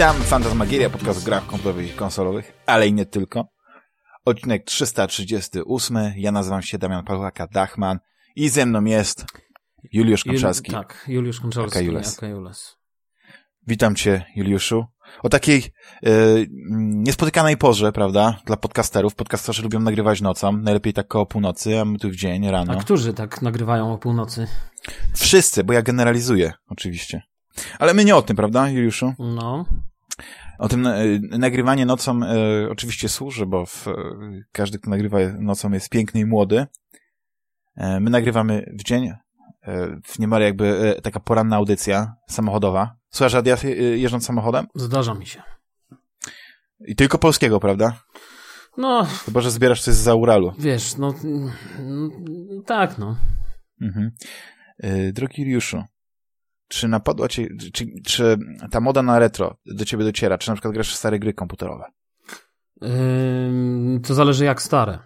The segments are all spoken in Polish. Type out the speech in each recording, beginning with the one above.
Witam, Fantasmagieria, podcast o grach komputerowych i konsolowych, ale i nie tylko. Odcinek 338. Ja nazywam się Damian Pawłaka-Dachman i ze mną jest Juliusz Konczalski. Jul tak, Juliusz Konczalski. Aka Jules. Aka Jules. Witam cię, Juliuszu. O takiej e, niespotykanej porze, prawda, dla podcasterów. Podcasterzy lubią nagrywać nocą, najlepiej tak koło północy, a my tu w dzień, rano. A którzy tak nagrywają o północy? Wszyscy, bo ja generalizuję, oczywiście. Ale my nie o tym, prawda, Juliuszu? No. O tym e, nagrywanie nocą e, oczywiście służy, bo w, e, każdy, kto nagrywa nocą jest piękny i młody. E, my nagrywamy w dzień, e, w niemal jakby e, taka poranna audycja samochodowa. Słuchasz radia jeżdżąc samochodem? Zdarza mi się. I tylko polskiego, prawda? No, Chyba, że zbierasz coś za Uralu. wiesz, no, mm, tak, no. Mhm. Drogi Juliuszu, czy napadła cię, czy, czy ta moda na retro do ciebie dociera? Czy na przykład grasz w stare gry komputerowe? Ym, to zależy jak stare.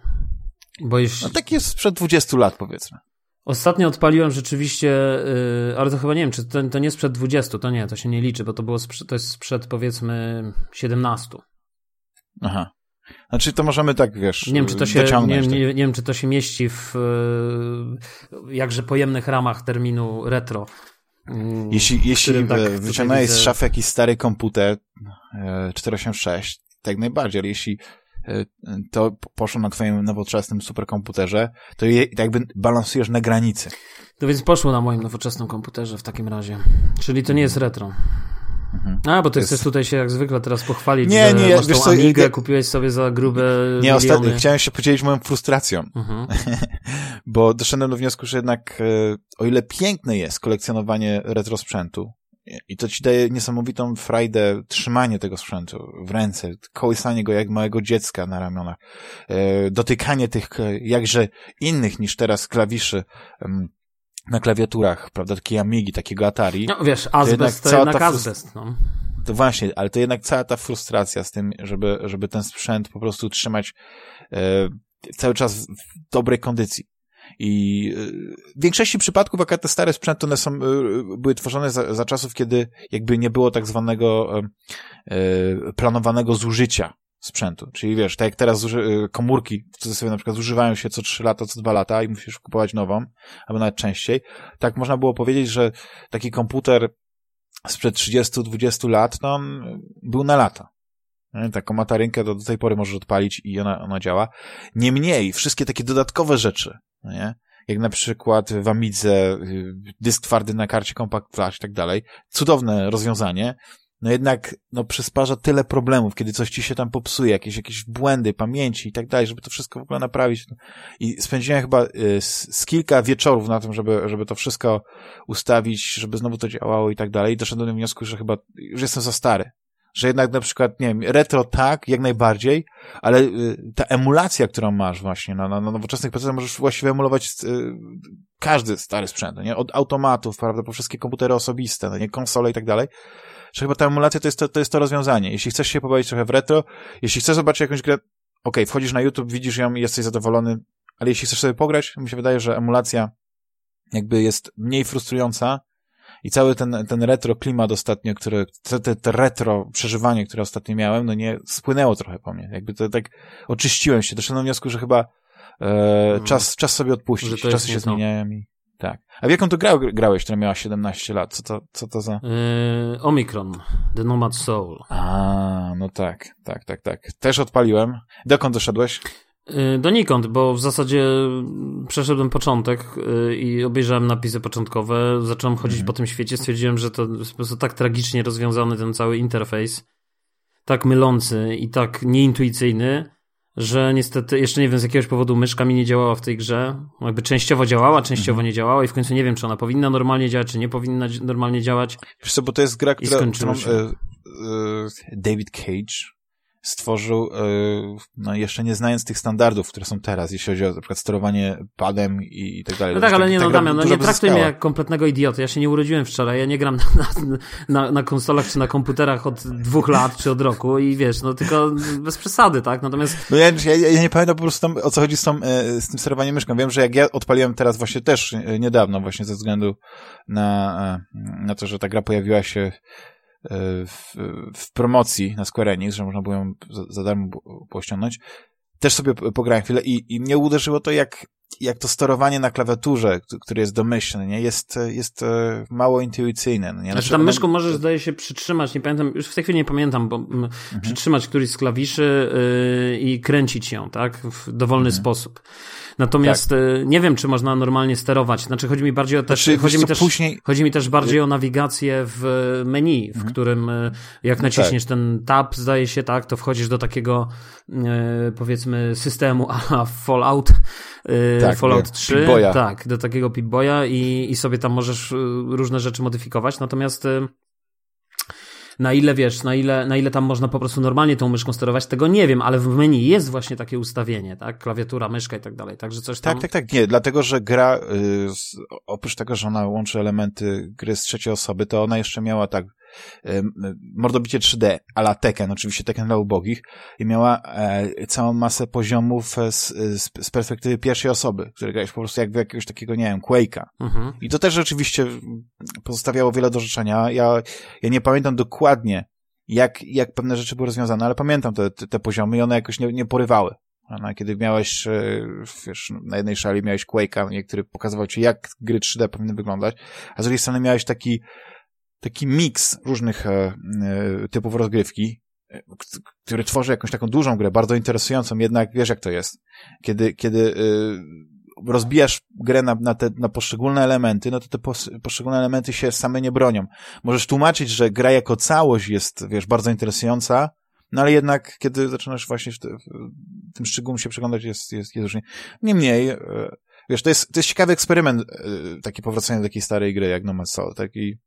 Bo jeśli... No tak jest sprzed 20 lat, powiedzmy. Ostatnio odpaliłem rzeczywiście, yy, ale to chyba nie wiem, czy to, to nie sprzed 20, to nie, to się nie liczy, bo to było to jest sprzed powiedzmy 17. Aha. Znaczy to możemy tak, wiesz, Nie wiem, czy to się, nie, dociągnąć. nie, nie wiem, czy to się mieści w yy, jakże pojemnych ramach terminu retro. Yy, Jeśli, jeśli tak e, wyciągnąłeś z szafy jakiś stary komputer e, 486, tak najbardziej, ale jeśli e, to poszło na twoim nowoczesnym superkomputerze, to je, jakby balansujesz na granicy. To więc poszło na moim nowoczesnym komputerze w takim razie. Czyli to nie jest retro. Mhm. A, bo ty jest- chcesz tutaj się jak zwykle teraz pochwalić, Nie, że nie, masz wiesz tą Amigę, ja- kupiłeś sobie za grube Nie, ostatnio chciałem się podzielić moją frustracją, Mhm. bo doszedłem do wniosku, że jednak e, o ile piękne jest kolekcjonowanie retro sprzętu i to ci daje niesamowitą frajdę trzymanie tego sprzętu w ręce, kołysanie go jak małego dziecka na ramionach, e, dotykanie tych e, jakże innych niż teraz klawiszy na klawiaturach, prawda, takiej Amigi, takiego Atari. No wiesz, jednak azbest to jednak ta frus- azbest, no. To właśnie, ale to jednak cała ta frustracja z tym, żeby, żeby ten sprzęt po prostu trzymać e, cały czas w w dobrej kondycji. I e, w większości przypadków akurat te stare sprzęty, one są, e, były tworzone za, za czasów, kiedy jakby nie było tak zwanego e, e, planowanego zużycia sprzętu. Czyli wiesz, tak jak teraz e, komórki w cudzysłowie na przykład zużywają się co 3 lata, co 2 lata i musisz kupować nową, albo nawet częściej. Tak można było powiedzieć, że taki komputer sprzed 30-20 lat, no był na lata. Taką matarynkę do, do tej pory możesz odpalić i ona, ona działa. Niemniej, wszystkie takie dodatkowe rzeczy, no nie? jak na przykład w Amidze y, dysk twardy na karcie Compact Flash i tak dalej, cudowne rozwiązanie, no jednak no, przysparza tyle problemów, kiedy coś ci się tam popsuje, jakieś, jakieś błędy, pamięci i tak dalej, żeby to wszystko w ogóle naprawić. I spędziłem chyba y, z, z kilka wieczorów na tym, żeby, żeby to wszystko ustawić, żeby znowu to działało i tak dalej. I doszedłem do wniosku, że chyba już jestem za stary. Że jednak na przykład, nie wiem, retro tak, jak najbardziej, ale y, ta emulacja, którą masz właśnie na, na, na nowoczesnych PC, możesz właściwie emulować y, każdy stary sprzęt, no nie? Od automatów, prawda, po wszystkie komputery osobiste, no nie? Konsole i tak dalej. Że chyba ta emulacja to jest to, to jest to rozwiązanie. Jeśli chcesz się pobawić trochę w retro, jeśli chcesz zobaczyć jakąś grę, okej, wchodzisz na YouTube, widzisz ją i jesteś zadowolony, ale jeśli chcesz sobie pograć, mi się wydaje, że emulacja jakby jest mniej frustrująca i cały ten, ten retro klimat ostatnio, które, te, te, retro przeżywanie, które ostatnio miałem, no nie, spłynęło trochę po mnie. Jakby to tak oczyściłem się, doszedłem do wniosku, że chyba e, czas, czas sobie odpuścić, czasy się zmieniają i tak. A w jaką to grał, grałeś, która miała 17 lat? Co to, co to za... Yy, Omicron, The Nomad Soul. A, no tak, tak, tak, tak. Też odpaliłem. Dokąd doszedłeś? Yy, Donikąd, bo w zasadzie przeszedłem początek yy, i obejrzałem napisy początkowe, zacząłem chodzić Mhm. po tym świecie, stwierdziłem, że to jest po prostu tak tragicznie rozwiązany ten cały interfejs, tak mylący i tak nieintuicyjny, że niestety jeszcze nie wiem z jakiegoś powodu myszka mi nie działała w tej grze. Jakby częściowo działała, częściowo Mhm. nie działała i w końcu nie wiem, czy ona powinna normalnie działać, czy nie powinna normalnie działać. Wiesz co, bo to jest gra, która, skończyło którą się. e, e, David Cage stworzył, e, no jeszcze nie znając tych standardów, które są teraz, jeśli chodzi o na przykład sterowanie padem i, tak dalej. No tak, ale nie no Damian, no nie traktuj mnie jak kompletnego idioty. Ja się nie urodziłem wczoraj, ja nie gram na, na, na, na konsolach czy na komputerach od dwóch lat czy od roku i wiesz, no tylko bez przesady, tak? Natomiast No ja, ja, ja nie pamiętam po prostu tam, o co chodzi z, tą, e, z tym sterowaniem myszką. Wiem, że jak ja odpaliłem teraz właśnie też e, niedawno, właśnie ze względu na, e, na to, że ta gra pojawiła się w, w promocji na Square Enix, że można było ją za, za darmo pościągnąć. Też sobie pograłem chwilę i, i mnie uderzyło to, jak, jak to sterowanie na klawiaturze, które jest domyślne, nie? Jest, jest e, mało intuicyjne. Nie? Znaczy, znaczy tam myszką możesz, zdaje się, przytrzymać, nie pamiętam, już w tej chwili nie pamiętam, bo mhm. przytrzymać któryś z klawiszy yy, i kręcić ją, tak? W dowolny mhm. sposób. Natomiast tak. E, nie wiem, czy można normalnie sterować. Znaczy, chodzi mi bardziej o też, znaczy, chodzi, mi też później... chodzi mi też bardziej o nawigację w menu, w mhm. którym e, jak no naciśniesz tak. ten tab, zdaje się, tak, to wchodzisz do takiego e, powiedzmy systemu a Fallout, tak, Fallout 3, tak, do takiego Pip-Boya i, i sobie tam możesz różne rzeczy modyfikować. Natomiast na ile wiesz, na ile, na ile tam można po prostu normalnie tą myszką sterować, tego nie wiem, ale w menu jest właśnie takie ustawienie, tak? Klawiatura, myszka i tak dalej, także coś tam... Tak, tak, tak, nie, dlatego, że gra, y, oprócz tego, że ona łączy elementy gry z trzeciej osoby, to ona jeszcze miała tak mordobicie 3D, ala Tekken, oczywiście Tekken dla ubogich i miała e, całą masę poziomów e, z, z, perspektywy pierwszej osoby, które grałeś po prostu jakby jakiegoś takiego, nie wiem, Quake'a. Mhm. I to też rzeczywiście pozostawiało wiele do życzenia. Ja, ja nie pamiętam dokładnie, jak, jak pewne rzeczy były rozwiązane, ale pamiętam te, te, te poziomy i one jakoś nie, nie porywały. No, kiedy miałeś, e, wiesz, na jednej szali miałeś Quake'a, który pokazywał ci, jak gry 3D powinny wyglądać, a z drugiej strony miałeś taki taki miks różnych e, e, typów rozgrywki, e, który tworzy jakąś taką dużą grę, bardzo interesującą, jednak wiesz jak to jest. Kiedy, kiedy rozbijasz grę na, na, te, na poszczególne elementy, no to te poszczególne elementy się same nie bronią. Możesz tłumaczyć, że gra jako całość jest, wiesz, bardzo interesująca, no ale jednak, kiedy zaczynasz właśnie w, te, w tym szczegółom się przeglądać, jest, jest, jest różnie. Niemniej, wiesz, to jest, to jest ciekawy eksperyment, taki powracanie do takiej starej gry, jak No Man's Soul, taki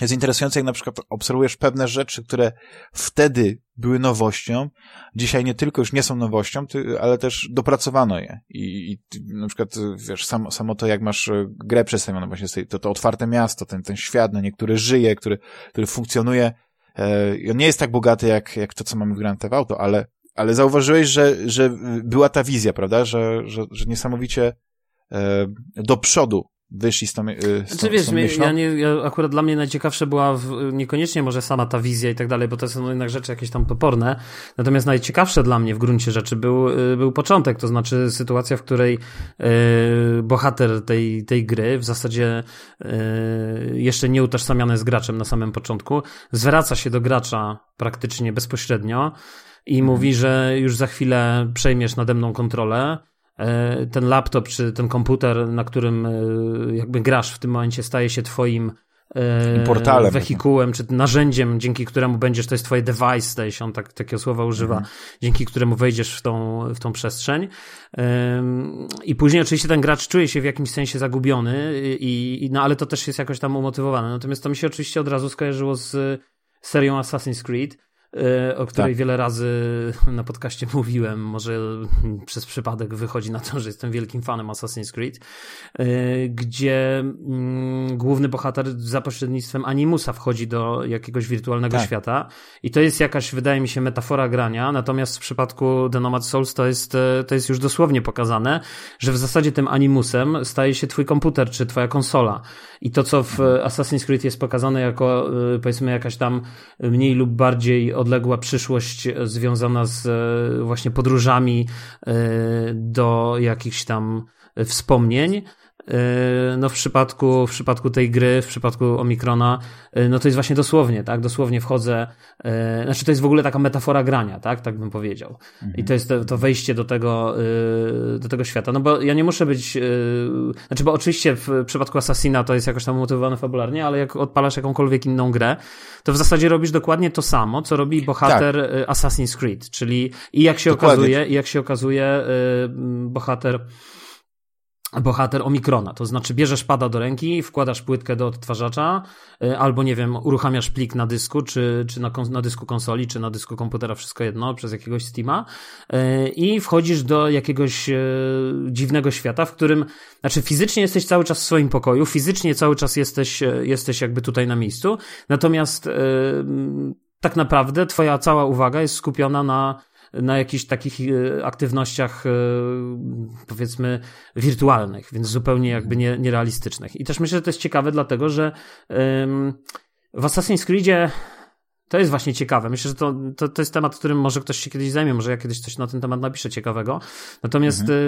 jest interesujące, jak na przykład obserwujesz pewne rzeczy, które wtedy były nowością, dzisiaj nie tylko już nie są nowością, ale też dopracowano je. I, i na przykład, wiesz, samo, samo to, jak masz e, grę przedstawioną właśnie, to, to otwarte miasto, ten, ten świat, no niektóry żyje, który, który funkcjonuje, e, i on nie jest tak bogaty, jak, jak to, co mamy w Grand Theft Auto, ale, ale zauważyłeś, że, że była ta wizja, prawda, że, że, że niesamowicie e, do przodu wyszli z tą, y, z znaczy, wiesz, z tą myślą. Ja nie, ja akurat dla mnie najciekawsze była w, niekoniecznie może sama ta wizja i tak dalej, bo to są jednak rzeczy jakieś tam toporne. Natomiast najciekawsze dla mnie w gruncie rzeczy był, y, był początek, to znaczy sytuacja, w której y, bohater tej, tej gry, w zasadzie y, jeszcze nie utożsamiany z graczem na samym początku, zwraca się do gracza praktycznie bezpośrednio i mhm. mówi, że już za chwilę przejmiesz nade mną kontrolę ten laptop czy ten komputer, na którym e, jakby grasz w tym momencie staje się twoim e, portalem. wehikułem, czy narzędziem, dzięki któremu będziesz, to jest twoje device, staje się on tak, takiego słowa używa, mhm. dzięki któremu wejdziesz w tą, w tą przestrzeń. I później oczywiście ten gracz czuje się w jakimś sensie zagubiony, i, no ale to też jest jakoś tam umotywowane. Natomiast to mi się oczywiście od razu skojarzyło z serią Assassin's Creed, E, o której tak. wiele razy na podcaście mówiłem, może przez przypadek wychodzi na to, że jestem wielkim fanem Assassin's Creed, e, gdzie mm, główny bohater za pośrednictwem Animusa wchodzi do jakiegoś wirtualnego tak. świata. I to jest jakaś, wydaje mi się, metafora grania, natomiast w przypadku The Nomad Souls to jest, e, to jest już dosłownie pokazane, że w zasadzie tym Animusem staje się twój komputer czy twoja konsola. I to, co w Assassin's Creed jest pokazane jako, powiedzmy, jakaś tam mniej lub bardziej odległa przyszłość związana z e, właśnie podróżami e, do jakichś tam wspomnień, no w przypadku, w przypadku tej gry, w przypadku Omikrona, e, no to jest właśnie dosłownie, tak? Dosłownie wchodzę, e, znaczy to jest w ogóle taka metafora grania, tak? Tak bym powiedział. Mhm. I to jest to, to, wejście do tego, do tego świata. No bo ja nie muszę być, znaczy bo oczywiście w przypadku Assassina to jest jakoś tam umotywowane fabularnie, ale jak odpalasz jakąkolwiek inną grę, to w zasadzie robisz dokładnie to samo, co robi bohater tak. Assassin's Creed, czyli i jak się dokładnie. okazuje, i jak się okazuje, bohater bohater Omikrona. To znaczy bierzesz pada do ręki, wkładasz płytkę do odtwarzacza, y, albo nie wiem, uruchamiasz plik na dysku, czy, czy na, na dysku konsoli, czy na dysku komputera, wszystko jedno, przez jakiegoś Steama y, i wchodzisz do jakiegoś y, dziwnego świata, w którym, znaczy fizycznie jesteś cały czas w swoim pokoju, fizycznie cały czas jesteś, jesteś jakby tutaj na miejscu, natomiast tak naprawdę twoja cała uwaga jest skupiona na na jakichś takich e, aktywnościach, e, powiedzmy, wirtualnych, więc zupełnie jakby nie, nierealistycznych. I też myślę, że to jest ciekawe, dlatego że w Assassin's Creedzie To jest właśnie ciekawe. Myślę, że to, to, to jest temat, którym może ktoś się kiedyś zajmie, może ja kiedyś coś na ten temat napiszę ciekawego. Natomiast mhm.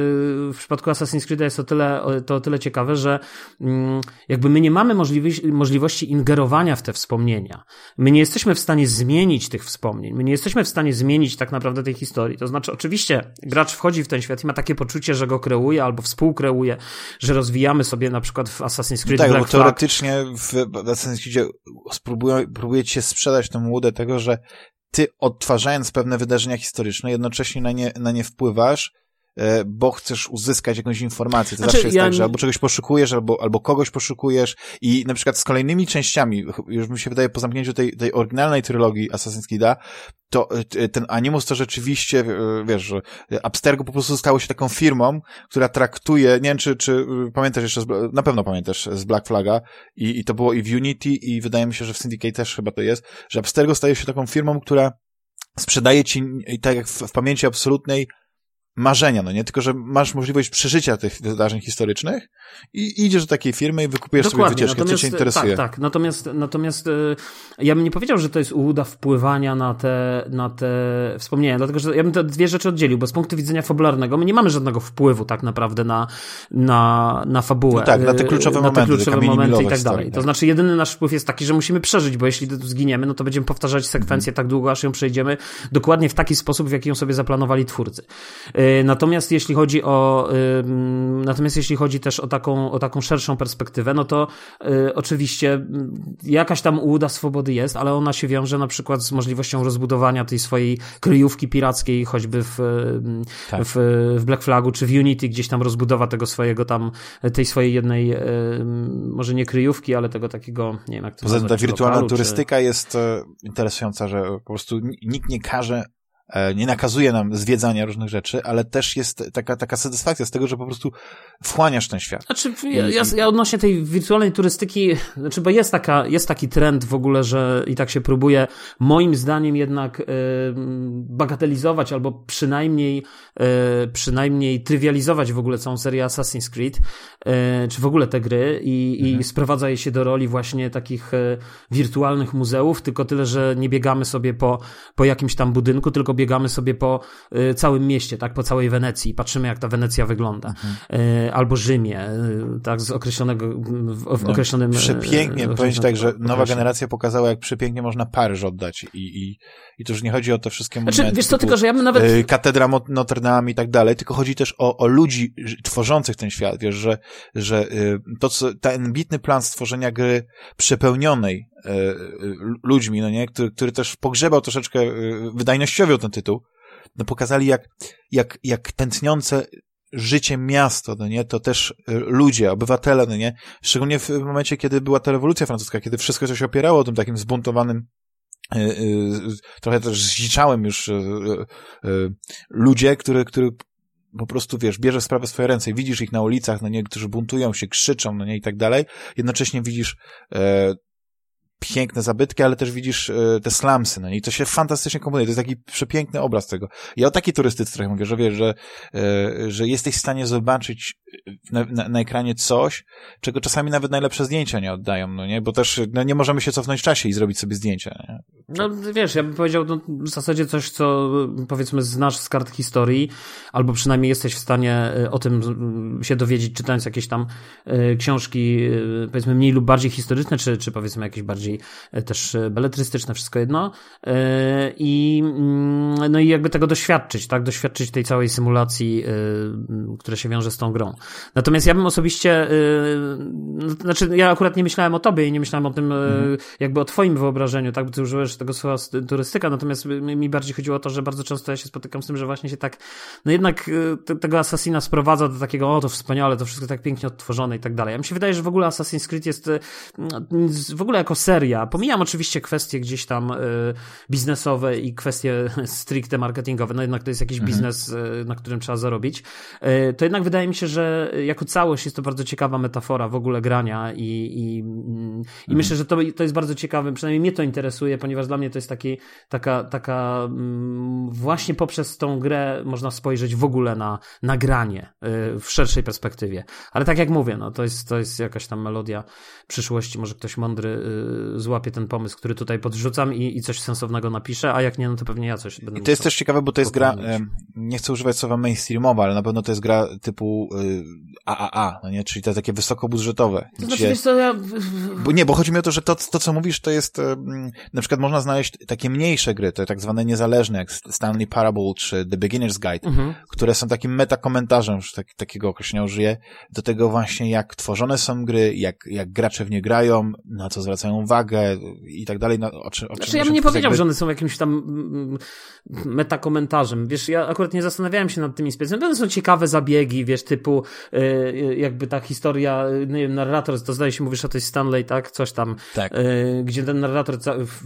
Y, w przypadku Assassin's Creed jest to tyle, to o tyle ciekawe, że mm, jakby my nie mamy możliwości, możliwości ingerowania w te wspomnienia. My nie jesteśmy w stanie zmienić tych wspomnień. My nie jesteśmy w stanie zmienić tak naprawdę tej historii. To znaczy, oczywiście, gracz wchodzi w ten świat i ma takie poczucie, że go kreuje albo współkreuje, że rozwijamy sobie na przykład w Assassin's Creed no tak, Black bo teoretycznie w Assassin's Creed spróbują, próbujecie sprzedać tę łudę tego, że ty odtwarzając pewne wydarzenia historyczne, jednocześnie na nie, na nie wpływasz, bo chcesz uzyskać jakąś informację. To znaczy, zawsze jest ja tak, że albo czegoś poszukujesz, albo, albo kogoś poszukujesz i na przykład z kolejnymi częściami, już mi się wydaje po zamknięciu tej, tej oryginalnej trylogii Assassin's Creed'a, to e, ten Animus to rzeczywiście, e, wiesz, że Abstergo po prostu stało się taką firmą, która traktuje, nie wiem, czy, czy pamiętasz jeszcze, z, na pewno pamiętasz z Black Flaga i, i to było i w Unity i wydaje mi się, że w Syndicate też chyba to jest, że Abstergo staje się taką firmą, która sprzedaje ci, tak jak w, w pamięci absolutnej, marzenia, no nie? Tylko, że masz możliwość przeżycia tych wydarzeń historycznych i idziesz do takiej firmy i wykupujesz Dokładnie. sobie wycieczkę, co cię interesuje. Tak, tak. Natomiast, natomiast y, ja bym nie powiedział, że to jest ułuda wpływania na te, na te wspomnienia, dlatego, że ja bym te dwie rzeczy oddzielił, bo z punktu widzenia fabularnego my nie mamy żadnego wpływu tak naprawdę na, na, na fabułę. No tak, na te kluczowe na momenty, te kluczowe momenty i tak dalej. Tak. To znaczy, jedyny nasz wpływ jest taki, że musimy przeżyć, bo jeśli zginiemy, no to będziemy powtarzać sekwencję mhm. tak długo, aż ją przejdziemy dokładnie w taki sposób, w jaki ją sobie zaplanowali twórcy. Y, Natomiast jeśli chodzi o, natomiast jeśli chodzi też o taką, o taką szerszą perspektywę, no to y, oczywiście jakaś tam ułuda swobody jest, ale ona się wiąże na przykład z możliwością rozbudowania tej swojej kryjówki pirackiej, choćby w, tak. w, w Black Flagu czy w Unity, gdzieś tam rozbudowa tego swojego tam, tej swojej jednej, może nie kryjówki, ale tego takiego, nie wiem jak to Poza tym ta wirtualna lokalu, turystyka czy... jest e, interesująca, że po prostu nikt nie każe nie nakazuje nam zwiedzania różnych rzeczy, ale też jest taka, taka satysfakcja z tego, że po prostu wchłaniasz ten świat. Znaczy, ja, ja, ja odnośnie tej wirtualnej turystyki, znaczy, bo jest taka, jest taki trend w ogóle, że i tak się próbuje, moim zdaniem jednak yy, bagatelizować albo przynajmniej, yy, przynajmniej trywializować w ogóle całą serię Assassin's Creed, yy, czy w ogóle te gry i, mhm. i sprowadza je się do roli właśnie takich wirtualnych muzeów, tylko tyle, że nie biegamy sobie po, po jakimś tam budynku, tylko biegamy sobie po y, całym mieście, tak, po całej Wenecji, patrzymy jak ta Wenecja wygląda. Mhm. Y, albo Rzymie, y, tak, z określonego, w, w no, określonym... Przepięknie, powiedzieć tak, że nowa generacja pokazała, jak przepięknie można Paryż oddać i, i, i to już nie chodzi o te wszystkie znaczy, momenty. Wiesz co, tylko, że ja bym nawet... Katedra Notre Dame i tak dalej, tylko chodzi też o, o ludzi tworzących ten świat, wiesz, że, że to, co, ten ambitny plan stworzenia gry przepełnionej ludźmi, no nie, który, który też pogrzebał troszeczkę wydajnościowo ten tytuł, no pokazali jak, jak, jak tętniące życie miasto, no nie, to też y, ludzie, obywatele, no nie, szczególnie w momencie, kiedy była ta rewolucja francuska, kiedy wszystko się opierało o tym takim zbuntowanym y, y, trochę też zdziczałem już ludzie, który, który po prostu, wiesz, bierze sprawę w swoje ręce, widzisz ich na ulicach, no nie, którzy buntują się, krzyczą, no nie, i tak dalej, jednocześnie widzisz e, piękne zabytki, ale też widzisz e, te slumsy, no i to się fantastycznie komponuje. To jest taki przepiękny obraz tego. Ja o takiej turystyce trochę mówię, że wiesz, że, e, że jesteś w stanie zobaczyć na, na, na, ekranie coś, czego czasami nawet najlepsze zdjęcia nie oddają, no nie? Bo też no, nie możemy się cofnąć w czasie i zrobić sobie zdjęcia, nie? No wiesz, ja bym powiedział no, w zasadzie coś, co powiedzmy znasz z kart historii, albo przynajmniej jesteś w stanie e, o tym się dowiedzieć, czytając jakieś tam książki, powiedzmy mniej lub bardziej historyczne, czy, czy powiedzmy jakieś bardziej bardziej e, też e, beletrystyczne, wszystko jedno. E, I, mm, no i jakby tego doświadczyć, tak? Doświadczyć tej całej symulacji, która się wiąże z tą grą. Natomiast ja bym osobiście, no, znaczy ja akurat nie myślałem o tobie i nie myślałem o tym mhm. jakby o twoim wyobrażeniu, tak? Bo ty użyłeś tego słowa turystyka, natomiast mi bardziej chodziło o to, że bardzo często ja się spotykam z tym, że właśnie się tak, no jednak tego Assassina sprowadza do takiego, o to wspaniale, to wszystko tak pięknie odtworzone i tak dalej. Ja mi się wydaje, że w ogóle Assassin's Creed jest w ogóle jako ser seria. Pomijam oczywiście kwestie gdzieś tam y, biznesowe i kwestie stricte marketingowe, no jednak to jest jakiś mhm. biznes, y, na którym trzeba zarobić. Y, to jednak wydaje mi się, że jako całość jest to bardzo ciekawa metafora w ogóle grania i, i, i mhm. myślę, że to, to jest bardzo ciekawe, przynajmniej mnie to interesuje, ponieważ dla mnie to jest taki, taka, taka mm, właśnie poprzez tą grę można spojrzeć w ogóle na nagranie y, w szerszej perspektywie. Ale tak jak mówię, no to jest, to jest jakaś tam melodia przyszłości, może ktoś mądry y, złapie ten pomysł, który tutaj podrzucam i, i coś sensownego napisze, a jak nie, no to pewnie ja coś będę I to jest też ciekawe, bo to jest gra, nie chcę używać słowa mainstreamowa, ale na pewno to jest gra typu AAA, no nie? czyli te takie wysokobudżetowe. To znaczy, wiesz co, ja... Bo nie, bo chodzi mi o to, że to, to co mówisz, to jest, na przykład można znaleźć takie mniejsze gry, to tak zwane niezależne, jak Stanley Parable czy The Beginner's Guide, mhm. które są takim metakomentarzem, już tak, takiego określenia użyję, do tego właśnie jak tworzone są gry, jak, jak gracze w nie grają, na co zwracają uwagę i tak dalej. No, o, czy, o znaczy, ja bym nie powiedział, jakby... że one są jakimś tam mm, metakomentarzem. Wiesz, ja akurat nie zastanawiałem się nad tymi specjalnymi. One są ciekawe zabiegi, wiesz, typu yy, jakby ta historia, nie wiem, narrator, to zdaje się, mówisz o tej Stanley, tak? Coś tam. Tak. Yy, gdzie ten narrator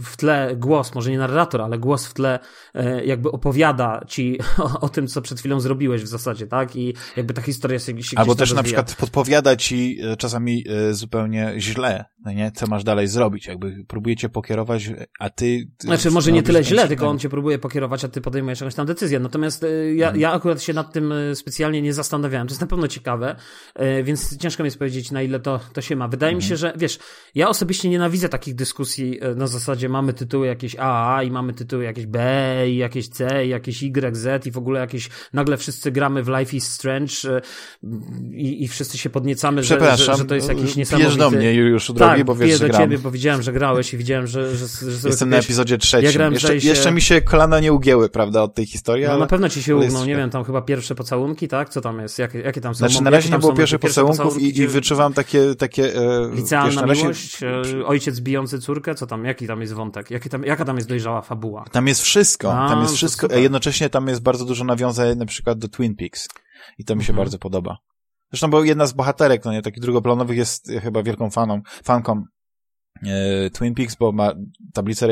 w tle, głos, może nie narrator, ale głos w tle yy, jakby opowiada ci o, o, tym, co przed chwilą zrobiłeś w zasadzie, tak? I jakby ta historia się, się Albo też na przykład podpowiada ci czasami zupełnie źle, no nie? Co masz dalej zrobić? Jakby próbujecie pokierować, a ty... ty znaczy, może nie tyle źle, tylko on cię próbuje pokierować, a ty podejmujesz jakąś tam decyzję. Natomiast y, ja, hmm. ja akurat się nad tym y, specjalnie nie zastanawiałem. To jest na pewno ciekawe, y, więc ciężko mi jest powiedzieć, na ile to, to się ma. Wydaje hmm. mi się, mhm. że wiesz, ja osobiście nienawidzę takich dyskusji na zasadzie mamy tytuły jakieś A i mamy tytuły jakieś B i jakieś C i jakieś Y, Z i w ogóle jakieś nagle wszyscy gramy w Life is Strange i, i wszyscy się podniecamy, że, że, że to jest jakiś niesamowity... do mnie już drogi, tak, bo wiesz, że do gram. ciebie, bo widziałem, że grałeś i widziałem, że... że, że Jestem na epizodzie trzecim. Ja jeszcze, jeszcze mi się kolana nie ugięły, prawda, od tej historii, No ale... na pewno ci się ugną, nie wiem, tam chyba pierwsze pocałunki, tak? Co tam jest? Jakie, jakie tam są? Znaczy na razie nie było pierwszych pocałunków i, i wyczuwam takie... takie e, Licealna wiesz, miłość, razie... ojciec bijący córkę, co tam, jaki tam jest wątek? Jaki tam, jaka tam jest dojrzała fabuła? Tam jest wszystko, A, tam jest wszystko, jednocześnie tam jest bardzo dużo nawiązań na przykład do Twin Peaks i to mi się mhm. bardzo podoba. Zresztą, bo jedna z bohaterek, no nie, takich drugoplanowych jest chyba wielką faną, fanką E, Twin Peaks, bo ma tablicę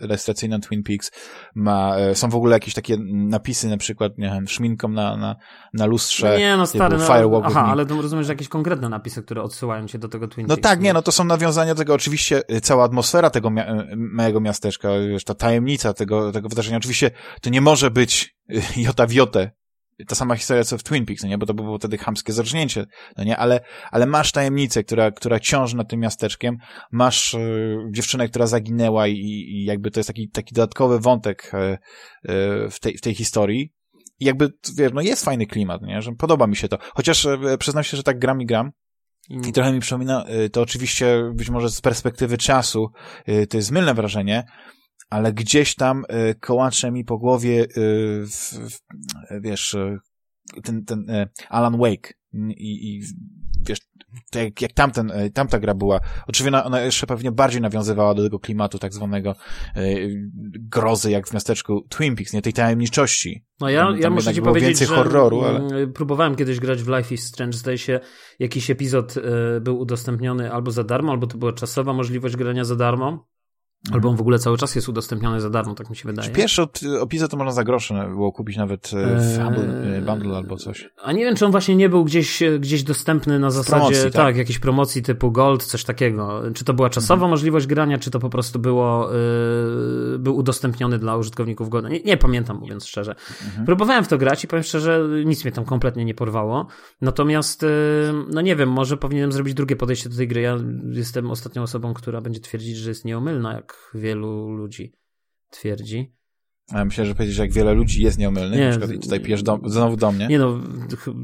rejestracyjną, Twin Peaks, ma, e, są w ogóle jakieś takie napisy, na przykład, nie wiem, szminką na, na, na lustrze. Nie, no stary, no, Firewalk aha, ale to rozumiesz, że jakieś konkretne napisy, które odsyłają cię do tego Twin no Peaks. No tak, nie, no to są nawiązania do tego, oczywiście e, cała atmosfera tego małego miasteczka, wiesz, ta tajemnica tego, tego wydarzenia, oczywiście to nie może być jota w jotę ta sama historia co w Twin Peaks, no nie? Bo to było wtedy chamskie zarżnięcie, no nie? Ale, ale masz tajemnicę, która, która ciąży nad tym miasteczkiem, masz y, dziewczynę, która zaginęła i, i jakby to jest taki, taki dodatkowy wątek y, y, w, tej, w tej historii. I jakby, wiesz, no jest fajny klimat, nie? Że podoba mi się to. Chociaż przyznam się, że tak gram i gram, i trochę mi przypomina, to oczywiście być może z perspektywy czasu, to jest mylne wrażenie, ale gdzieś tam y, kołacze mi po głowie, y, w, w, wiesz, y, ten, ten Alan Wake. I, i wiesz, jak, jak tamten, tamta gra była, oczywiście ona, jeszcze pewnie bardziej nawiązywała do tego klimatu tak zwanego grozy, jak w miasteczku Twin Peaks, nie tej tajemniczości. No ja, tam, ja muszę ci powiedzieć, że horroru, ale... próbowałem kiedyś grać w Life is Strange, zdaje się jakiś epizod był udostępniony albo za darmo, albo to była czasowa możliwość grania za darmo Albo on w ogóle cały czas jest udostępniony za darmo, tak mi się wydaje. Pierwszy opis to można za grosze było kupić nawet e, w eee, e, bundle albo coś. A nie wiem, czy on właśnie nie był gdzieś, e, gdzieś dostępny na zasadzie, promocji, tak. tak, jakiejś promocji typu Gold, coś takiego. Czy to była czasowa mhm. możliwość grania, czy to po prostu było, yy, był udostępniony dla użytkowników Golda. Nie, nie pamiętam, mówiąc szczerze. Mhm. Próbowałem w to grać i powiem szczerze, nic mnie tam kompletnie nie porwało. Natomiast, yy, no nie wiem, może powinienem zrobić drugie podejście do tej gry. Ja jestem ostatnią osobą, która będzie twierdzić, że jest nieomylna, jak wielu ludzi twierdzi. A myślę, że powiedzieć, że jak wiele ludzi jest nieomylnych, nie, na przykład i tutaj pijesz do, znowu do mnie. Nie no,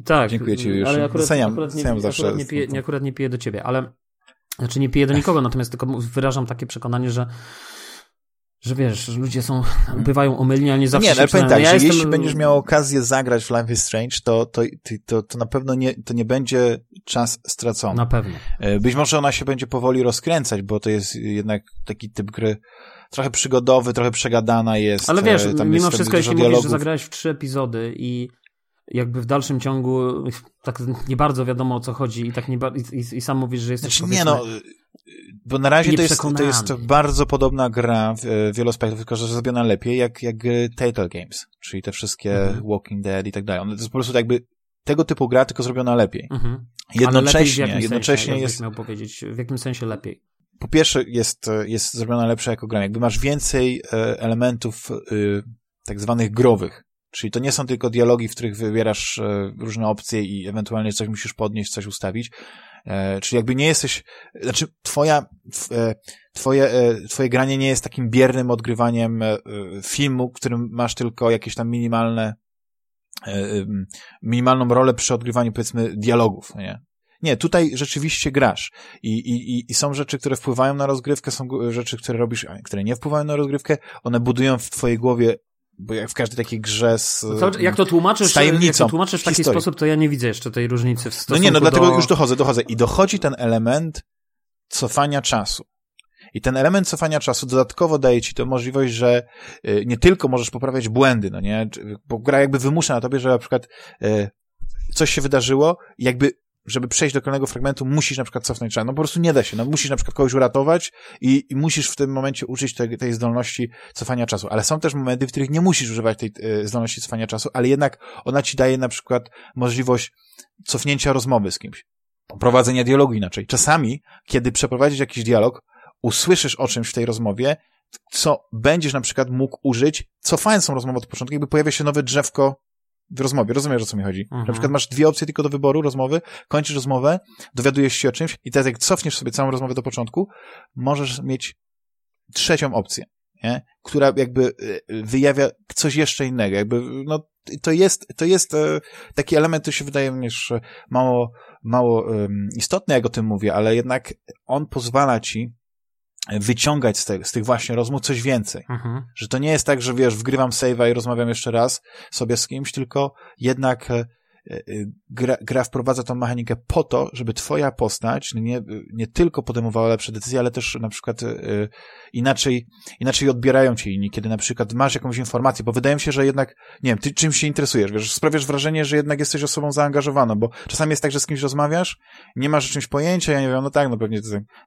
tak. Dziękuję ci już. Ale akurat, doceniam, akurat, nie, doceniam zawsze. Akurat nie, piję, nie, akurat nie piję do ciebie, ale znaczy nie piję do nikogo, natomiast tylko wyrażam takie przekonanie, że że wiesz, że ludzie są, bywają omylni, ale nie zawsze Nie, no, ale powiem tak, ja że jestem... jeśli będziesz miał okazję zagrać w Life is Strange, to, to, to, to na pewno nie, to nie będzie czas stracony. Na pewno. E, być może ona się będzie powoli rozkręcać, bo to jest jednak taki typ gry trochę przygodowy, trochę przegadana jest. Ale wiesz, e, tam mimo wszystko, jeśli dialogów. mówisz, że zagrałeś w trzy epizody i jakby w dalszym ciągu tak nie bardzo wiadomo o co chodzi i tak nie i, i, sam mówisz, że jesteś znaczy, nie no, bo na razie to jest, to jest bardzo podobna gra w wielu aspektach, tylko że zrobiona lepiej, jak, jak Telltale Games, czyli te wszystkie mhm. Walking Dead i tak dalej. To jest po prostu jakby tego typu gra, tylko zrobiona lepiej. Mhm. Jednocześnie, lepiej jednocześnie sensie, jest... miał powiedzieć, w jakim sensie lepiej? po pierwsze jest, jest zrobiona lepsza jako gra. Jakby masz więcej e, elementów tak zwanych growych. Czyli to nie są tylko dialogi, w których wybierasz e, różne opcje i ewentualnie coś musisz podnieść, coś ustawić. E, czyli jakby nie jesteś, znaczy twoja, twoje, twoje granie nie jest takim biernym odgrywaniem filmu, którym masz tylko jakieś tam minimalne minimalną rolę przy odgrywaniu, powiedzmy, dialogów, nie? Nie, tutaj rzeczywiście grasz. I, i, I są rzeczy, które wpływają na rozgrywkę, są rzeczy, które robisz, które nie wpływają na rozgrywkę. One budują w twojej głowie bo jak w każdej takiej grze z no Jak to tłumaczysz, jak to tłumaczysz w taki historii. sposób, to ja nie widzę jeszcze tej różnicy w stosunku No nie, no dlatego do... już dochodzę, dochodzę. I dochodzi ten element cofania czasu. I ten element cofania czasu dodatkowo daje ci to możliwość, że y, nie tylko możesz poprawiać błędy, no nie, bo gra jakby wymusza na tobie, że na przykład y, coś się wydarzyło jakby żeby przejść do kolejnego fragmentu, musisz na przykład cofnąć czas. No po prostu nie da się. No musisz na przykład kogoś uratować i, i musisz w tym momencie użyć tej, zdolności cofania czasu. Ale są też momenty, w których nie musisz używać tej e, zdolności cofania czasu, ale jednak ona ci daje na przykład możliwość cofnięcia rozmowy z kimś. Prowadzenia dialogu inaczej. Czasami, kiedy przeprowadzisz jakiś dialog, usłyszysz o czymś w tej rozmowie, co będziesz na przykład mógł użyć, cofając tą rozmowę od początku, jakby pojawia się nowe drzewko w rozmowie. Rozumiesz, o co mi chodzi? Mhm. Na przykład masz dwie opcje tylko do wyboru rozmowy, kończysz rozmowę, dowiadujesz się o czymś i teraz jak cofniesz sobie całą rozmowę do początku, możesz mieć trzecią opcję, nie? która jakby y, wyjawia coś jeszcze innego. Jakby, no, to jest, to jest e, taki element, który się wydaje mi mało, mało um, istotny, jak o tym mówię, ale jednak on pozwala ci wyciągać z, te, z tych właśnie rozmów coś więcej. Mhm. Że to nie jest tak, że wiesz, wgrywam save'a i rozmawiam jeszcze raz sobie z kimś, tylko jednak e, gra, gra wprowadza tą mechanikę po to, żeby twoja postać nie, nie tylko podejmowała lepsze decyzje, ale też na przykład y, inaczej, inaczej odbierają cię inni, kiedy na przykład masz jakąś informację, bo wydaje mi się, że jednak, nie wiem, ty czymś się interesujesz, wiesz, sprawiasz wrażenie, że jednak jesteś osobą zaangażowaną, bo czasami jest tak, że z kimś rozmawiasz, nie masz o czymś pojęcia, ja nie wiem, no tak, no pewnie,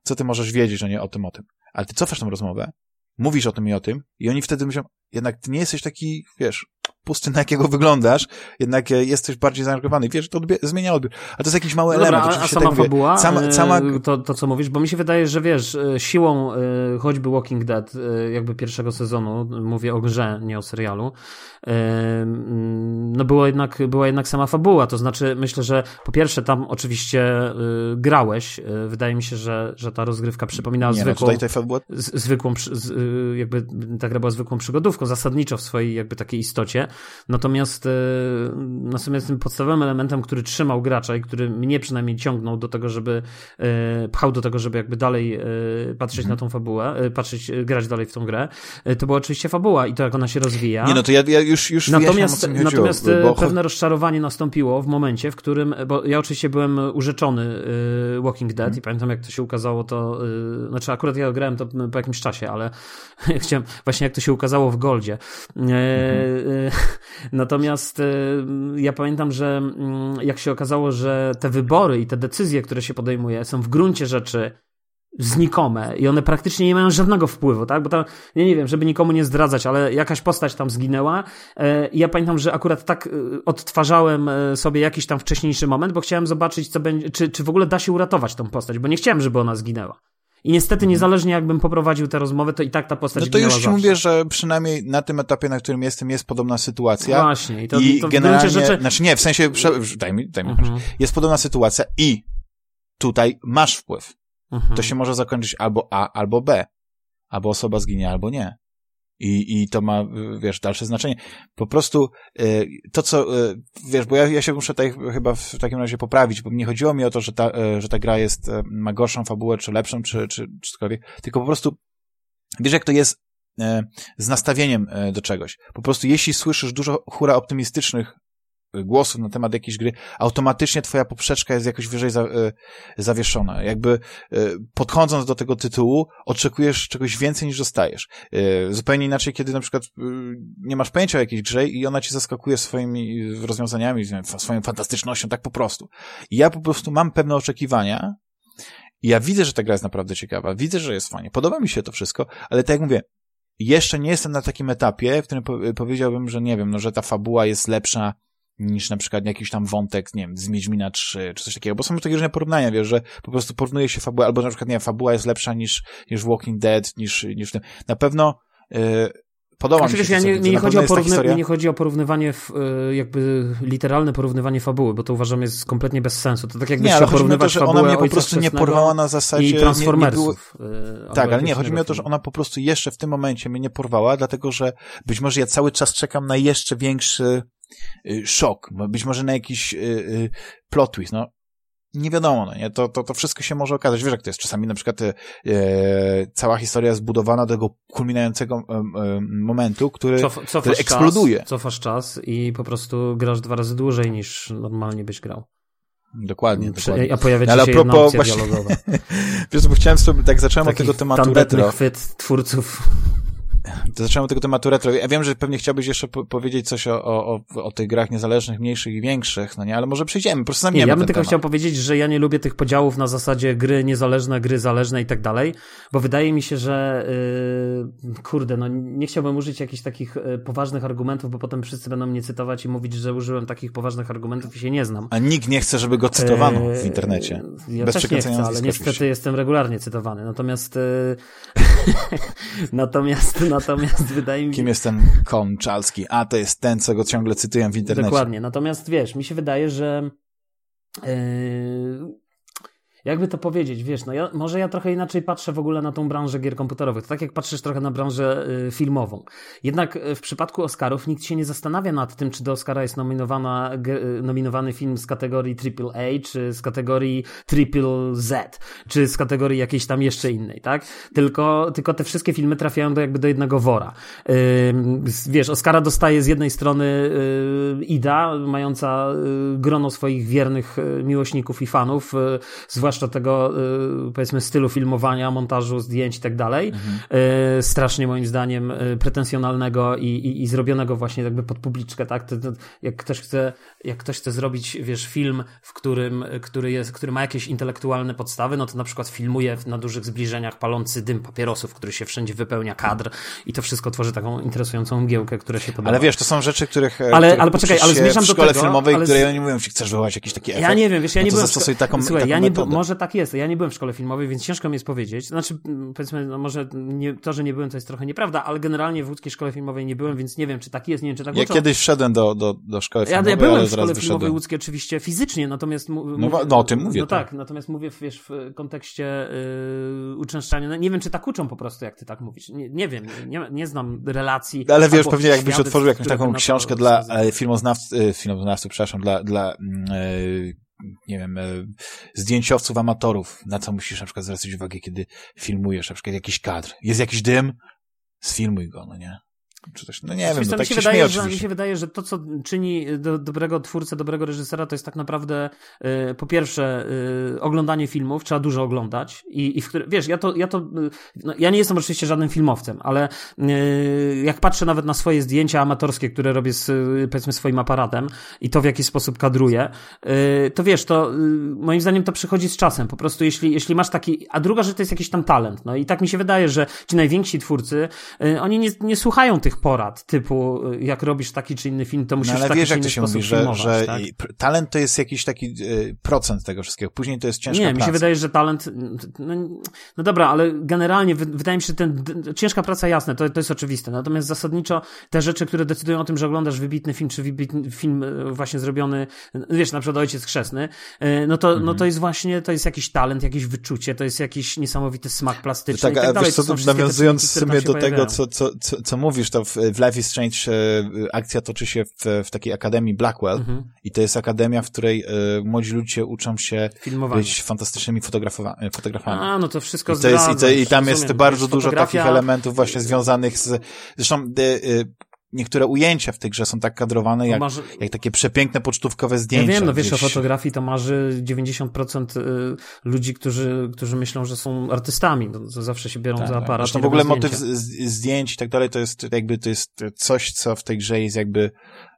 co ty możesz wiedzieć, że nie o tym, o tym. Ale ty cofasz tą rozmowę, mówisz o tym i o tym i oni wtedy myślą, jednak ty nie jesteś taki, wiesz, pusty, na jakiego wyglądasz, jednak e, jesteś bardziej zaangażowany. Wiesz, to odbier zmienia odbiór. A to jest jakiś mały element. Dobra, a, sama tak fabuła, sama, sama... To, to, co mówisz, bo mi się wydaje, że wiesz, e, siłą e, choćby Walking Dead, jakby pierwszego sezonu, mówię o grze, nie o serialu, no było jednak, była jednak sama fabuła, to znaczy myślę, że po pierwsze tam oczywiście grałeś, wydaje mi się, że, że ta rozgrywka przypominała nie, no zwykłą, no zwykłą, jakby ta gra była zwykłą przygodówką, zasadniczo w swojej jakby takiej istocie, Natomiast, e, natomiast tym podstawowym elementem, który trzymał gracza i który mnie przynajmniej ciągnął do tego, żeby e, pchał do tego, żeby jakby dalej e, patrzeć mhm. na tą fabułę, patrzeć, grać dalej w tą grę, to była oczywiście fabuła i to, jak ona się rozwija. Nie, no to ja, ja już, już Natomiast, chodziło, natomiast bo... pewne rozczarowanie nastąpiło w momencie, w którym, bo ja oczywiście byłem urzeczony Walking Dead mhm. i pamiętam, jak to się ukazało, to, znaczy akurat ja grałem to po jakimś czasie, ale chciałem, właśnie jak to się ukazało w Goldzie. Mhm. Natomiast e, ja pamiętam, że mm, jak się okazało, że te wybory i te decyzje, które się podejmuje, są w gruncie rzeczy znikome i one praktycznie nie mają żadnego wpływu, tak? Bo tam, ja nie wiem, żeby nikomu nie zdradzać, ale jakaś postać tam zginęła e, i ja pamiętam, że akurat tak e, odtwarzałem sobie jakiś tam wcześniejszy moment, bo chciałem zobaczyć, co będzie, czy, czy w ogóle da się uratować tą postać, bo nie chciałem, żeby ona zginęła. I niestety, niezależnie jakbym poprowadził tę rozmowę, to i tak ta postać No to już ci mówię, że przynajmniej na tym etapie, na którym jestem, jest podobna sytuacja. Właśnie. I, to, I to generalnie, rzeczy... znaczy nie, w sensie, daj mi, daj mi, mhm. jest podobna sytuacja i tutaj masz wpływ. Mhm. To się może zakończyć albo A, albo B. Albo osoba zginie, albo nie i, i to ma, wiesz, dalsze znaczenie. Po prostu y, to, co, y, wiesz, bo ja, ja się muszę tutaj chyba w takim razie poprawić, bo nie chodziło mi o to, że ta, y, że ta gra jest, ma gorszą fabułę, czy lepszą, czy, czy, czy cokolwiek, tylko po prostu, wiesz, jak to jest z nastawieniem do czegoś. Po prostu jeśli słyszysz dużo hura optymistycznych głosów na temat jakiejś gry, automatycznie twoja poprzeczka jest jakoś wyżej za, y, zawieszona. Jakby y, podchodząc do tego tytułu, oczekujesz czegoś więcej niż dostajesz. Y, zupełnie inaczej, kiedy na przykład nie masz pojęcia o jakiejś grze i ona ci zaskakuje swoimi rozwiązaniami, swoją fantastycznością, tak po prostu. I ja po prostu mam pewne oczekiwania i ja widzę, że ta gra jest naprawdę ciekawa, widzę, że jest fajnie, podoba mi się to wszystko, ale tak jak mówię, jeszcze nie jestem na takim etapie, w którym powiedziałbym, że nie wiem, no, że ta fabuła jest lepsza niż na przykład jakiś tam wątek, nie wiem, z Wiedźmina 3, czy coś takiego, bo są takie różne porównania, wiesz, że po prostu porównuje się fabułę, albo na przykład, nie wiem, fabuła jest lepsza niż, niż Walking Dead, niż, niż tym. Na pewno yy, podoba znaczy, mi się wiesz, ja nie, nie, chodzi o porówny, nie chodzi o porównywanie, w, y, jakby literalne porównywanie fabuły, bo to uważam jest kompletnie bez sensu. To tak jakbyś Nie, ale chodzi mi o to, porównywać że ona mnie po prostu nie porwała na zasadzie... i nie- nie było- Transformersów. y, Tak, ale nie, chodzi mi o to, że ona po prostu jeszcze w tym momencie mnie nie porwała, dlatego że być może ja cały czas czekam na jeszcze większy szok, bo być może na jakiś y, y, plot twist, no. Nie wiadomo, no nie? To, to, to wszystko się może okazać. Wiesz, jak to jest. Czasami na przykład e, cała historia zbudowana do tego kulminującego e, e, momentu, który, Cof, który eksploduje. Czas, cofasz czas i po prostu grasz dwa razy dłużej niż normalnie byś grał. Dokładnie, Przy- dokładnie. A pojawia ci Ale się jedna opcja właśnie- dialogowa. Wiesz, bo chciałem sobie, tak zacząłem od Taki tego tematu retro. chwyt twórców. Od tego tematu retro. Ja wiem, że pewnie chciałbyś jeszcze po powiedzieć coś o, o, o, tych grach niezależnych, mniejszych i większych, no nie? Ale może przejdziemy, po prostu Nie, zamieniamy ja bym tylko temat. chciał powiedzieć, że ja nie lubię tych podziałów na zasadzie gry niezależne, gry zależne i tak dalej, bo wydaje mi się, że yy, kurde, no nie chciałbym użyć jakichś takich yy, poważnych argumentów, bo potem wszyscy będą mnie cytować i mówić, że użyłem takich poważnych argumentów i się nie znam. A nikt nie chce, żeby go cytowano w Eee, internecie. Ja Bez też nie chcę, ale niestety oczywiście. jestem regularnie cytowany. Natomiast yy, natomiast natomiast wydaje mi się, Kim jest ten Konczalski? A, to jest ten, co go ciągle cytują w internecie. Dokładnie. Natomiast wiesz, mi się wydaje, że yy, jakby to powiedzieć, wiesz, no ja, może ja trochę inaczej patrzę w ogóle na tą branżę gier komputerowych. To tak jak patrzysz trochę na branżę y, filmową. Jednak y, w przypadku Oscarów nikt się nie zastanawia nad tym, czy do Oscara jest nominowana, y, nominowany film z kategorii AAA, czy z kategorii Triple Z, czy z kategorii jakiejś tam jeszcze innej, tak? Tylko, tylko te wszystkie filmy trafiają do jakby do jednego wora. Z- wiesz, Oscara dostaje z jednej strony y, Ida, mająca y, grono swoich wiernych y, miłośników i fanów, y, zwłaszcza tego, y, powiedzmy, stylu filmowania, montażu, zdjęć i tak dalej. Y, Strasznie moim zdaniem y, pretensjonalnego i, i, i zrobionego właśnie jakby pod publiczkę, tak? Jak ktoś chce, jak ktoś chce zrobić, wiesz, film, w którym, który jest, który ma jakieś intelektualne podstawy, no to na przykład filmuje na dużych zbliżeniach palący dym papierosów, który się wszędzie wypełnia kadr i to wszystko tworzy taką interesującą mgiełkę, która się podoba. Ale wiesz, to są rzeczy, których Ale- których ale poczekaj, ale zmierzam w do szkole tego, filmowej, ale której oni mówią, że chcesz wywołać jakiś taki efekt. Ja nie wiem, wiesz, ja no nie to byłem. zastosuj taką, Słuchaj, taką ja nie, metodę. Może tak jest. Ja nie byłem w szkole filmowej, więc ciężko mi jest powiedzieć. Znaczy, mm, powiedzmy, no może nie, to, że nie byłem, to jest trochę nieprawda, ale generalnie w łódzkiej szkole filmowej nie byłem, więc nie wiem, czy tak jest, nie wiem, czy tak Ja uczą. kiedyś wszedłem do, do, do szkoły Ja, filmowej, ja byłem ale w szkole filmowej łódzkiej oczywiście fizycznie, natomiast... No no o tym mówię, No tak. tak, natomiast mówię, wiesz, w kontekście yy, uczęszczania. No, nie wiem, czy tak uczą po prostu, jak ty tak mówisz. Nie, nie wiem, nie, nie znam relacji. Ale wiesz, pewnie jakbyś otworzył jakąś taką książkę dla wskazywały. e, filmoznawców, e, filmoznawców, przepraszam, dla, dla e, nie wiem, e, zdjęciowców, amatorów, na co musisz na przykład zwracać uwagę, kiedy filmujesz na przykład jakiś kadr. Jest jakiś dym, sfilmuj go, no nie? Czy coś, no nie wiem, Wiesz no co, tak mi, się się wydaje, że, mi się wydaje, że to, co czyni do, dobrego twórcę, dobrego reżysera, to jest tak naprawdę y, po pierwsze y, oglądanie filmów, trzeba dużo oglądać i, i w które, wiesz, ja to, ja to y, no, ja nie jestem oczywiście żadnym filmowcem, ale y, jak patrzę nawet na swoje zdjęcia amatorskie, które robię z, y, powiedzmy, swoim aparatem i to w jaki sposób kadruję, y, to wiesz, to y, moim zdaniem to przychodzi z czasem, po prostu jeśli, jeśli masz taki, a druga rzecz to jest jakiś tam talent, no i tak mi się wydaje, że ci najwięksi twórcy, y, oni nie, nie słuchają tych porad, typu y, jak robisz taki czy inny film, to musisz No w ale taki wiesz, czy jak to się mówi, że, że tak? talent to jest jakiś taki e, procent tego wszystkiego. Później to jest ciężka Nie, praca. mi się wydaje, że talent. No, no dobra, ale generalnie wy- wydaje mi się, że ten, ciężka praca jasne, to, to jest oczywiste. Natomiast zasadniczo te rzeczy, które decydują o tym, że oglądasz wybitny film, czy wybitny film e, właśnie zrobiony, no wiesz, na przykład Ojciec Chrzestny, e, no to, no Mhm. to jest właśnie, to jest jakiś talent, jakieś wyczucie, to jest jakiś niesamowity smak plastyczny Tak, i tak a dalej. wiesz co, To nawiązując w sumie do tego, co, co, co, co mówisz, to w, w Life is Strange e, akcja toczy się w, w takiej akademii Blackwell Mhm. i to jest akademia, w której e, młodzi ludzie uczą się Filmowanie. być fantastycznymi e, fotografami. A, no to wszystko I, to jest, i, to, I tam jest bardzo dużo takich elementów właśnie związanych z... Zresztą y, niektóre ujęcia w tej grze są tak kadrowane, jak, Masz- jak takie przepiękne pocztówkowe Ja zdjęcia. wiem, no wiesz, o fotografii to marzy 90% y, ludzi, którzy, którzy myślą, że są artystami. No, to zawsze się biorą Tak, za tak. aparat. Zresztą w ogóle motyw zdjęć i tak dalej to jest jakby to jest coś, co w tej grze jest jakby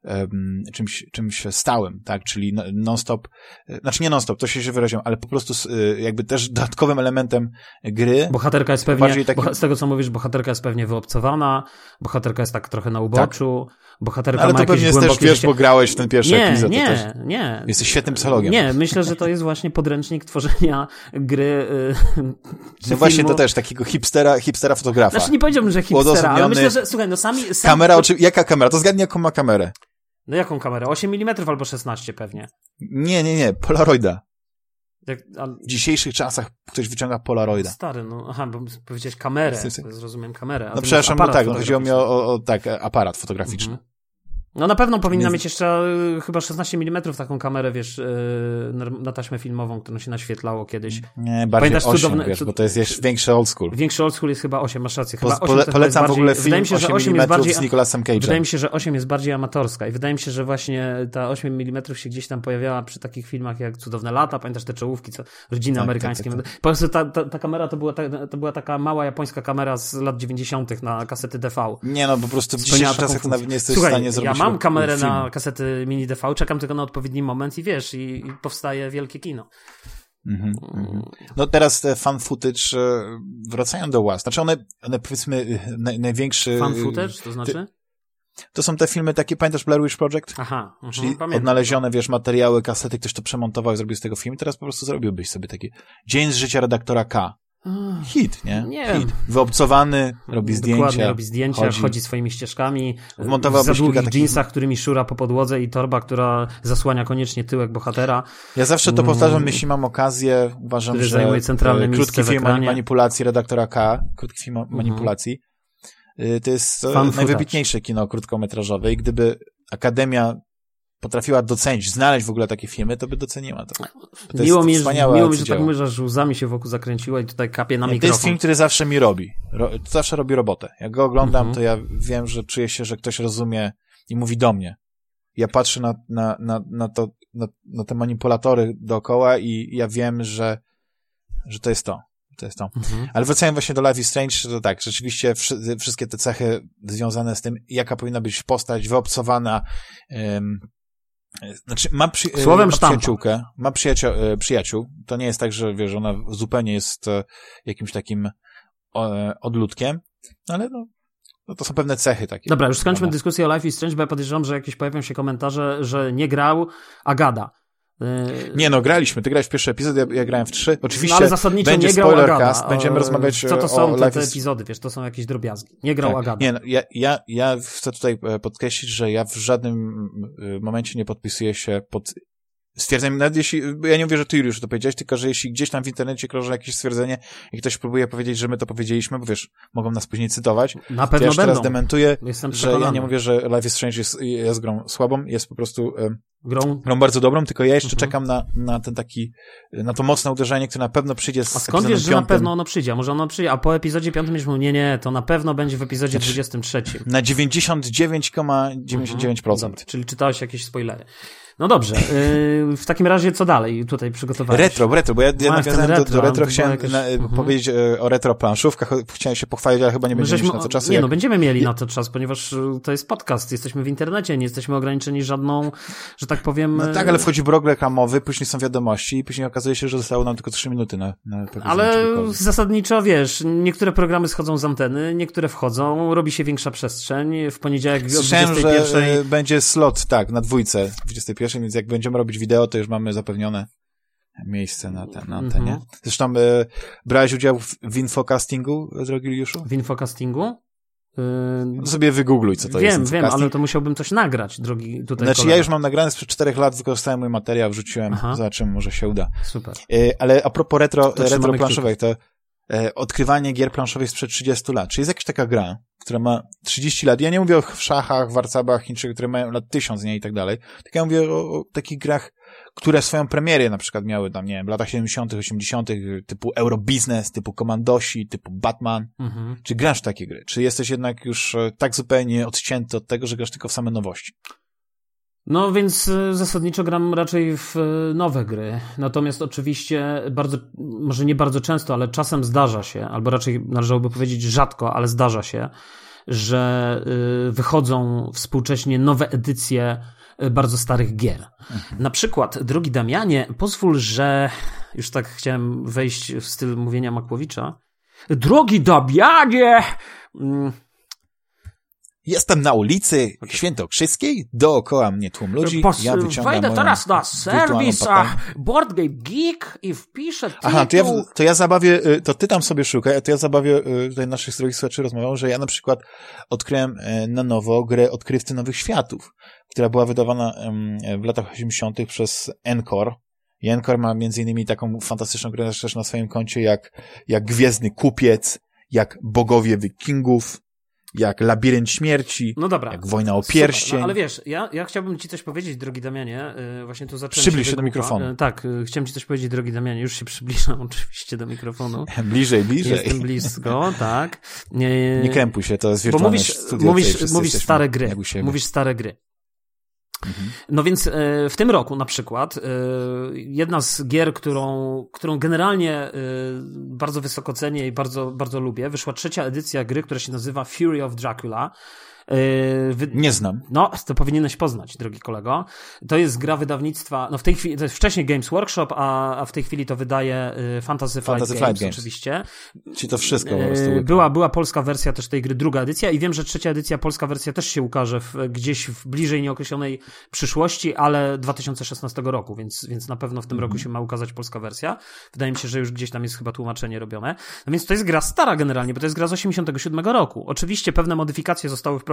um, czymś, czymś stałym, tak? Czyli no- non-stop, e, znaczy nie non-stop, to się źle wyraziłem, ale po prostu e, jakby też dodatkowym elementem gry. Bohaterka jest pewnie, takim- boha- z tego co mówisz, bohaterka jest pewnie wyobcowana, bohaterka jest tak trochę na uboczu, bohaterka Ale ma to pewnie jest też, wiesz, życie. bo grałeś w ten pierwszy nie, epizod. nie, też nie. jesteś świetnym psychologiem. Nie, myślę, że to jest właśnie podręcznik tworzenia gry. y, czy No właśnie filmu. to też, takiego hipstera, hipstera fotografa. Znaczy nie powiedziałbym, że hipstera, ale myślę, że słuchaj, no sami... Sam... Kamera, oczy... jaka kamera? To zgadnij jaką ma kamerę. No jaką kamerę? 8 mm albo 16 pewnie. Nie, nie, nie, Polaroida. Jak, a, W dzisiejszych czasach ktoś wyciąga Polaroida. stary, no aha, bo powiedziałeś kamerę, zrozumiem kamerę. No przepraszam, no tak, no chodziło mi o, o, tak, aparat fotograficzny. Mhm. No na pewno powinna Więc- mieć jeszcze y, chyba 16 mm taką kamerę, wiesz, y, na, taśmę filmową, którą się naświetlało kiedyś. Nie, bardziej Pamiętasz 8, cudowne- wiesz, cud- bo to jest jeszcze większy old school. Większy old school jest chyba 8, masz rację. Chyba Po, 8 to polecam w ogóle film wydaje mi się, że 8 8 mm jest bardziej, z Nicolasem Wydaje Cage'em. mi się, że 8 jest bardziej amatorska i wydaje mi się, że właśnie ta 8 mm się gdzieś tam pojawiała przy takich filmach jak Cudowne Lata, pamiętasz te czołówki, co rodziny Tak, amerykańskie. tak, Po prostu ta, ta, ta kamera to była, ta, to była taka mała japońska kamera z lat 90. na kasety DV. Nie no, po prostu w dzisiejszych czasach funkcję. nawet nie jesteś Słuchaj, w stanie zrobić ja mam kamerę filmu. na kasety mini DV, czekam tylko na odpowiedni moment i wiesz, i, i powstaje wielkie kino. Mhm, mhm. No teraz te fan footage e, wracają do łaz. Znaczy one, one powiedzmy e, naj, największy... Fan footage, to znaczy? To są te filmy takie, pamiętasz Blair Witch Project? Aha, mhm, Czyli pamiętam. odnalezione, wiesz, materiały, kasety, ktoś to przemontował i zrobił z tego film. Teraz po prostu zrobiłbyś sobie taki dzień z życia redaktora K. Hit, nie? Nie Hit. wiem. Wyobcowany, robi zdjęcia. Dokładnie, robi zdjęcia, chodzi, chodzi. swoimi ścieżkami. Wmontowałbyś w za długich takich- jeansach, którymi szura po podłodze i torba, która zasłania koniecznie tyłek bohatera. Ja zawsze to Mm. powtarzam, jeśli mam okazję, uważam, Który że zajmuje centralne e, krótki film. Mhm. manipulacji redaktora K, krótki film o manipulacji, y, to jest e, Fan najwybitniejsze kino krótkometrażowe i gdyby Akademia potrafiła docenić, znaleźć w ogóle takie filmy, to by doceniła to. to miło mi, miło mi, że tak mówisz, że łzami się wokół zakręciła i tutaj kapie na Nie, to mikrofon. jest film, który zawsze mi robi. Ro, zawsze robi robotę. Jak go oglądam, Mhm. to ja wiem, że czuję się, że ktoś rozumie i mówi do mnie. Ja patrzę na, na, na, na, to, na, na te manipulatory dookoła i ja wiem, że, że to jest to. To jest to. Mhm. Ale wracając właśnie do Life is Strange, to tak, rzeczywiście wszy, wszystkie te cechy związane z tym, jaka powinna być postać wyobcowana, znaczy ma, przy, Słowem ma przyjaciółkę, ma przyjaciół, e, przyjaciół. To nie jest tak, że wiesz, ona zupełnie jest e, jakimś takim e, odludkiem, ale no, no to są pewne cechy takie. Dobra, już skończmy dyskusję o Life is Strange, bo ja podejrzewam, że jakieś pojawią się komentarze, że nie grał, a gada. Yy, Nie no, graliśmy. Ty grałeś w pierwszy epizod, ja, ja grałem w trzy. Oczywiście no, ale zasadniczo będzie nie grał spoilercast, Agada. będziemy O, rozmawiać Co to o są te, te is- epizody, wiesz, to są jakieś drobiazgi. Nie grał Tak. Agada. Nie, no, ja, ja, ja chcę tutaj e, podkreślić, że ja w żadnym e, momencie nie podpisuję się pod stwierdzeniem, nawet jeśli, ja nie mówię, że ty już to powiedziałeś, tylko że jeśli gdzieś tam w internecie krąży jakieś stwierdzenie i ktoś próbuje powiedzieć, że my to powiedzieliśmy, bo wiesz, mogą nas później cytować, Na pewno ja już teraz dementuję, że ja nie mówię, że Life is Strange jest, jest grą słabą, jest po prostu Grą. grą bardzo dobrą, tylko ja jeszcze Mhm. czekam na, na ten taki, na to mocne uderzenie, które na pewno przyjdzie z A skąd wiesz, że na piątym. pewno ono przyjdzie? A może ono przyjdzie? A po epizodzie piątym już mówił, nie, nie, to na pewno będzie w epizodzie Znaczy, 23. Na 99,99%. Dobra, czyli czytałeś jakieś spoilery. No dobrze, yy, w takim razie co dalej tutaj przygotowałeś? Retro, retro, bo ja, ja nawiązałem ten do, retro, do retro, chciałem była na, mhm. powiedzieć e, o retro planszówkach, chciałem się pochwalić, ale chyba nie My będziemy żeśmy- mieć na to czasu. Nie, jak... no będziemy mieli na to czas, ponieważ y, to jest podcast, jesteśmy w internecie, nie jesteśmy ograniczeni żadną, że tak powiem... No y, tak, ale wchodzi blok reklamowy, później są wiadomości i później okazuje się, że zostało nam tylko 3 minuty na, na Ale zasadniczo, wiesz, niektóre programy schodzą z anteny, niektóre wchodzą, robi się większa przestrzeń, w poniedziałek o Słyszałem, 21... że e, będzie slot, tak, na dwójce 21, więc jak będziemy robić wideo, to już mamy zapewnione miejsce na, te, na antenie. Mhm. Zresztą e, brałeś udział w, w infocastingu, drogi Juliuszu? W infocastingu? Yy, No sobie wygoogluj, co to wiem, jest wiem, infocasting. ale to musiałbym coś nagrać, drogi tutaj Znaczy kolego. ja już mam nagrane sprzed czterech lat, wykorzystałem mój materiał, wrzuciłem, Aha. zobaczymy, może się uda. Super. E, Ale a propos retro, To retro planszowych, to odkrywanie gier planszowych sprzed 30 lat. Czy jest jakaś taka gra, która ma 30 lat? Ja nie mówię o szachach, warcabach, Chińczykach, które mają lat 1000, nie i tak dalej. Tylko ja mówię o, o takich grach, które swoją premierę na przykład miały tam, nie wiem, w latach 70., 80., typu Eurobusiness, typu Commandosi, typu Batman. Mhm. Czy grasz w takie gry? Czy jesteś jednak już e, tak zupełnie odcięty od tego, że grasz tylko w same nowości? No więc y, zasadniczo gram raczej w y, nowe gry. Natomiast oczywiście bardzo, może nie bardzo często, ale czasem zdarza się, albo raczej należałoby powiedzieć rzadko, ale zdarza się, że y, wychodzą współcześnie nowe edycje bardzo starych gier. Na przykład, drogi Damianie, pozwól, że już tak chciałem wejść w styl mówienia Makłowicza. Drogi Damianie! Jestem na ulicy Świętokrzyskiej, dookoła mnie tłum ludzi, Pos- ja wyciągam Wejdę teraz na serwis Board Game Geek i wpiszę tytuł. Aha, to ja, to ja zabawię, y, to ty tam sobie szukaj, a to ja zabawię y, tutaj naszych drogich słuchaczy rozmawiał, że ja na przykład odkryłem y, na nowo grę Odkrywcy Nowych Światów, która była wydawana w latach 80. przez Encore. I Encore ma między innymi taką fantastyczną grę też na swoim koncie, jak, jak Gwiezdny Kupiec, jak Bogowie Wikingów, jak Labirynt Śmierci, No dobra. jak Wojna o Super, Pierścień. No, ale wiesz, ja, ja chciałbym ci coś powiedzieć, drogi Damianie. Yy, właśnie tu zacząłem Przybliż się do mikrofonu. Yy, tak, yy, chciałem ci coś powiedzieć, drogi Damianie. Już się przybliżam oczywiście do mikrofonu. Bliżej, bliżej. Jestem blisko, tak. Nie, Nie krępuj się, to jest Bo wirtualne mówisz, studio, mówisz, mówisz stare gry. Mówisz stare gry. Mhm. No więc e, w tym roku na przykład e, jedna z gier, którą, którą generalnie e, bardzo wysoko cenię i bardzo, bardzo lubię, wyszła trzecia edycja gry, która się nazywa Fury of Dracula. E, wy- Nie znam. no, to powinieneś poznać, drogi kolego. To jest gra wydawnictwa, no w tej chwili, to jest wcześniej Games Workshop, a, a w tej chwili to wydaje y, Fantasy Flight Fantasy Games, Flight Games. oczywiście. Ci to wszystko po prostu łyka. Była, była polska wersja też tej gry, druga edycja i wiem, że trzecia edycja, polska wersja też się ukaże w, gdzieś w bliżej nieokreślonej przyszłości, ale 2016 roku, więc, więc na pewno w tym Mhm. roku się ma ukazać polska wersja. Wydaje mi się, że już gdzieś tam jest chyba tłumaczenie robione. No więc to jest gra stara generalnie, bo to jest gra z 87 roku. Oczywiście pewne modyfikacje zostały wprowadzone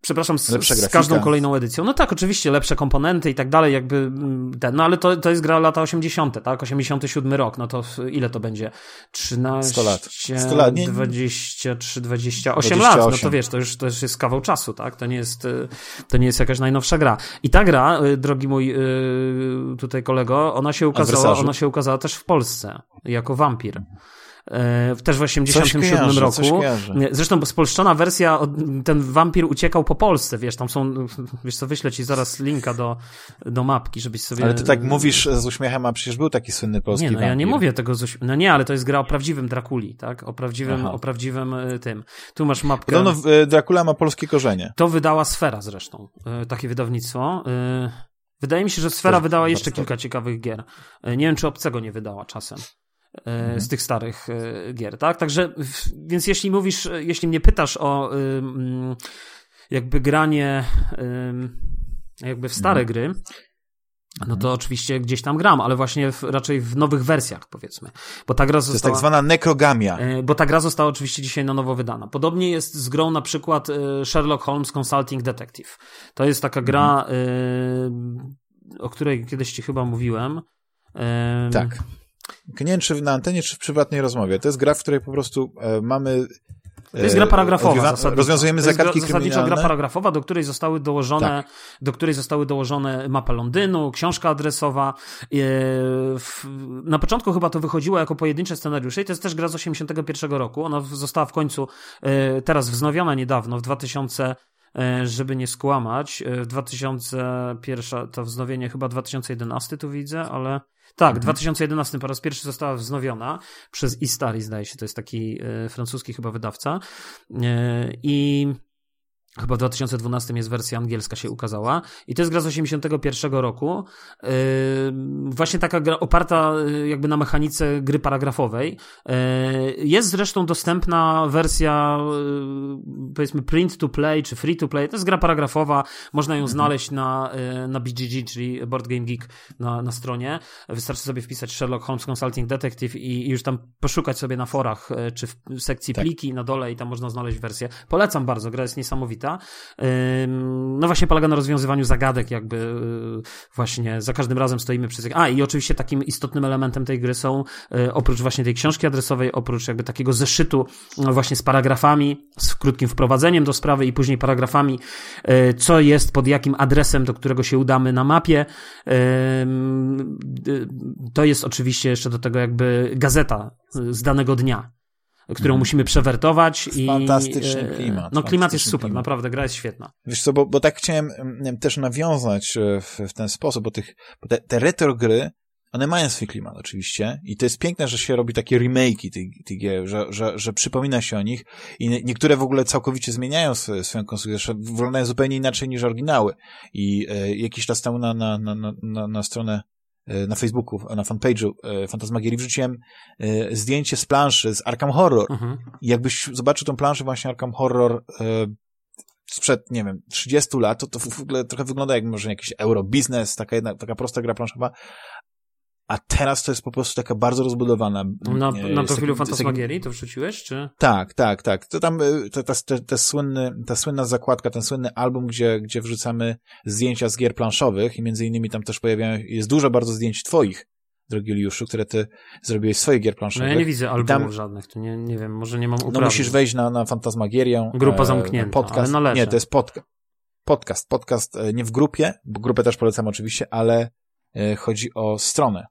przepraszam, z, z każdą kolejną edycją. No tak, oczywiście, lepsze komponenty i tak dalej, jakby mm, ten, no ale to, to jest gra lata 80., tak? 87 rok, no to ile to będzie? 13, 100 lat. 100 lat, nie- 23, 28, lat, no to 28. wiesz, to już, to już jest kawał czasu, tak? To nie jest, y, to nie jest jakaś najnowsza gra. I ta gra, y, drogi mój y, tutaj kolego, ona się ukazała, ona się ukazała też w Polsce, jako wampir. E, Też w 87 kojarzę, roku. Zresztą spolszczona wersja, ten wampir uciekał po Polsce, wiesz, tam są, wiesz co, wyślę ci zaraz linka do, do mapki, żebyś sobie... Ale ty tak mówisz z uśmiechem, a przecież był taki słynny polski Nie, no ja nie mówię tego z uś... No nie, ale to jest gra o prawdziwym Drakuli, tak? O prawdziwym, Aha. o prawdziwym y, tym. Tu masz mapkę. Podobno w- Dracula ma polskie korzenie. To wydała Sfera zresztą, takie wydawnictwo. Wydaje mi się, że Sfera Też wydała jeszcze kilka ciekawych gier. Nie wiem, czy Obcego nie wydała czasem. Mhm. Z tych starych y, gier, tak? Także, więc jeśli mówisz, jeśli mnie pytasz o jakby granie jakby w stare Mhm. gry, no to oczywiście gdzieś tam gram, ale właśnie w, raczej w nowych wersjach, powiedzmy. Bo ta gra To jest została... tak zwana nekrogamia. E, Bo ta gra została oczywiście dzisiaj na nowo wydana. Podobnie jest z grą na przykład e, Sherlock Holmes Consulting Detective. To jest taka gra, e, o której kiedyś ci chyba mówiłem. E, Tak. Nie wiem, czy na antenie, czy w prywatnej rozmowie. To jest gra, w której po prostu e, mamy... To jest gra paragrafowa. zasadniczo. Rozwiązujemy to jest zagadki gra, zasadniczo gra kryminalne. paragrafowa, do której zostały dołożone, Tak. do której zostały dołożone mapa Londynu, książka adresowa. E, na początku chyba to wychodziło jako pojedyncze scenariusze i to jest też gra z 81 roku. Ona została w końcu e, teraz wznowiona niedawno, w 2000 e, żeby nie skłamać, e, w 2001 to wznowienie chyba 2011 tu widzę, ale tak, w 2011 po raz pierwszy została wznowiona przez Istari, zdaje się, to jest taki e, francuski chyba wydawca. E, I chyba w 2012 jest wersja angielska się ukazała. I to jest gra z 81 roku. E, Właśnie taka gra oparta e, jakby na mechanice gry paragrafowej. E, Jest zresztą dostępna wersja e, powiedzmy print to play czy free to play. To jest gra paragrafowa. Można ją znaleźć na, e, na BGG, czyli Board Game Geek na, na stronie. Wystarczy sobie wpisać Sherlock Holmes Consulting Detective i, i już tam poszukać sobie na forach, e, czy w sekcji Tak. pliki na dole i tam można znaleźć wersję. Polecam bardzo, gra jest niesamowita. No właśnie polega na rozwiązywaniu zagadek, jakby y, właśnie za każdym razem stoimy przy... A i oczywiście takim istotnym elementem tej gry są y, oprócz właśnie tej książki adresowej, oprócz jakby takiego zeszytu no właśnie z paragrafami, z krótkim wprowadzeniem do sprawy i później paragrafami, y, co jest pod jakim adresem, do którego się udamy na mapie. To jest oczywiście jeszcze do tego jakby gazeta z danego dnia którą Mhm. musimy przewertować. i Fantastyczny e, klimat, No klimat jest super, klimat. naprawdę, gra jest świetna. Wiesz co, bo, bo tak chciałem mm, też nawiązać e, w, w ten sposób, bo, tych, bo te, te retro gry, one mają swój klimat oczywiście i to jest piękne, że się robi takie remake'i tych, tych gier, że, że, że przypomina się o nich i nie- niektóre w ogóle całkowicie zmieniają swoje, swoją konstrukcję, że wyglądają zupełnie inaczej niż oryginały i e, jakiś czas temu na, na, na, na- na, stronę na Facebooku, na fanpage'u e, Fantasmagierii wrzuciłem e, zdjęcie z planszy z Arkham Horror Mhm. i jakbyś zobaczył tą planszę właśnie Arkham Horror e, sprzed, nie wiem, 30 lat, to to w ogóle trochę wygląda jak może jakiś eurobiznes, taka jedna, taka prosta gra planszowa, a teraz to jest po prostu taka bardzo rozbudowana. Na, e, na profilu Fantasmagierii to wrzuciłeś, czy? Tak, tak, tak. To tam, y, to, ta, ta, słynny, ta słynna zakładka, ten słynny album, gdzie, gdzie wrzucamy zdjęcia z gier planszowych i między innymi tam też pojawiają, jest dużo bardzo zdjęć twoich, drogi Juliuszu, które ty zrobiłeś swoich gier No planszowych. ja nie widzę albumów tam- żadnych, to nie, nie wiem, może nie mam uprawnień. No musisz wejść na, na Fantasmagierię. Grupa e, zamknięta, podcast. ale należy. Nie, to jest podca podcast. Podcast e, nie w grupie, bo grupę też polecam oczywiście, ale e, chodzi o stronę.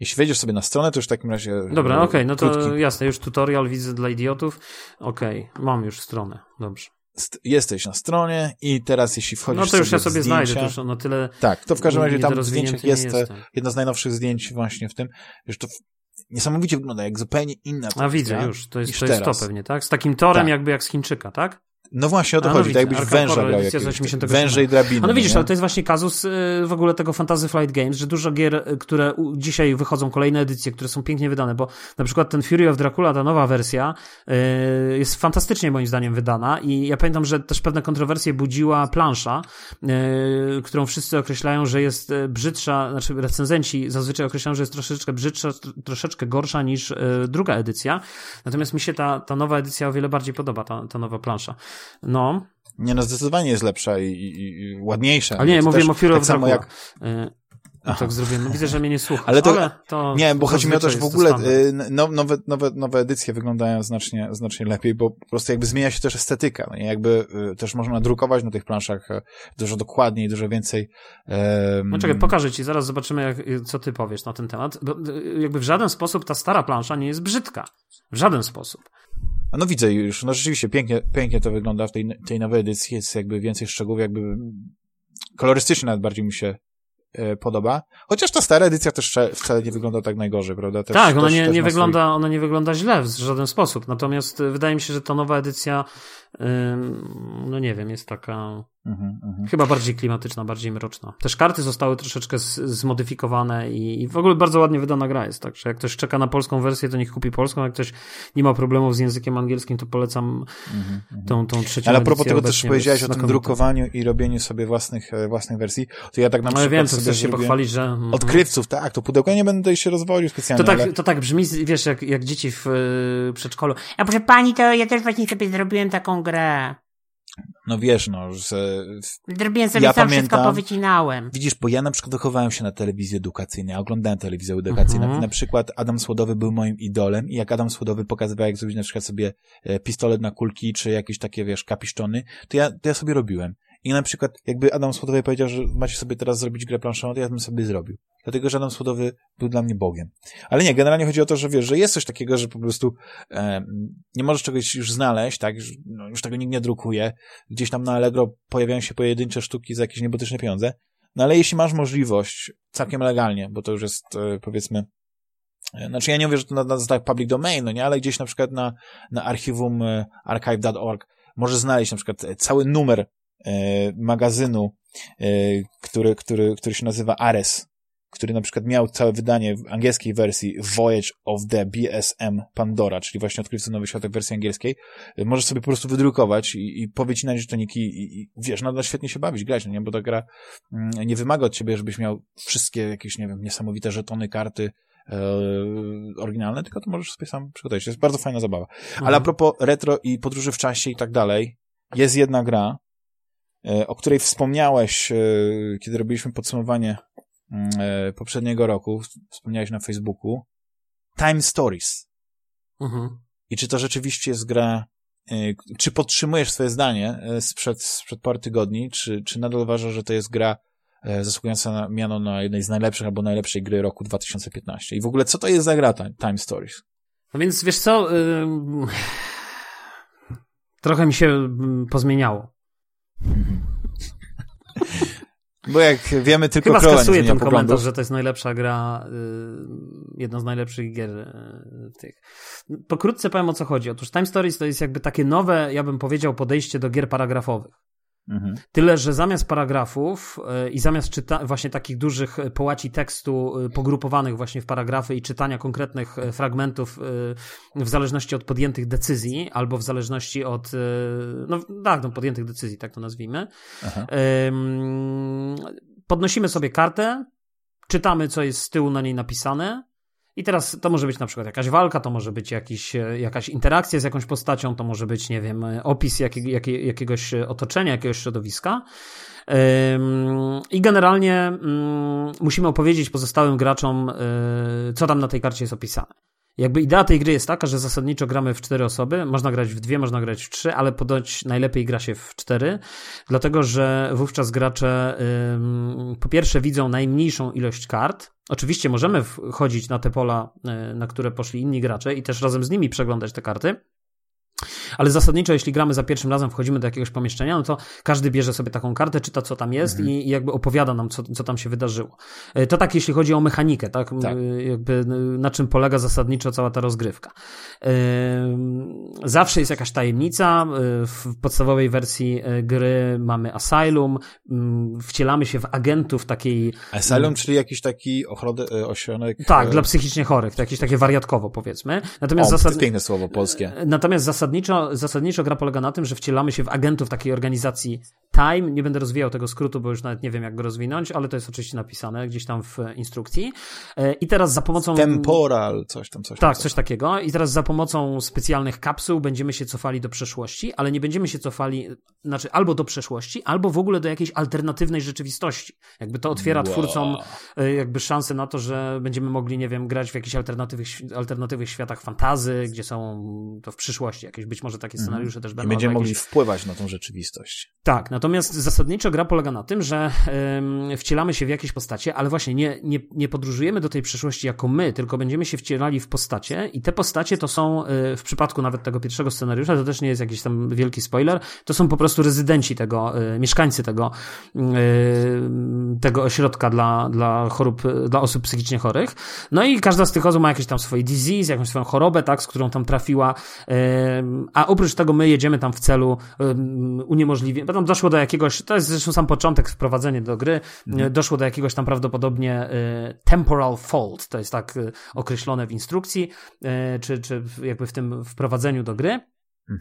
Jeśli wejdziesz sobie na stronę, to już w takim razie... Dobra, e, okej, no to krótki- jasne, już tutorial widzę dla idiotów. Okej, mam już stronę, dobrze. st- jesteś na stronie i teraz jeśli wchodzisz No to już ja w sobie zdjęcia, znajdę, to już na tyle Tak, to w każdym razie tam w zdjęciach jest e, jestem. jedno z najnowszych zdjęć właśnie w tym, wiesz, to niesamowicie wygląda jak zupełnie inna A widzę już, to jest, to jest to pewnie, tak? Z takim torem Tak. jakby jak z Chińczyka, tak? No właśnie o to A, no chodzi, widzę, tak jakbyś węża grał jakiegoś, 87. węże i drabiny. A no widzisz, nie? ale to jest właśnie kazus y, w ogóle tego Fantasy Flight Games, że dużo gier, y, które dzisiaj wychodzą, kolejne edycje, które są pięknie wydane, bo na przykład ten Fury of Dracula, ta nowa wersja, y, jest fantastycznie moim zdaniem wydana i ja pamiętam, że też pewne kontrowersje budziła plansza, którą wszyscy określają, że jest brzydsza, znaczy recenzenci zazwyczaj określają, że jest troszeczkę brzydsza, tr- troszeczkę gorsza niż druga edycja, natomiast mi się ta, ta nowa edycja o wiele bardziej podoba, ta, ta nowa plansza. No, Nie, no zdecydowanie jest lepsza i, i, i ładniejsza. ale nie, też o Fury tak of samo jak no tak zrobiłem. No widzę, że mnie nie słuchasz, Ale ale to- to... to Nie, bo chodzi mi o to, że w ogóle no, nowe, nowe, nowe edycje wyglądają znacznie, znacznie lepiej, bo po prostu jakby zmienia się też estetyka. Nie? jakby y, też można drukować na tych planszach y, dużo dokładniej, dużo więcej. em, No czekaj, pokażę ci, zaraz zobaczymy, jak, co ty powiesz na ten temat. Bo, jakby w żaden sposób ta stara plansza nie jest brzydka. W żaden sposób. No widzę już, no rzeczywiście pięknie, pięknie to wygląda w tej, tej nowej edycji, jest jakby więcej szczegółów, jakby kolorystycznie nawet bardziej mi się e, podoba. Chociaż ta stara edycja też wcale, nie wygląda tak najgorzej, prawda? Też, tak, ona też, nie, też nie, wygląda, ona nie wygląda źle w żaden sposób. Natomiast wydaje mi się, że ta nowa edycja, no nie wiem, jest taka. Mhm, mhm. chyba bardziej klimatyczna, bardziej mroczna. Też karty zostały troszeczkę zmodyfikowane i, i w ogóle bardzo ładnie wydana gra jest. Także jak ktoś czeka na polską wersję, to niech kupi polską. Jak ktoś nie ma problemów z językiem angielskim, to polecam Mhm, mhm. tą, tą trzecią Ale a propos tego też powiedziałeś o tym drukowaniu i robieniu sobie własnych, e, własnych wersji, to ja tak na No przykład ja wiem, co chcesz się pochwalić, że... Odkrywców, tak, to pudełko nie będę się rozwodził specjalnie, To tak, ale to tak brzmi, wiesz, jak, jak dzieci w y, przedszkolu. A proszę pani, to ja też właśnie sobie zrobiłem taką grę. no wiesz, no, że Zrobiłem sobie Ja sam pamiętam- wszystko powycinałem. Widzisz, bo ja na przykład wychowałem się na telewizji edukacyjnej, ja oglądałem telewizję edukacyjną Mhm. na przykład Adam Słodowy był moim idolem i jak Adam Słodowy pokazywał, jak zrobić na przykład sobie e, pistolet na kulki, czy jakieś takie, wiesz, kapiszczony, to ja, to ja sobie robiłem. I na przykład, jakby Adam Słodowy powiedział, że macie sobie teraz zrobić grę planszową, to ja bym sobie zrobił. Dlatego, że Adam Słodowy był dla mnie Bogiem. Ale nie, generalnie chodzi o to, że wiesz, że jest coś takiego, że po prostu e, nie możesz czegoś już znaleźć, tak, już, no, już tego nikt nie drukuje. Gdzieś tam na Allegro pojawiają się pojedyncze sztuki za jakieś niebotyczne pieniądze. No ale jeśli masz możliwość, całkiem legalnie, bo to już jest, e, powiedzmy, e, znaczy ja nie mówię, że to na, na tak public domain, no nie, ale gdzieś na przykład na, na archiwum e, archive.org możesz znaleźć na przykład cały numer magazynu, e, który, który, który się nazywa Ares, który na przykład miał całe wydanie w angielskiej wersji Voyage of the BSM Pandora, czyli właśnie Odkrywcy Nowych Światek w wersji angielskiej. E, Możesz sobie po prostu wydrukować i, i powycinać żetoniki i, i wiesz, nadal świetnie się bawić, grać, no nie, bo ta gra mm, nie wymaga od ciebie, żebyś miał wszystkie jakieś, nie wiem, niesamowite żetony, karty e, oryginalne, tylko to możesz sobie sam przygotować. To jest bardzo fajna zabawa. Ale a Mhm. propos retro i podróży w czasie i tak dalej, jest jedna gra, e, o której wspomniałeś, e, kiedy robiliśmy podsumowanie mm, e, poprzedniego roku, wspomniałeś na Facebooku, Time Stories. Mhm. I czy to rzeczywiście jest gra, e, czy podtrzymujesz swoje zdanie e, sprzed, sprzed paru tygodni, czy, czy nadal uważasz, że to jest gra e, zasługująca na miano na jednej z najlepszych albo najlepszej gry roku 2015? I w ogóle co to jest za gra Time, Stories? No więc wiesz co, trochę mi się ym, pozmieniało. Bo jak wiemy, tylko Chyba skasuję ten poglądów. komentarz, że to jest najlepsza gra, y, jedna z najlepszych gier y, tych. Pokrótce powiem o co chodzi. Otóż Time Stories to jest jakby takie nowe, ja bym powiedział, podejście do gier paragrafowych. Mhm. Tyle, że zamiast paragrafów y, i zamiast czyta- właśnie takich dużych y, połaci tekstu y, pogrupowanych właśnie w paragrafy i czytania konkretnych fragmentów w zależności od podjętych decyzji albo w zależności od, no tak, no, podjętych decyzji, tak to nazwijmy, Aha. Podnosimy sobie kartę, czytamy, co jest z tyłu na niej napisane. I teraz to może być na przykład jakaś walka, to może być jakiś, e, jakaś interakcja z jakąś postacią, to może być, nie wiem, e, opis jakiego, jakie, jakiegoś otoczenia, jakiegoś środowiska. I generalnie ym, musimy opowiedzieć pozostałym graczom, co tam na tej karcie jest opisane. Jakby idea tej gry jest taka, że zasadniczo gramy w cztery osoby, można grać w dwie, można grać w trzy, ale podoć najlepiej gra się w cztery, dlatego że wówczas gracze po pierwsze widzą najmniejszą ilość kart. Oczywiście możemy wchodzić na te pola, y, na które poszli inni gracze i też razem z nimi przeglądać te karty. Ale zasadniczo, jeśli gramy za pierwszym razem, wchodzimy do jakiegoś pomieszczenia, no to każdy bierze sobie taką kartę, czyta co tam jest Mhm. i, i jakby opowiada nam, co, co tam się wydarzyło. E, To tak, jeśli chodzi o mechanikę, tak? Tak. E, Jakby e, na czym polega zasadniczo cała ta rozgrywka. Zawsze jest jakaś tajemnica. W podstawowej wersji gry mamy Asylum, wcielamy się w agentów takiej Asylum, czyli jakiś taki ochrony, ośrodek... tak, dla psychicznie chorych, to jakieś takie wariatkowo powiedzmy. Natomiast O, zasad... piękne słowo polskie. Natomiast zasadniczo, zasadniczo gra polega na tym, że wcielamy się w agentów takiej organizacji Time. Nie będę rozwijał tego skrótu, bo już nawet nie wiem, jak go rozwinąć, ale to jest oczywiście napisane gdzieś tam w instrukcji. E, I teraz za pomocą. Temporal, coś tam, coś tam. Tak, coś takiego. I teraz za pomocą specjalnych kapsuł będziemy się cofali do przeszłości, ale nie będziemy się cofali, znaczy albo do przeszłości, albo w ogóle do jakiejś alternatywnej rzeczywistości. Jakby to otwiera Wow. twórcom e, jakby szansę na to, że będziemy mogli, nie wiem, grać w jakichś alternatywnych, alternatywnych światach fantazy, gdzie są to w przyszłości jakieś być może takie scenariusze też I będą. będziemy albo mogli jakieś... wpływać na tą rzeczywistość. Tak, natomiast zasadniczo gra polega na tym, że em, wcielamy się w jakieś postacie, ale właśnie nie, nie, nie podróżujemy do tej przyszłości jako my, tylko będziemy się wcielali w postacie i te postacie to są, e, w przypadku nawet tego pierwszego scenariusza, to też nie jest jakiś tam wielki spoiler, to są po prostu rezydenci tego, e, mieszkańcy tego, e, tego ośrodka dla, dla chorób, dla osób psychicznie chorych. No i każda z tych osób ma jakieś tam swoje disease, jakąś swoją chorobę, tak, z którą tam trafiła, a oprócz tego my jedziemy tam w celu um, uniemożliwienia, bo tam doszło do jakiegoś, to jest zresztą sam początek, wprowadzenie do gry, e, doszło do jakiegoś tam prawdopodobnie e, temporal fault, to jest tak e, określone w instrukcji, czy, czy jakby w tym wprowadzeniu do gry.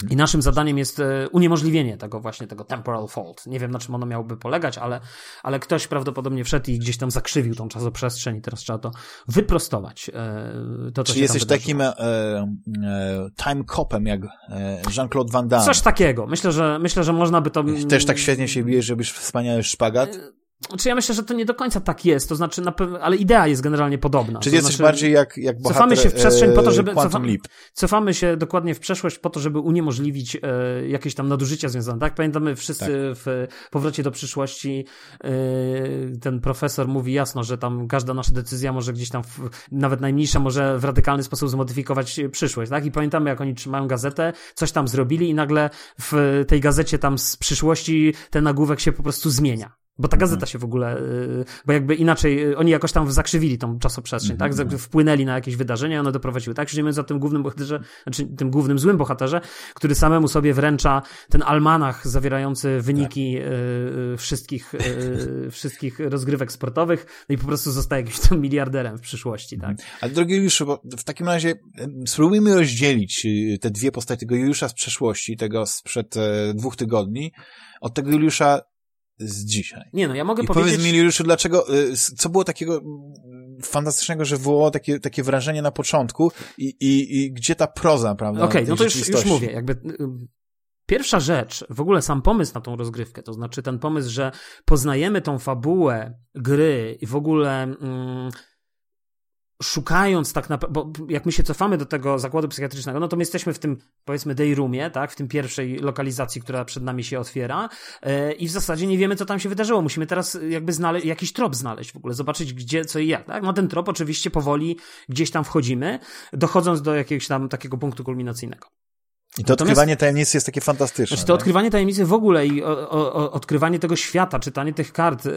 I naszym zadaniem jest e, uniemożliwienie tego właśnie, tego temporal fault. Nie wiem, na czym ono miałoby polegać, ale, ale ktoś prawdopodobnie wszedł i gdzieś tam zakrzywił tą czasoprzestrzeń i teraz trzeba to wyprostować. e, To, Czyli jesteś takim e, e, time copem jak e, Jean-Claude Van Damme. Coś takiego. Myślę, że myślę, że można by to. Też tak świetnie się bijesz, żebyś wspaniały szpagat? Czy ja myślę, że to nie do końca tak jest, to znaczy, na pew... ale idea jest generalnie podobna. Czyli to jesteś znaczy, bardziej jak, jak bohater Cofamy się w przestrzeń po to, żeby- e, Quantum cofamy-. Cofamy się dokładnie w przeszłość po to, żeby uniemożliwić e, jakieś tam nadużycia związane. Tak, pamiętamy wszyscy Tak. w powrocie do przyszłości. E, ten profesor mówi jasno, że tam każda nasza decyzja może gdzieś tam, w, nawet najmniejsza, może w radykalny sposób zmodyfikować przyszłość. Tak, i pamiętamy, jak oni trzymają gazetę, coś tam zrobili, i nagle w tej gazecie tam z przyszłości ten nagłówek się po prostu zmienia. Bo ta gazeta się w ogóle, y, bo jakby inaczej, y, oni jakoś tam zakrzywili tą czasoprzestrzeń, tak? Z- Wpłynęli na jakieś wydarzenia one doprowadziły, tak? Czyli za tym głównym bohaterze, znaczy tym głównym złym bohaterze, który samemu sobie wręcza ten almanach zawierający wyniki y, y, wszystkich, wszystkich rozgrywek sportowych, no i po prostu zostaje jakimś tam miliarderem w przyszłości, tak? Ale drogi Juliuszu, bo w takim razie spróbujmy rozdzielić te dwie postacie, tego Juliusza z przeszłości, tego sprzed e, dwóch tygodni, od tego Juliusza z dzisiaj. Nie no, ja mogę I powiedzieć... powiedz mi, Juliuszu, dlaczego, y, co było takiego fantastycznego, że wywołało takie, takie wrażenie na początku i, i, i gdzie ta proza, prawda? Okej, tej no to już, już mówię, jakby y, pierwsza rzecz, w ogóle sam pomysł na tą rozgrywkę, to znaczy ten pomysł, że poznajemy tą fabułę gry i w ogóle mm, szukając tak naprawdę, bo jak my się cofamy do tego zakładu psychiatrycznego, no to my jesteśmy w tym, powiedzmy, day roomie, tak, w tym pierwszej lokalizacji, która przed nami się otwiera e, i w zasadzie nie wiemy, co tam się wydarzyło. Musimy teraz jakby znaleźć, jakiś trop znaleźć w ogóle, zobaczyć gdzie, co i jak, tak. No ten trop oczywiście powoli gdzieś tam wchodzimy, dochodząc do jakiegoś tam takiego punktu kulminacyjnego. I to Natomiast- odkrywanie tajemnicy jest takie fantastyczne. Znaczy to odkrywanie tajemnicy w ogóle i o, o, odkrywanie tego świata, czytanie tych kart, y,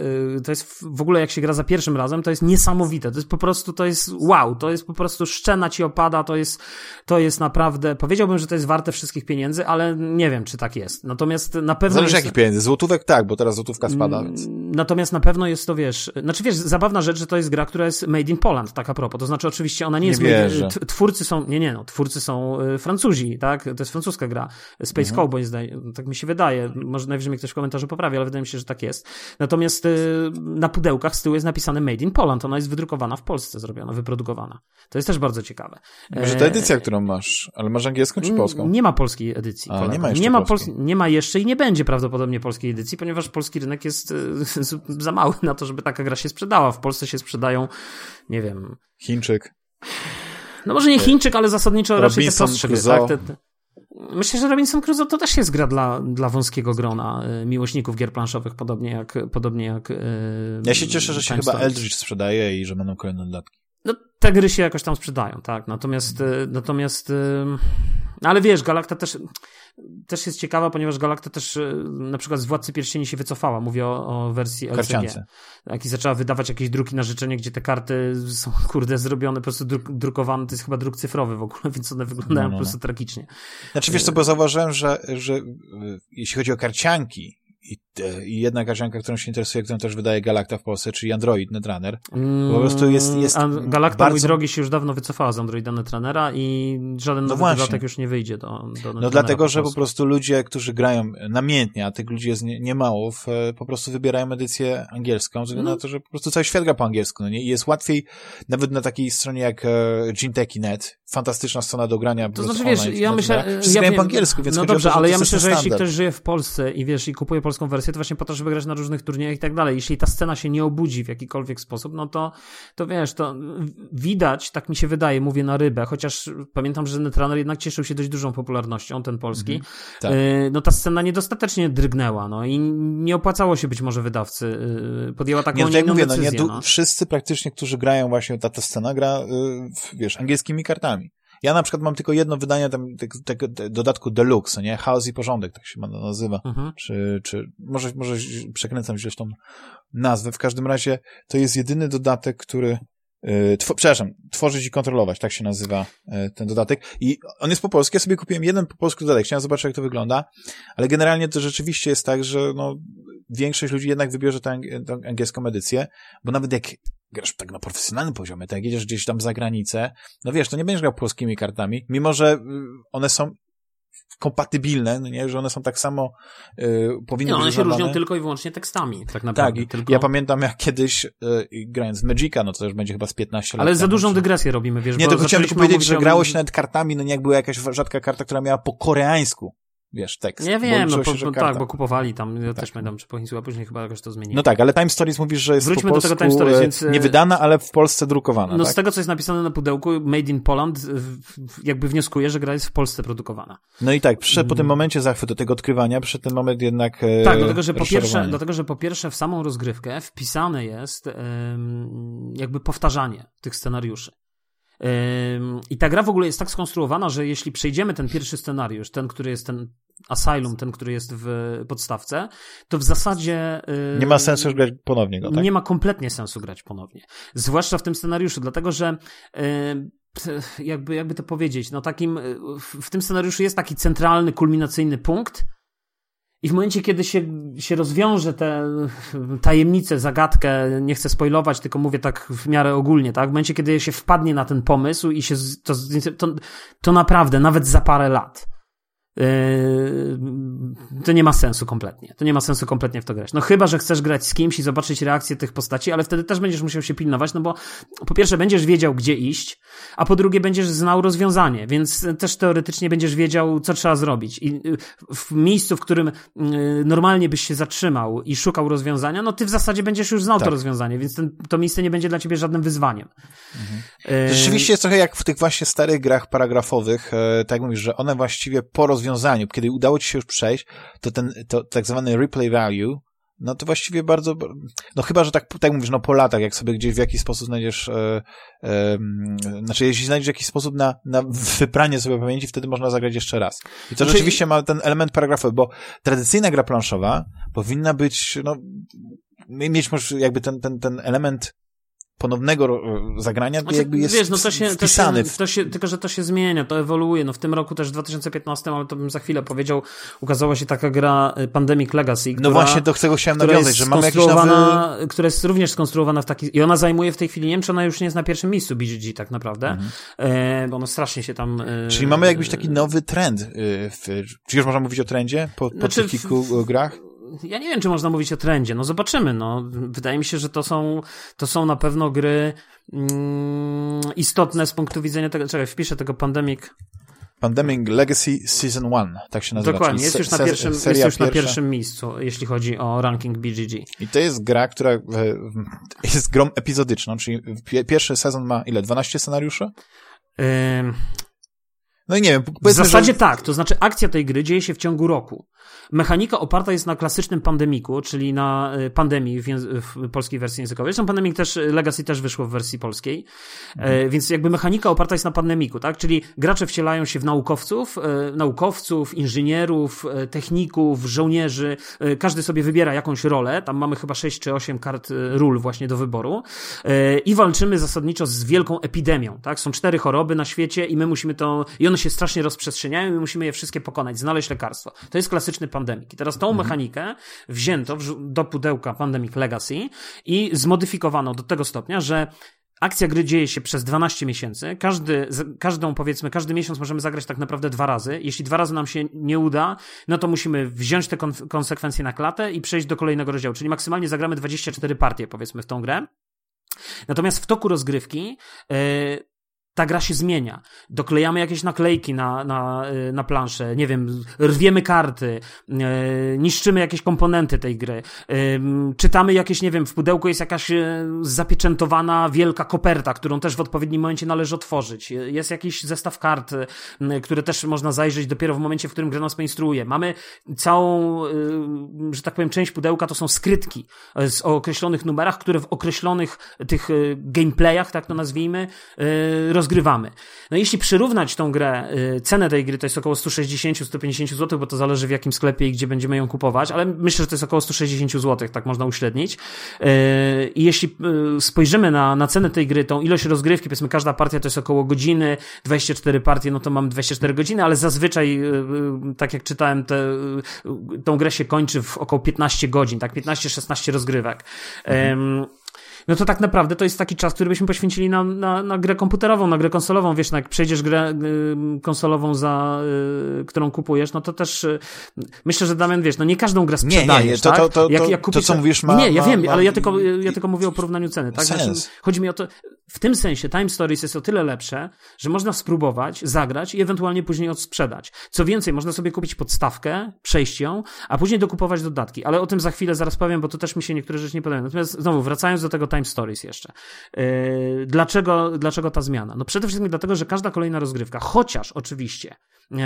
to jest w- w ogóle jak się gra za pierwszym razem, to jest niesamowite. To jest po prostu, to jest wow, to jest po prostu szczena ci opada, to jest, to jest naprawdę, powiedziałbym, że to jest warte wszystkich pieniędzy, ale nie wiem, czy tak jest. Natomiast na pewno Zależy jest... jakich pieniędzy. Złotówek tak, bo teraz złotówka spada, Mm, więc... Natomiast na pewno jest to, wiesz, znaczy wiesz, zabawna rzecz, że to jest gra, która jest made in Poland, tak a propos. To znaczy oczywiście ona nie, jest made, twórcy są, nie, nie, no, twórcy są y, Francuzi, tak? To jest francuska gra. Space Mhm. Cowboys, zdaje, tak mi się wydaje. Może najwyżej mnie ktoś w komentarzu poprawi, ale wydaje mi się, że tak jest. Natomiast y, na pudełkach z tyłu jest napisane made in Poland. Ona jest wydrukowana w Polsce, zrobiona, wyprodukowana. To jest też bardzo ciekawe. Może ta edycja, którą masz, ale masz angielską czy polską? Nie ma polskiej edycji. A, nie ma jeszcze nie, ma nie ma jeszcze i nie będzie prawdopodobnie polskiej edycji, ponieważ polski rynek jest e, za mały na to, żeby taka gra się sprzedała. W Polsce się sprzedają, nie wiem, Chińczyk. no może nie Chińczyk, ale zasadniczo raczej te Robinson prostsze gry, tak? Te, te... Myślę, że Robinson Crusoe to też jest gra dla, dla wąskiego grona e, miłośników gier planszowych, podobnie jak, podobnie jak e, Ja się cieszę, że się Time chyba Stories. Eldritch sprzedaje i że będą kolejne dodatki. No, te gry się jakoś tam sprzedają, tak. Natomiast, e, natomiast, ale wiesz, Galacta też, też jest ciekawa, ponieważ Galacta też e, na przykład z Władcy Pierścieni się wycofała. Mówię o, o wersji LCG. Karciance. Tak, i zaczęła wydawać jakieś druki na życzenie, gdzie te karty są, kurde, zrobione, po prostu druk, drukowane, to jest chyba druk cyfrowy w ogóle, więc one wyglądają No, no, po prostu no. tragicznie. Znaczy wiesz co, bo zauważyłem, że, że y, jeśli chodzi o karcianki i, y, i jedna karcianka, którą się interesuje, którą też wydaje Galacta w Polsce, czyli Android Netrunner, Po prostu jest- jest A Galacta, mój bardzo- drogi, się już dawno wycofała z Androida Netrunnera i żaden No nowy dodatek już nie wyjdzie do, do Netrunnera No dlatego, że po prostu ludzie, którzy grają namiętnie, a tych ludzi jest nie- niemało, w, e, po prostu wybierają edycję angielską, ze względu No. na to, że po prostu cały świat gra po angielsku, no nie? I jest łatwiej, nawet na takiej stronie jak e, Ginteki.net, fantastyczna strona do grania. To znaczy, wiesz, online, ja myślę... ja wiem- po angielsku, więc No dobrze, ale ja myślę, że jeśli ktoś żyje w Polsce i wiesz, i kupuje polską wersję, to właśnie po to, żeby grać na różnych turniejach i tak dalej. Jeśli ta scena się nie obudzi w jakikolwiek sposób, no to, to wiesz, to widać, tak mi się wydaje, mówię na rybę, chociaż pamiętam, że Netrunner jednak cieszył się dość dużą popularnością, ten polski. tak. Y, No ta scena niedostatecznie drgnęła, no i nie opłacało się być może wydawcy. y, Podjęła taką Nie, no nie, tak inną mówię, no decyzję. nie, no. wszyscy praktycznie, którzy grają właśnie, ta, ta scena gra, y, wiesz, angielskimi kartami. Ja na przykład mam tylko jedno wydanie tam, tego, tego dodatku Deluxe, nie? Chaos i Porządek, tak się nazywa. Mhm. Czy, czy, może, może przekręcam źle tą nazwę. W każdym razie to jest jedyny dodatek, który, y, tw- przepraszam, tworzyć i kontrolować, tak się nazywa y, ten dodatek. I on jest po polsku. Ja sobie kupiłem jeden po polsku dodatek. Chciałem zobaczyć, jak to wygląda, ale generalnie to rzeczywiście jest tak, że no, większość ludzi jednak wybierze tę, ang- tę angielską edycję, bo nawet jak grasz tak na profesjonalnym poziomie, tak jak jedziesz gdzieś tam za granicę, no wiesz, to nie będziesz grał polskimi kartami, mimo że y, one są kompatybilne, no nie, że one są tak samo y, powinny Nie, być one się różnią tylko i wyłącznie tekstami, tak Tak, naprawdę. i tylko... ja pamiętam jak kiedyś y, grając w Magica, no to już będzie chyba z 15 lat Ale za dużą dygresję robimy, wiesz, Nie, tylko chciałem tylko powiedzieć, że grało się nawet kartami, no nie jak była jakaś rzadka karta, która miała po koreańsku, wiesz, tekst. Bo wiem, no liczyło po, się, bo, karta. tak, bo kupowali tam, ja też pamiętam, czy po chińsku, a później chyba jakoś to zmienili. No tak, ale Time Stories mówisz, że jest Wróćmy po do tego polsku Time Stories, e, więc, e, nie wydana, ale w Polsce drukowana, No tak? z tego, co jest napisane na pudełku, Made in Poland, jakby wnioskuję, że gra jest w Polsce produkowana. No i tak, przyszedł po tym momencie zachwyt do tego odkrywania, przyszedł ten moment jednak e, Tak, dlatego że, po pierwsze, dlatego, że po pierwsze w samą rozgrywkę wpisane jest jakby powtarzanie tych scenariuszy. I ta gra w ogóle jest tak skonstruowana, że jeśli przejdziemy ten pierwszy scenariusz, ten, który jest ten Asylum, ten, który jest w podstawce, to w zasadzie... em, Nie ma sensu grać ponownie go, tak? Nie ma kompletnie sensu grać ponownie. Zwłaszcza w tym scenariuszu, dlatego że t- jakby, jakby to powiedzieć, no takim, w, w tym scenariuszu jest taki centralny, kulminacyjny punkt i w momencie, kiedy się, się rozwiąże tę tajemnicę, zagadkę, nie chcę spoilować, tylko mówię tak w miarę ogólnie, tak? W momencie, kiedy się wpadnie na ten pomysł i się, to, to, to naprawdę, nawet za parę lat, to nie ma sensu kompletnie. To nie ma sensu kompletnie w to grać. No chyba, że chcesz grać z kimś i zobaczyć reakcję tych postaci, ale wtedy też będziesz musiał się pilnować, no bo po pierwsze będziesz wiedział, gdzie iść, a po drugie będziesz znał rozwiązanie, więc też teoretycznie będziesz wiedział, co trzeba zrobić. I y, w miejscu, w którym y, normalnie byś się zatrzymał i szukał rozwiązania, no ty w zasadzie będziesz już znał Tak. to rozwiązanie, więc ten, to miejsce nie będzie dla ciebie żadnym wyzwaniem. Y, Rzeczywiście jest trochę jak w tych właśnie starych grach paragrafowych, e, tak jak mówisz, że one właściwie po rozwiązaniu, kiedy udało ci się już przejść, to ten to tak zwany replay value no to właściwie bardzo, no chyba, że tak, tak mówisz, no po latach, jak sobie gdzieś w jakiś sposób znajdziesz, e, e, znaczy jeśli znajdziesz jakiś sposób na, na wypranie sobie pamięci, wtedy można zagrać jeszcze raz. I to Znaczy- rzeczywiście ma ten element paragrafowy, bo tradycyjna gra planszowa powinna być, no, mieć może jakby ten, ten, ten element ponownego zagrania, Znaczy, jakby jest wiesz, no to się, to się, to się, tylko że to się zmienia, to ewoluuje. No w tym roku też w 2015, ale to bym za chwilę powiedział, ukazała się taka gra y, Pandemic Legacy, która, No właśnie, do tego chciałem nawiązać, że mamy jakiś nowy... która jest również skonstruowana w taki, i ona zajmuje w tej chwili, nie wiem, czy ona już nie jest na pierwszym miejscu BGG tak naprawdę, e, bo ona strasznie się tam... E, Mhm. Czyli mamy jakiś taki nowy trend. y, W, czy już można mówić o trendzie po, po Znaczy, tych kilku w- grach? Ja nie wiem, czy można mówić o trendzie. No zobaczymy. No. Wydaje mi się, że to są, to są na pewno gry mm, istotne z punktu widzenia tego. Czekaj, wpiszę tego Pandemic. Pandemic Legacy Season 1, tak się nazywa. Dokładnie, jest już na pierwszym, jest już na pierwszym miejscu, jeśli chodzi o ranking BGG. I to jest gra, która jest grą epizodyczną, czyli pie, pierwszy sezon ma ile? 12 scenariuszy? Ym, No i nie wiem, W zasadzie że... tak, to znaczy akcja tej gry dzieje się w ciągu roku. Mechanika oparta jest na klasycznym pandemiku, czyli na y, pandemii w, w polskiej wersji językowej. Zresztą pandemik też, y, Legacy też wyszło w wersji polskiej. E, więc jakby mechanika oparta jest na pandemiku, tak? Czyli gracze wcielają się w naukowców, e, naukowców, inżynierów, e, techników, żołnierzy. Każdy sobie wybiera jakąś rolę. Tam mamy chyba 6 czy 8 kart ról właśnie do wyboru. I walczymy zasadniczo z wielką epidemią, tak? Są cztery choroby na świecie i my musimy to, i one się strasznie rozprzestrzeniają i my musimy je wszystkie pokonać, znaleźć lekarstwo. To jest klasyczny pandemik. I teraz tą mechanikę wzięto do pudełka Pandemic Legacy i zmodyfikowano do tego stopnia, że Akcja gry dzieje się przez 12 miesięcy. Każdy, każdą, powiedzmy, każdy miesiąc możemy zagrać tak naprawdę dwa razy. Jeśli dwa razy nam się nie uda, no to musimy wziąć te kon- konsekwencje na klatę i przejść do kolejnego rozdziału. Czyli maksymalnie zagramy 24 partie, powiedzmy, w tą grę. Natomiast w toku rozgrywki yy, ta gra się zmienia. Doklejamy jakieś naklejki na, na, y, na planszę, nie wiem, rwiemy karty, yy, niszczymy jakieś komponenty tej gry, yy, czytamy jakieś, nie wiem, w pudełku jest jakaś zapieczętowana wielka koperta, którą też w odpowiednim momencie należy otworzyć. Jest jakiś zestaw kart, które też można zajrzeć dopiero w momencie, w którym gra nas poinstruuje. Mamy całą, że tak powiem, część pudełka to są skrytki z- określonych numerach, które w określonych tych gameplayach, tak to nazwijmy, yy, rozgrywamy. No jeśli przyrównać tą grę, yy, cenę tej gry to jest około 160-150 zł, bo to zależy w jakim sklepie i gdzie będziemy ją kupować, ale myślę, że to jest około 160 zł, tak można uśrednić. Yy, I jeśli yy, spojrzymy na, na cenę tej gry, tą ilość rozgrywki, powiedzmy każda partia to jest około godziny, 24 partie, no to mamy 24 godziny, ale zazwyczaj, tak jak czytałem, te, tą grę się kończy w około 15 godzin, tak, 15-16 rozgrywek. Ym, no to tak naprawdę to jest taki czas, który byśmy poświęcili na, na, na grę komputerową, na grę konsolową. Wiesz, no jak przejdziesz grę y, konsolową, za y, którą kupujesz, no to też y, myślę, że Damian, wiesz, no nie każdą grę Nie, nie, sprzedajesz, nie, to- tak? to- to- jak, to- jak to, kupisz, co mówisz, ma- Nie, ja wiem, ma- ale ja tylko, ja tylko mówię o porównaniu ceny, tak? Sens. Znaczy, chodzi mi o to, w tym sensie Time Stories jest o tyle lepsze, że można spróbować, zagrać i ewentualnie później odsprzedać. Co więcej, można sobie kupić podstawkę, przejść ją, a później dokupować dodatki. Ale o tym za chwilę zaraz powiem, bo to też mi się niektóre rzeczy nie podobają. Natomiast znowu, wracając do tego Time Stories jeszcze. Yy, dlaczego, dlaczego ta zmiana? No przede wszystkim dlatego, że każda kolejna rozgrywka, chociaż oczywiście yy,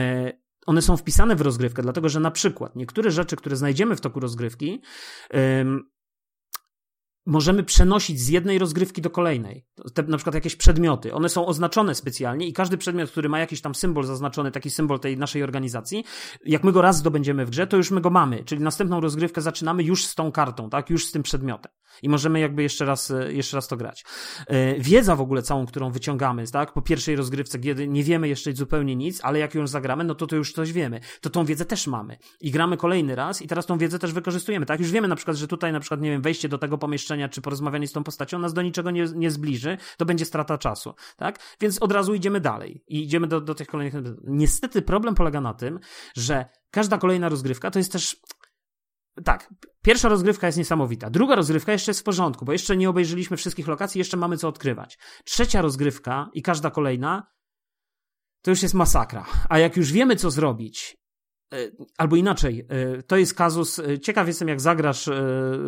one są wpisane w rozgrywkę, dlatego że na przykład niektóre rzeczy, które znajdziemy w toku rozgrywki, możemy przenosić z jednej rozgrywki do kolejnej. Te, na przykład jakieś przedmioty. One są oznaczone specjalnie i każdy przedmiot, który ma jakiś tam symbol zaznaczony, taki symbol tej naszej organizacji, jak my go raz zdobędziemy w grze, to już my go mamy. Czyli następną rozgrywkę zaczynamy już z tą kartą, tak? Już z tym przedmiotem. I możemy jakby jeszcze raz, e, jeszcze raz to grać. E, Wiedza w ogóle całą, którą wyciągamy, tak? Po pierwszej rozgrywce, kiedy nie wiemy jeszcze zupełnie nic, ale jak ją zagramy, no to to już coś wiemy. To tą wiedzę też mamy. I gramy kolejny raz i teraz tą wiedzę też wykorzystujemy, tak? Już wiemy na przykład, że tutaj na przykład, nie wiem, wejście do tego pomieszczenia, czy porozmawianie z tą postacią nas do niczego nie, nie zbliży, to będzie strata czasu, tak? Więc od razu idziemy dalej i idziemy do, do tych kolejnych. Niestety problem polega na tym, że każda kolejna rozgrywka to jest też tak, pierwsza rozgrywka jest niesamowita. Druga rozgrywka jeszcze jest w porządku, bo jeszcze nie obejrzeliśmy wszystkich lokacji, jeszcze mamy co odkrywać. Trzecia rozgrywka i każda kolejna to już jest masakra. A jak już wiemy, co zrobić, albo inaczej, e, to jest kazus. e, Ciekaw jestem, jak zagrasz e,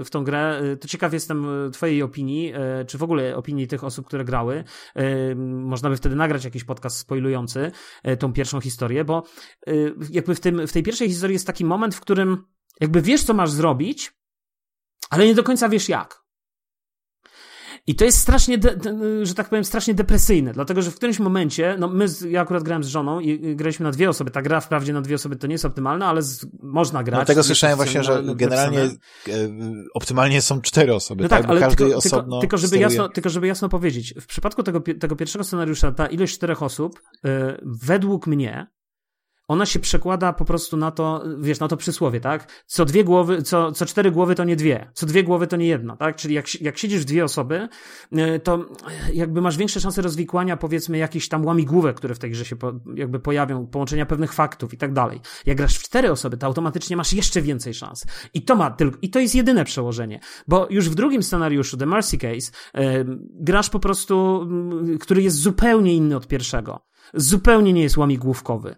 w tą grę. e, To ciekaw jestem e, Twojej opinii, e, czy w ogóle opinii tych osób, które grały. E, Można by wtedy nagrać jakiś podcast spoilujący e, tą pierwszą historię, bo e, jakby w, tym, w tej pierwszej historii jest taki moment, w którym jakby wiesz, co masz zrobić, ale nie do końca wiesz jak. I to jest strasznie, de, de, że tak powiem, strasznie depresyjne, dlatego że w którymś momencie, no my, ja akurat grałem z żoną i graliśmy na dwie osoby. Ta gra wprawdzie na dwie osoby to nie jest optymalna, ale z, można grać. No tego słyszałem właśnie, że generalnie e, optymalnie są cztery osoby, no tak, tak ale każdy tylko, osobno tylko, żeby jasno, tylko żeby jasno powiedzieć, w przypadku tego, tego pierwszego scenariusza ta ilość czterech osób, yy, według mnie, ona się przekłada po prostu na to, wiesz, na to przysłowie, tak? Co dwie głowy, co, co cztery głowy to nie dwie, co dwie głowy to nie jedna, tak? Czyli jak, jak siedzisz dwie osoby, y, to jakby masz większe szanse rozwikłania, powiedzmy, jakichś tam łamigłówek, które w tej grze się po, jakby pojawią, połączenia pewnych faktów i tak dalej. Jak grasz w cztery osoby, to automatycznie masz jeszcze więcej szans. I to ma tylko, i to jest jedyne przełożenie, bo już w drugim scenariuszu, The Mercy Case, yy, grasz po prostu, który jest zupełnie inny od pierwszego zupełnie nie jest łamigłówkowy.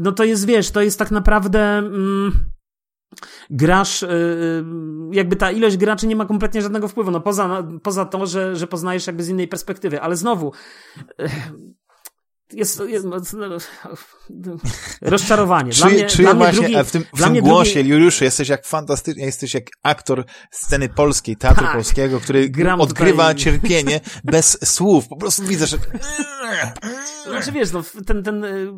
No to jest, wiesz, to jest tak naprawdę mm, grasz, y, jakby ta ilość graczy nie ma kompletnie żadnego wpływu, no poza, poza to, że, że poznajesz jakby z innej perspektywy, ale znowu jest, jest no, rozczarowanie. Dla mnie, czuję dla mnie właśnie, drugi, w tym, w tym głosie, drugi... Juliuszu, jesteś jak fantastycznie, jesteś jak aktor sceny polskiej, teatru tak, polskiego, który odgrywa tutaj... cierpienie bez słów. Po prostu widzę, że... Znaczy wiesz, no, ten, ten, y,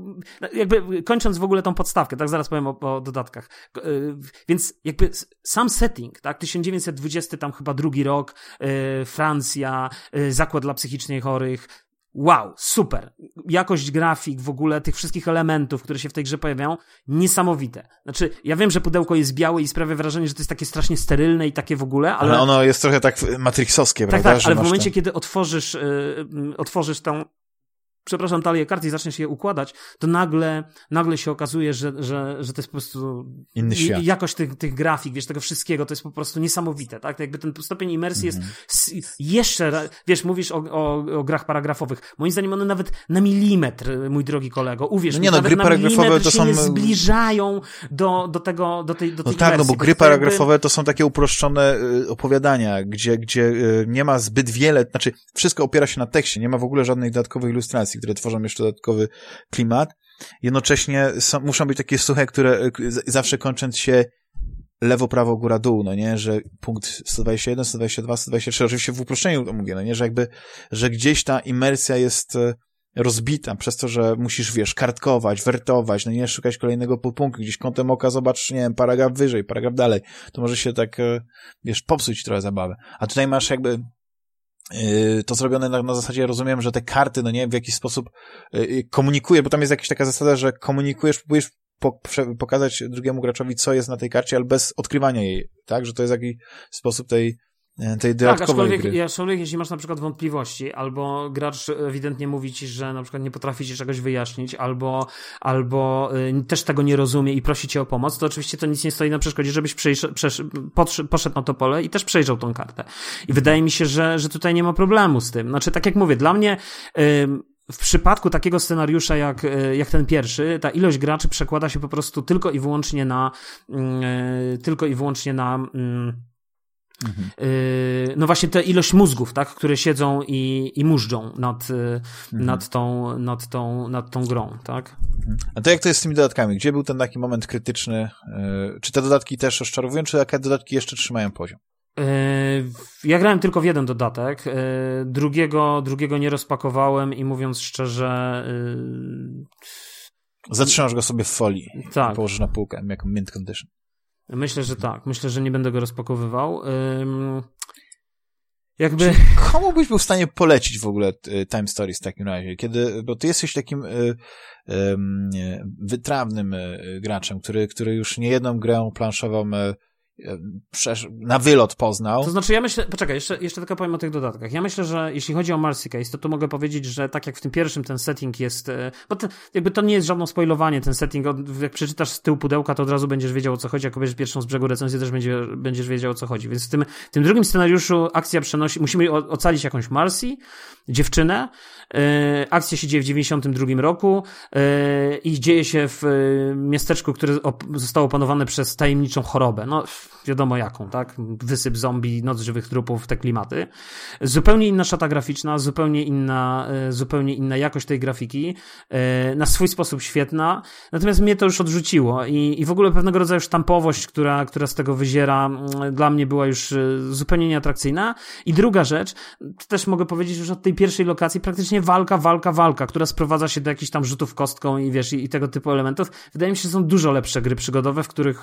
jakby kończąc w ogóle tą podstawkę, tak zaraz powiem o, o dodatkach. Y, więc jakby sam setting, tak, 1920 tam chyba drugi rok, Francja, zakład dla psychicznie chorych, wow, super. Jakość grafik, w ogóle tych wszystkich elementów, które się w tej grze pojawiają, niesamowite. Znaczy, ja wiem, że pudełko jest białe i sprawia wrażenie, że to jest takie strasznie sterylne i takie w ogóle, ale... Ale ono jest trochę tak matrixowskie, tak, prawda? Tak, ale w momencie, ten... kiedy otworzysz, yy, otworzysz tą przepraszam, talię kart i zaczniesz je układać, to nagle, nagle się okazuje, że, że, że to jest po prostu inny świat. Jakość tych, tych grafik, wiesz, tego wszystkiego, to jest po prostu niesamowite, tak? Jakby ten stopień imersji mm. jest mhm. jeszcze, wiesz, mówisz o, o, o, grach paragrafowych. Moim zdaniem one nawet na milimetr, mój drogi kolego, uwierz no mi, nie, no, gry paragrafowe to są nie zbliżają do, do tego, do tej, do tej No tak, imersji. no bo gry paragrafowe to są takie uproszczone y, opowiadania, gdzie, gdzie y, nie ma zbyt wiele, znaczy wszystko opiera się na tekście, nie ma w ogóle żadnej dodatkowej ilustracji, które tworzą jeszcze dodatkowy klimat. Jednocześnie są, muszą być takie suche, które e, zawsze kończąc się lewo, prawo, góra, dół, no nie, że punkt 121, 122, 123, oczywiście w uproszczeniu to mówię, no nie, że jakby, że gdzieś ta imersja jest e, rozbita przez to, że musisz, wiesz, kartkować, wertować, no nie, szukać kolejnego podpunktu, gdzieś kątem oka zobacz, nie wiem, paragraf wyżej, paragraf dalej, to może się tak, e, wiesz, popsuć trochę zabawę. A tutaj masz jakby to zrobione na, na zasadzie, rozumiem, że te karty, no nie, w jakiś sposób yy, komunikuje, bo tam jest jakaś taka zasada, że komunikujesz, próbujesz po, pokazać drugiemu graczowi, co jest na tej karcie, ale bez odkrywania jej, tak? Że to jest jakiś sposób tej tej dodatkowej tak, aczkolwiek, gry. aczkolwiek jeśli masz na przykład wątpliwości, albo gracz ewidentnie mówi ci, że na przykład nie potrafi ci czegoś wyjaśnić, albo, albo y, też tego nie rozumie i prosi cię o pomoc, to oczywiście to nic nie stoi na przeszkodzie, żebyś poszedł na to pole i też przejrzał tą kartę. I wydaje mi się, że, że tutaj nie ma problemu z tym. Znaczy, tak jak mówię, dla mnie y, w przypadku takiego scenariusza jak, y, jak ten pierwszy, ta ilość graczy przekłada się po prostu tylko i wyłącznie na mm, y, tylko i wyłącznie na mm, Mhm. No właśnie te ilość mózgów, tak, które siedzą i, i mużdżą nad, y, mhm. nad, tą, nad, tą, nad tą grą, tak? Mhm. A to jak to jest z tymi dodatkami? Gdzie był ten taki moment krytyczny? Y, czy te dodatki też rozczarowują, czy jakie dodatki jeszcze trzymają poziom? Y, ja grałem tylko w jeden dodatek. Drugiego, drugiego nie rozpakowałem i mówiąc szczerze. Zatrzymasz go sobie w folii. Tak. Położysz na półkę jako mint condition. Myślę, że tak. Myślę, że nie będę go rozpakowywał. Jakby... komu byś był w stanie polecić w ogóle y, Time Stories w takim razie? Kiedy, bo ty jesteś takim y, wytrawnym y, graczem, który, który już nie jedną grę planszową na wylot poznał. To znaczy, ja myślę, poczekaj, jeszcze, jeszcze tylko powiem o tych dodatkach. Ja myślę, że jeśli chodzi o Marcy Case, to tu mogę powiedzieć, że tak jak w tym pierwszym ten setting jest, e, bo to, jakby to nie jest żadne spoilowanie, ten setting, jak przeczytasz z tyłu pudełka, to od razu będziesz wiedział o co chodzi, jak obejrzysz pierwszą z brzegu recenzję, też będzie, będziesz wiedział o co chodzi. Więc w tym, w tym drugim scenariuszu akcja przenosi, musimy ocalić jakąś Marcy, dziewczynę, akcja się dzieje w 92 roku e, i dzieje się w miasteczku, które zostało opanowane przez tajemniczą chorobę. No, wiadomo jaką, tak? Wysyp zombie, noc żywych trupów, te klimaty. Zupełnie inna szata graficzna, zupełnie inna, e, zupełnie inna jakość tej grafiki, e, na swój sposób świetna, natomiast mnie to już odrzuciło i, i w ogóle pewnego rodzaju sztampowość, która, która z tego wyziera, dla mnie była już e, zupełnie nieatrakcyjna. I druga rzecz, też mogę powiedzieć już od tej pierwszej lokacji, praktycznie walka, walka, walka, która sprowadza się do jakichś tam rzutów kostką i wiesz, i, i tego typu elementów. Wydaje mi się, że są dużo lepsze gry przygodowe, w których,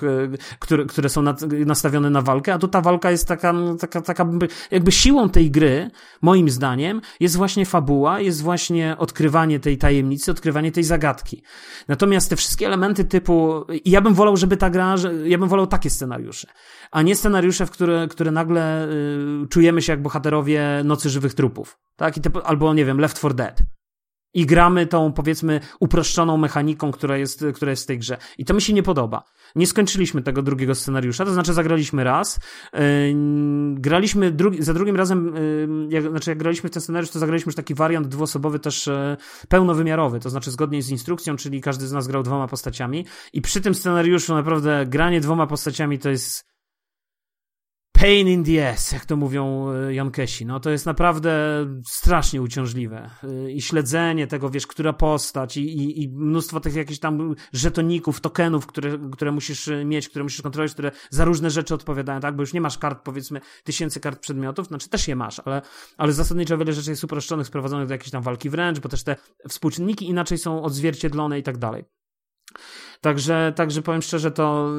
które, które są nad, nastawione na walkę, a tu ta walka jest taka, taka, taka jakby siłą tej gry, moim zdaniem, jest właśnie fabuła, jest właśnie odkrywanie tej tajemnicy, odkrywanie tej zagadki. Natomiast te wszystkie elementy typu, i ja bym wolał, żeby ta gra, ja bym wolał takie scenariusze, a nie scenariusze, w które, które nagle y, czujemy się jak bohaterowie Nocy Żywych Trupów, tak? I te, albo, nie wiem, Left 4 Dead. I gramy tą, powiedzmy, uproszczoną mechaniką, która jest, która jest w tej grze. I to mi się nie podoba. Nie skończyliśmy tego drugiego scenariusza, to znaczy zagraliśmy raz. Yy, graliśmy drugi, za drugim razem, yy, jak, znaczy jak graliśmy w ten scenariusz, to zagraliśmy już taki wariant dwuosobowy, też yy, pełnowymiarowy, to znaczy zgodnie z instrukcją, czyli każdy z nas grał dwoma postaciami. I przy tym scenariuszu naprawdę granie dwoma postaciami to jest pain in the ass, jak to mówią e, Jankesi. No to jest naprawdę strasznie uciążliwe. E, I śledzenie tego, wiesz, która postać i, i, i, mnóstwo tych jakichś tam żetoników, tokenów, które, które musisz e, mieć, które musisz kontrolować, które za różne rzeczy odpowiadają, tak? Bo już nie masz kart, powiedzmy, tysięcy kart przedmiotów, znaczy też je masz, ale, ale zasadniczo wiele rzeczy jest uproszczonych, sprowadzonych do jakiejś tam walki wręcz, bo też te współczynniki inaczej są odzwierciedlone i tak dalej. Także, także powiem szczerze, to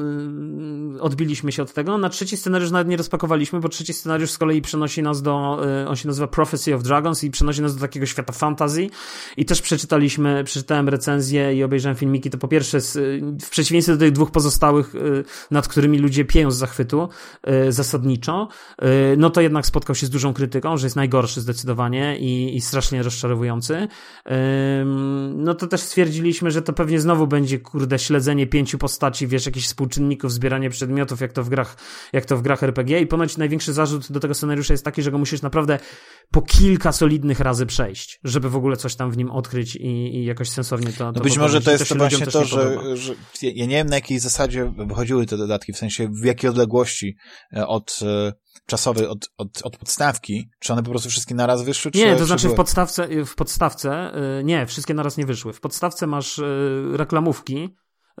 y, odbiliśmy się od tego. Na trzeci scenariusz nawet nie rozpakowaliśmy, bo trzeci scenariusz z kolei przenosi nas do, y, on się nazywa Prophecy of Dragons i przenosi nas do takiego świata fantasy. I też przeczytaliśmy, przeczytałem recenzję i obejrzałem filmiki. To po pierwsze, w przeciwieństwie do tych dwóch pozostałych, y, nad którymi ludzie pieją z zachwytu zasadniczo, no to jednak spotkał się z dużą krytyką, że jest najgorszy zdecydowanie i, i strasznie rozczarowujący. No to też stwierdziliśmy, że to pewnie znowu będzie, kurde, śledzenie pięciu postaci, wiesz, jakichś współczynników, zbieranie przedmiotów, jak to w grach, jak to w grach RPG i ponoć największy zarzut do tego scenariusza jest taki, że go musisz naprawdę po kilka solidnych razy przejść, żeby w ogóle coś tam w nim odkryć i, i jakoś sensownie to, no to być może to jest to właśnie to, że, że, ja nie wiem na jakiej zasadzie wychodziły te dodatki, w sensie w jakiej odległości e, od e, czasowej od, od, od podstawki, czy one po prostu wszystkie naraz wyszły? Nie, czy, to znaczy były... w podstawce, w podstawce, e, nie, wszystkie naraz nie wyszły. W podstawce masz reklamówki,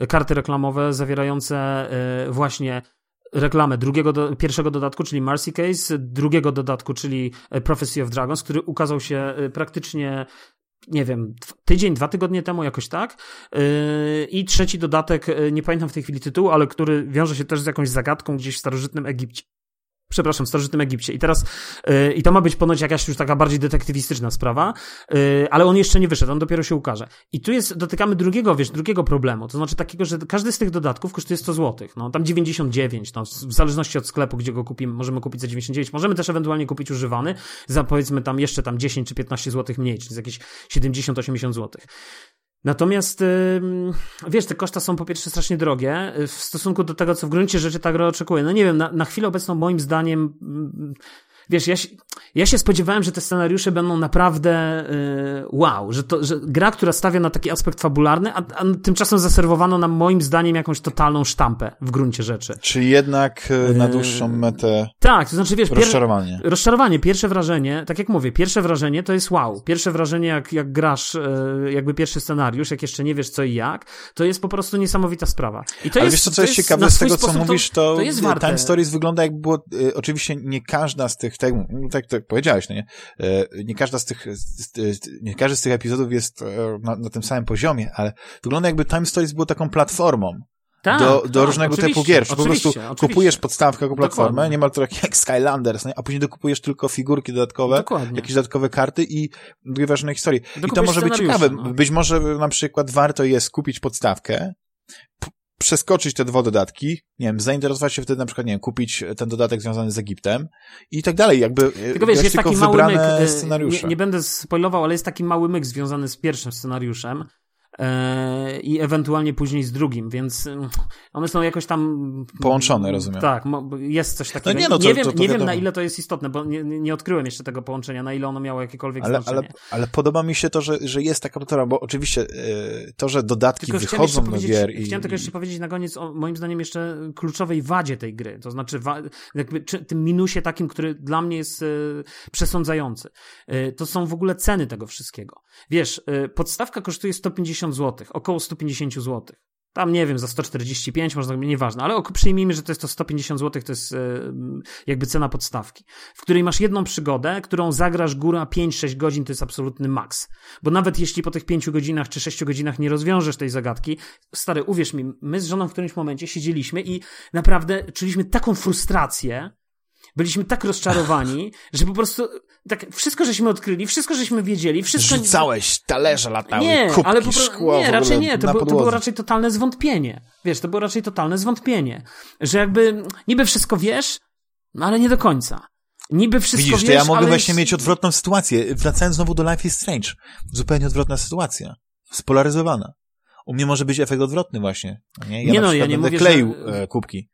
karty reklamowe zawierające e, właśnie reklamę drugiego, pierwszego dodatku, czyli Mercy Case, drugiego dodatku, czyli e, Prophecy of Dragons, który ukazał się e, praktycznie nie wiem, tydzień, dwa tygodnie temu, jakoś tak. I trzeci dodatek, nie pamiętam w tej chwili tytułu, ale który wiąże się też z jakąś zagadką gdzieś w starożytnym Egipcie przepraszam, w starożytnym Egipcie. I teraz, yy, i to ma być ponoć jakaś już taka bardziej detektywistyczna sprawa, yy, ale on jeszcze nie wyszedł, on dopiero się ukaże. I tu jest, dotykamy drugiego, wiesz, drugiego problemu, to znaczy takiego, że każdy z tych dodatków kosztuje 100 zł, no tam 99, no w zależności od sklepu, gdzie go kupimy, możemy kupić za 99, możemy też ewentualnie kupić używany za powiedzmy tam jeszcze tam 10 czy 15 zł mniej, czyli jakieś 70-80 zł. Natomiast, wiesz, te koszta są po pierwsze strasznie drogie w stosunku do tego, co w gruncie rzeczy ta gra oczekuje. No nie wiem, na, na chwilę obecną moim zdaniem wiesz, ja się, ja się spodziewałem, że te scenariusze będą naprawdę yy, wow, że, to, że gra, która stawia na taki aspekt fabularny, a, a tymczasem zaserwowano nam moim zdaniem jakąś totalną sztampę w gruncie rzeczy. Czyli jednak y, na dłuższą metę Tak, to znaczy wiesz... Rozczarowanie. Pier, rozczarowanie, pierwsze wrażenie, tak jak mówię, pierwsze wrażenie to jest wow. Pierwsze wrażenie jak, jak grasz yy, jakby pierwszy scenariusz, jak jeszcze nie wiesz co i jak, to jest po prostu niesamowita sprawa. I to Ale jest, wiesz co, co jest, jest ciekawe z tego, co mówisz, to, to jest warte. Time Stories wygląda jak było, y, oczywiście nie każda z tych tak, tak, tak powiedziałeś, no nie? E, nie każda z tych, nie każdy z tych epizodów jest e, na, na tym samym poziomie, ale wygląda jakby Time Stories było taką platformą. Tak, do, do tak, różnego typu gier. Po prostu oczywiście. kupujesz podstawkę jako platformę, Dokładnie. niemal trochę jak Skylanders, nie? a później dokupujesz tylko figurki dodatkowe, Dokładnie. jakieś dodatkowe karty i odgrywasz na historii. I to może być ciekawe. No. Być może na przykład warto jest kupić podstawkę, przeskoczyć te dwa dodatki, nie wiem, zainteresować się wtedy na przykład, nie wiem, kupić ten dodatek związany z Egiptem i tak dalej, jakby e, tylko wiesz, jest taki mały myk, e, nie, nie, będę spoilował, ale jest taki mały myk związany z pierwszym scenariuszem, i ewentualnie później z drugim, więc mm, one są jakoś tam... Połączone, rozumiem. Tak, jest coś takiego. No nie, no to- nie wiem, to- to nie wiem na ile to jest istotne, bo nie, nie odkryłem jeszcze tego połączenia, na ile ono miało jakiekolwiek Ale, znaczenie. ale, ale podoba mi się to, że, że jest taka platforma, bo oczywiście e, to, że dodatki Tylko wychodzą do powiedzieć, gier i... chciałem tylko jeszcze powiedzieć na koniec o moim zdaniem jeszcze kluczowej wadzie tej gry, to znaczy wa- jakby czy, tym minusie takim, który dla mnie jest e, przesądzający. E, to są w ogóle ceny tego wszystkiego. Wiesz, e, podstawka kosztuje 150 zł, około 150 zł. Tam nie wiem, za 145, można, nieważne, ale przyjmijmy, że to jest to 150 zł, to jest e, jakby cena podstawki, w której masz jedną przygodę, którą zagrasz góra 5-6 godzin, to jest absolutny maks. Bo nawet jeśli po tych 5 godzinach czy 6 godzinach nie rozwiążesz tej zagadki, stary, uwierz mi, my z żoną w którymś momencie siedzieliśmy i naprawdę czuliśmy taką frustrację, byliśmy tak rozczarowani, że po prostu tak wszystko żeśmy odkryli, wszystko żeśmy wiedzieli, wszystko... Rzucałeś, talerze latały, Nie, kubki, ale po prostu, szkło nie, raczej nie, to, było, to było raczej totalne zwątpienie. Wiesz, to było raczej totalne zwątpienie, że jakby niby wszystko wiesz, no ale nie do końca. Niby wszystko Widzisz, wiesz, to ja mogę ale właśnie mieć odwrotną sytuację. Wracając znowu do Life is Strange. Zupełnie odwrotna sytuacja. Spolaryzowana. U mnie może być efekt odwrotny właśnie. Nie, ja Nie no, ja nie mówię, kleił że- kubki.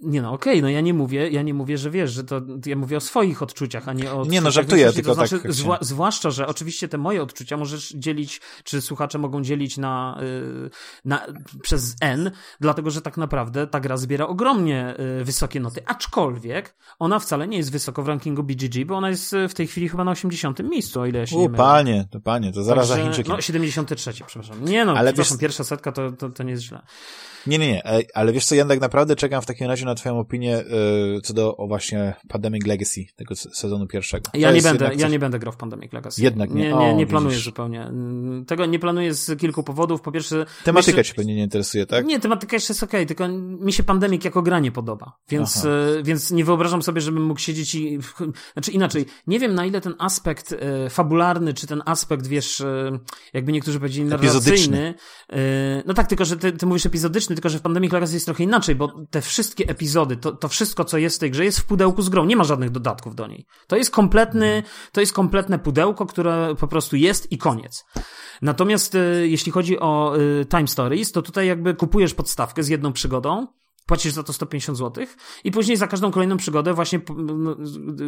Nie no, okej, no ja nie mówię, ja nie mówię, że wiesz, że to, ja mówię o swoich odczuciach, a nie o Nie no, żartuję, tylko to znaczy, tak Zwa, zwłaszcza, że oczywiście te moje odczucia możesz dzielić, czy słuchacze mogą dzielić na, y, na, przez N, dlatego, że tak naprawdę ta gra zbiera ogromnie y, wysokie noty, aczkolwiek ona wcale nie jest wysoko w rankingu BGG, bo ona jest y, w tej chwili chyba na 80 miejscu, o ile ja się nie U, mylę. panie, to panie, to zaraz za Także- Chińczykiem. No, 73, przepraszam. Nie no, Ale Ale wiesz- pierwsza setka to, to, to nie jest źle. Nie, nie, nie, ale wiesz co, ja tak naprawdę czekam w takim razie na twoją opinię e, co do o właśnie Pandemic Legacy, tego se- sezonu pierwszego. Ja To nie, będę, jednak ja coś- nie będę grał w Pandemic Legacy. Jednak nie. Nie, nie, nie widzisz. planuję zupełnie. Mm, Tego nie planuję z kilku powodów. Po pierwsze... Tematyka myślę- cię pewnie nie interesuje, tak? Nie, tematyka jeszcze jest okej, tylko mi się Pandemic jako gra nie podoba. Więc, e, więc nie wyobrażam sobie, żebym mógł siedzieć i... Znaczy inaczej, nie wiem na ile ten aspekt e, fabularny, czy ten aspekt, wiesz, jakby niektórzy powiedzieli narracyjny. No tak, tylko że ty, ty mówisz epizodyczny, tylko że w Pandemic Legacy jest trochę inaczej, bo te wszystkie epizody, to, to wszystko, co jest w tej grze, jest w pudełku z grą. Nie ma żadnych dodatków do niej. To jest kompletny, to jest kompletne pudełko, które po prostu jest i koniec. Natomiast e, jeśli chodzi o e, Time Stories, to tutaj jakby kupujesz podstawkę z jedną przygodą, płacisz za to 150 zł i później za każdą kolejną przygodę właśnie,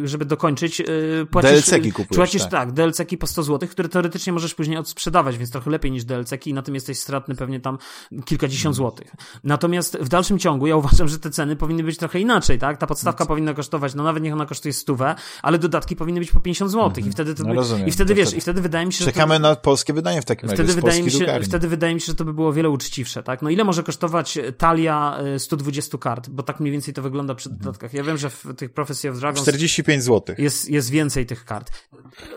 żeby dokończyć, y, płacisz... DLC-ki kupujesz, Płacisz, tak, tak DLC-ki po 100 zł, które teoretycznie możesz później odsprzedawać, więc trochę lepiej niż DLC-ki i na tym jesteś stratny pewnie tam kilkadziesiąt mm. złotych. Natomiast w dalszym ciągu ja uważam, że te ceny powinny być trochę inaczej, tak? Ta podstawka no, powinna kosztować, no nawet niech ona kosztuje stówę, ale dodatki powinny być po 50 zł i mhm. wtedy... To, no, rozumiem. I wtedy, to wiesz, i wtedy wydaje mi się, Czekamy to... na polskie wydanie w takim wtedy razie, wydaje mi się, Wtedy wydaje mi się, że to by było wiele uczciwsze, tak? No ile może kosztować talia y, 120 20 kart, bo tak mniej więcej to wygląda przy mhm. dodatkach. Ja wiem, że w tych Prophecy of Dragons 45 zł. Jest, jest więcej tych kart.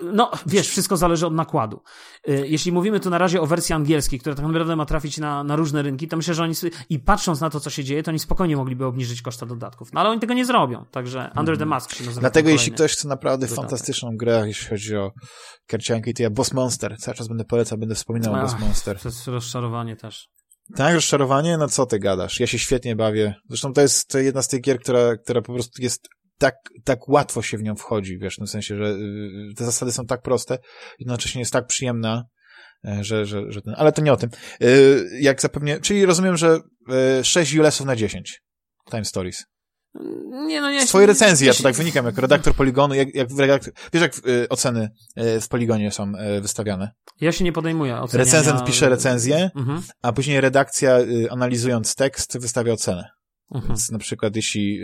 No, wiesz, wszystko zależy od nakładu. Y, jeśli mówimy tu na razie o wersji angielskiej, która tak naprawdę ma trafić na, na różne rynki, to myślę, że oni i patrząc na to, co się dzieje, to oni spokojnie mogliby obniżyć koszta dodatków. No ale oni tego nie zrobią, także Under the mhm. Mask się nazywa. Dlatego jeśli ktoś chce naprawdę dodatek. fantastyczną grę, jeśli chodzi o karcianki, to ja Boss Monster. Cały czas będę polecał, będę wspominał Ach, o Boss Monster. To jest rozczarowanie też. Tak, rozczarowanie? No co ty gadasz? Ja się świetnie bawię. Zresztą to jest jedna z tych gier, która, która po prostu jest tak, tak łatwo się w nią wchodzi, wiesz, w sensie, że y, te zasady są tak proste, jednocześnie jest tak przyjemna, e, że, że, że ten, ale to nie o tym. Y, Jak zapewnie, czyli rozumiem, że y, 6 Julesów na 10. Time Stories. Nie, no nie. Z twojej recenzji, ja to tak wynikam, jako redaktor Poligonu, jak, jak w redaktor, wiesz jak y, oceny y, w Poligonie są y, wystawiane? Ja się nie podejmuję oceniania... Recenzent pisze recenzję, Mhm, a później redakcja, y, analizując tekst, wystawia ocenę. mhm. Więc na przykład jeśli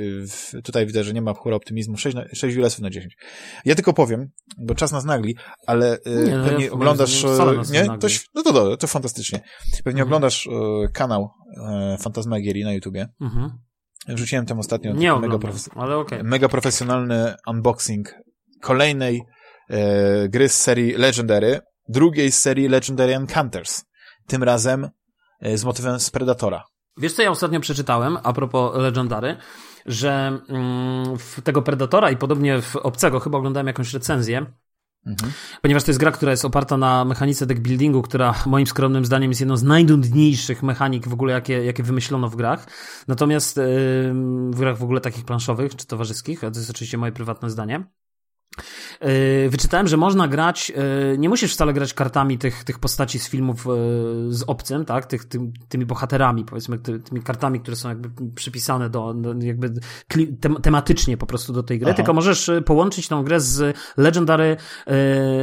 y, tutaj widzę, że nie ma chóra optymizmu, 6, na, 6 Julesów na 10. Ja tylko powiem, bo czas nas nagli, ale y, Nie, no ja pewnie moim oglądasz, nie nie? To, no to, to, to fantastycznie. Pewnie Mhm. oglądasz kanał Fantasmagierii na YouTubie. Mhm. Wrzuciłem tam ostatnio Nie mega, oglądam, okej. mega profesjonalny unboxing kolejnej e, gry z serii Legendary, drugiej z serii Legendary Encounters. Tym razem e, z motywem z Predatora. Wiesz, co ja ostatnio przeczytałem a propos Legendary, że mm, w tego Predatora i podobnie w Obcego chyba oglądałem jakąś recenzję, Mhm. ponieważ to jest gra, która jest oparta na mechanice deck buildingu, która moim skromnym zdaniem jest jedną z najnudniejszych mechanik w ogóle, jakie, jakie wymyślono w grach. Natomiast ym, w grach w ogóle takich planszowych czy towarzyskich, a to jest oczywiście moje prywatne zdanie. Yy, wyczytałem, że można grać, yy, nie musisz wcale grać kartami tych, tych postaci z filmów yy, z obcym, tak, tych, tym, tymi bohaterami, powiedzmy, ty, tymi kartami, które są jakby przypisane do, jakby tematycznie po prostu do tej gry, Aha. tylko możesz połączyć tą grę z Legendary,